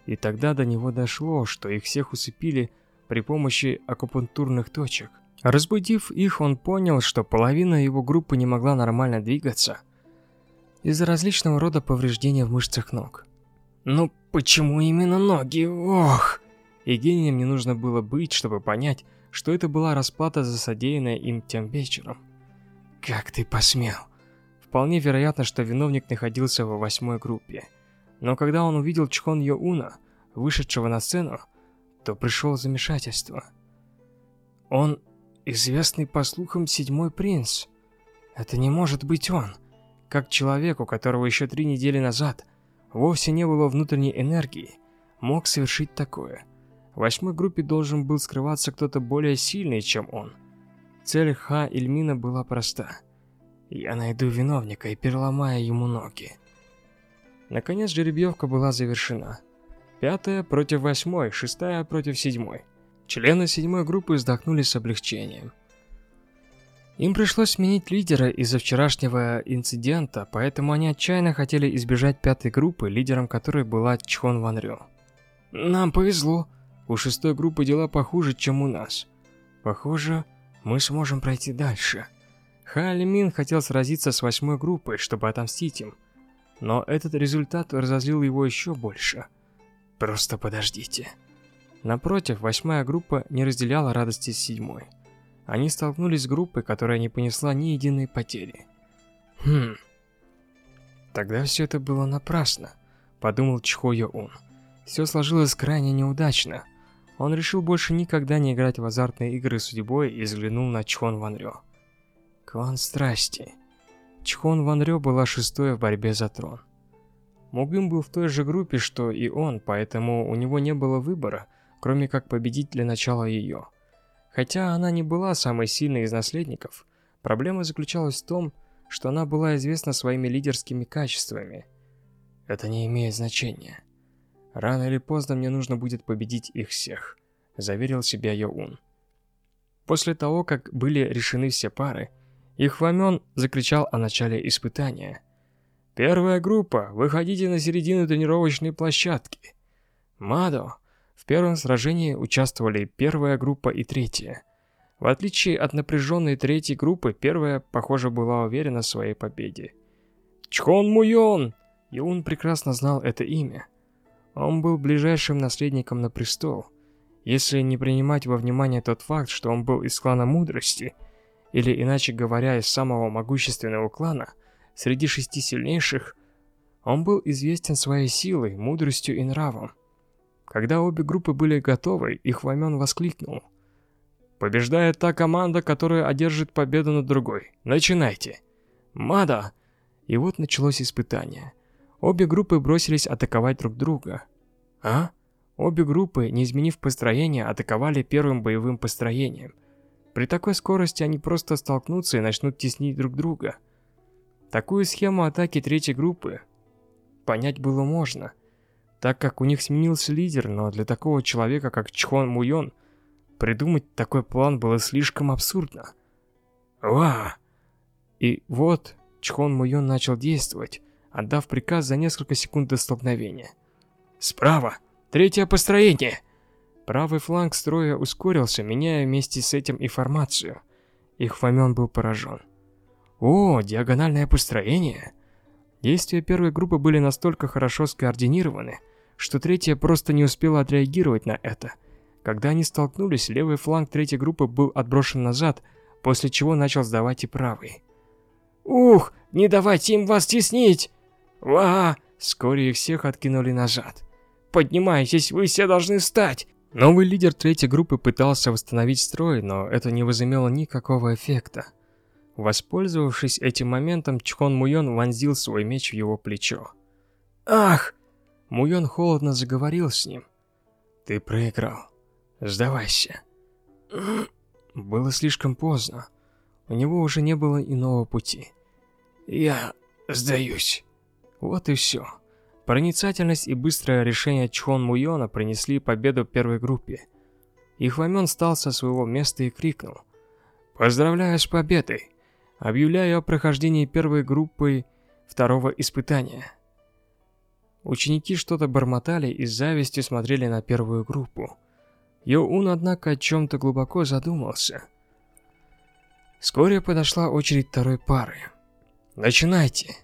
И тогда до него дошло, что их всех усыпили при помощи акупунктурных точек. Разбудив их, он понял, что половина его группы не могла нормально двигаться – из-за различного рода повреждения в мышцах ног. Ну почему именно ноги? Ох! И гением не нужно было быть, чтобы понять, что это была расплата за содеянное им тем вечером. Как ты посмел? Вполне вероятно, что виновник находился во восьмой группе. Но когда он увидел Чхон Йоуна, вышедшего на сцену, то пришел замешательство. Он известный по слухам седьмой принц. Это не может быть он как человек, у которого еще три недели назад вовсе не было внутренней энергии, мог совершить такое. В восьмой группе должен был скрываться кто-то более сильный, чем он. Цель Ха Ильмина была проста. Я найду виновника и переломаю ему ноги. Наконец жеребьевка была завершена. Пятая против восьмой, шестая против седьмой. Члены седьмой группы вздохнули с облегчением. Им пришлось сменить лидера из-за вчерашнего инцидента, поэтому они отчаянно хотели избежать пятой группы, лидером которой была Чхон Ван Рё. Нам повезло. У шестой группы дела похуже, чем у нас. Похоже, мы сможем пройти дальше. Ха Мин хотел сразиться с восьмой группой, чтобы отомстить им. Но этот результат разозлил его еще больше. Просто подождите. Напротив, восьмая группа не разделяла радости с седьмой. Они столкнулись с группой, которая не понесла ни единой потери. Хм. Тогда все это было напрасно, подумал Чхо Йоун. Все сложилось крайне неудачно. Он решил больше никогда не играть в азартные игры с судьбой и взглянул на Чхон Ван Рё. Клан Страсти. Чхон Ван Рё была шестой в борьбе за трон. Мугым был в той же группе, что и он, поэтому у него не было выбора, кроме как победить для начала ее. Хотя она не была самой сильной из наследников, проблема заключалась в том, что она была известна своими лидерскими качествами. Это не имеет значения. Рано или поздно мне нужно будет победить их всех, заверил себя Йоун. После того, как были решены все пары, их Вамен закричал о начале испытания. «Первая группа, выходите на середину тренировочной площадки!» «Мадо, в первом сражении участвовали первая группа и третья. В отличие от напряженной третьей группы, первая, похоже, была уверена в своей победе. Чхон Муйон! Он прекрасно знал это имя. Он был ближайшим наследником на престол. Если не принимать во внимание тот факт, что он был из клана мудрости, или иначе говоря, из самого могущественного клана, среди шести сильнейших, он был известен своей силой, мудростью и нравом. Когда обе группы были готовы, их Вамен воскликнул. «Побеждает та команда, которая одержит победу над другой. Начинайте!» «Мада!» И вот началось испытание. Обе группы бросились атаковать друг друга. «А?» Обе группы, не изменив построение, атаковали первым боевым построением. При такой скорости они просто столкнутся и начнут теснить друг друга. Такую схему атаки третьей группы понять было можно, так как у них сменился лидер, но для такого человека, как Чхон Муйон, придумать такой план было слишком абсурдно. Ва! И вот Чхон Муйон начал действовать, отдав приказ за несколько секунд до столкновения. «Справа! Третье построение!» Правый фланг строя ускорился, меняя вместе с этим и формацию. Их Фомен был поражен. О, диагональное построение! Действия первой группы были настолько хорошо скоординированы, что третья просто не успела отреагировать на это. Когда они столкнулись, левый фланг третьей группы был отброшен назад, после чего начал сдавать и правый. «Ух, не давайте им вас теснить!» «Ва!» Вскоре их всех откинули назад. «Поднимайтесь, вы все должны встать! Новый лидер третьей группы пытался восстановить строй, но это не возымело никакого эффекта. Воспользовавшись этим моментом, Чхон Муйон вонзил свой меч в его плечо. «Ах!» Муйон холодно заговорил с ним. «Ты проиграл. Сдавайся». Было слишком поздно. У него уже не было иного пути. «Я сдаюсь». Вот и все. Проницательность и быстрое решение Чхон Муйона принесли победу первой группе. Ихвамен встал со своего места и крикнул. «Поздравляю с победой! Объявляю о прохождении первой группы второго испытания». Ученики что-то бормотали и с завистью смотрели на первую группу. Йоун, однако, о чем-то глубоко задумался. Вскоре подошла очередь второй пары. «Начинайте!»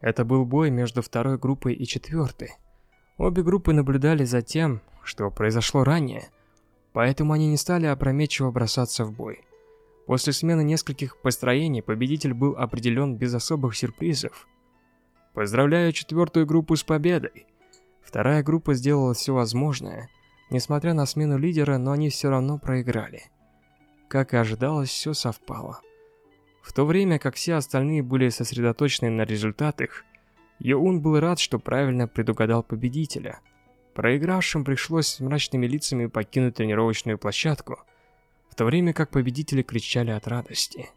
Это был бой между второй группой и четвертой. Обе группы наблюдали за тем, что произошло ранее, поэтому они не стали опрометчиво бросаться в бой. После смены нескольких построений победитель был определен без особых сюрпризов. Поздравляю четвертую группу с победой! Вторая группа сделала все возможное. Несмотря на смену лидера, но они все равно проиграли. Как и ожидалось, все совпало. В то время как все остальные были сосредоточены на результатах, Йоун был рад, что правильно предугадал победителя. Проигравшим пришлось с мрачными лицами покинуть тренировочную площадку, в то время как победители кричали от радости.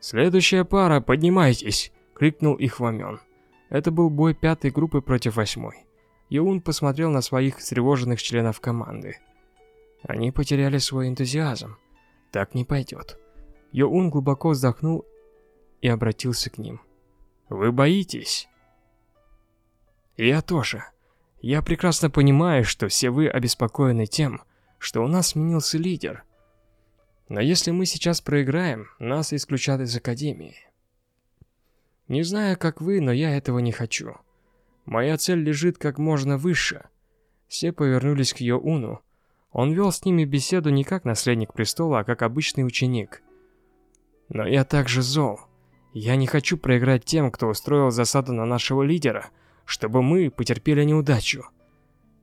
«Следующая пара, поднимайтесь!» — крикнул их Вамен. Это был бой пятой группы против восьмой. Йоун посмотрел на своих встревоженных членов команды. Они потеряли свой энтузиазм. Так не пойдет. Йоун глубоко вздохнул и обратился к ним. «Вы боитесь?» «Я тоже. Я прекрасно понимаю, что все вы обеспокоены тем, что у нас сменился лидер. Но если мы сейчас проиграем, нас исключат из Академии. Не знаю, как вы, но я этого не хочу. Моя цель лежит как можно выше». Все повернулись к Йоуну. Он вел с ними беседу не как наследник престола, а как обычный ученик – но я также зол. Я не хочу проиграть тем, кто устроил засаду на нашего лидера, чтобы мы потерпели неудачу.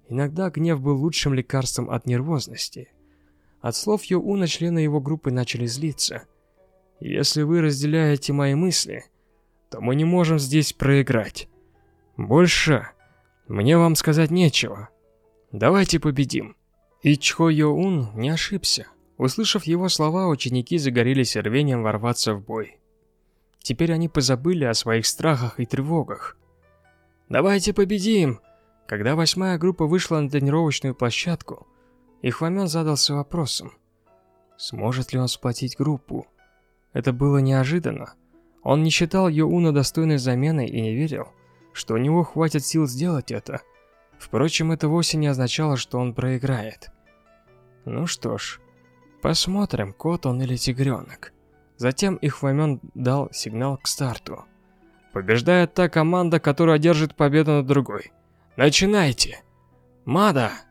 Иногда гнев был лучшим лекарством от нервозности. От слов Йоуна члены его группы начали злиться. Если вы разделяете мои мысли, то мы не можем здесь проиграть. Больше мне вам сказать нечего. Давайте победим. И Чхо Йоун не ошибся. Услышав его слова, ученики загорелись рвением ворваться в бой. Теперь они позабыли о своих страхах и тревогах. «Давайте победим!» Когда восьмая группа вышла на тренировочную площадку, Ихвамен задался вопросом, сможет ли он сплотить группу. Это было неожиданно. Он не считал Йоуна достойной заменой и не верил, что у него хватит сил сделать это. Впрочем, это вовсе не означало, что он проиграет. Ну что ж, Посмотрим, кот он или тигренок. Затем их Ихвамен дал сигнал к старту. Побеждает та команда, которая одержит победу над другой. Начинайте! Мада!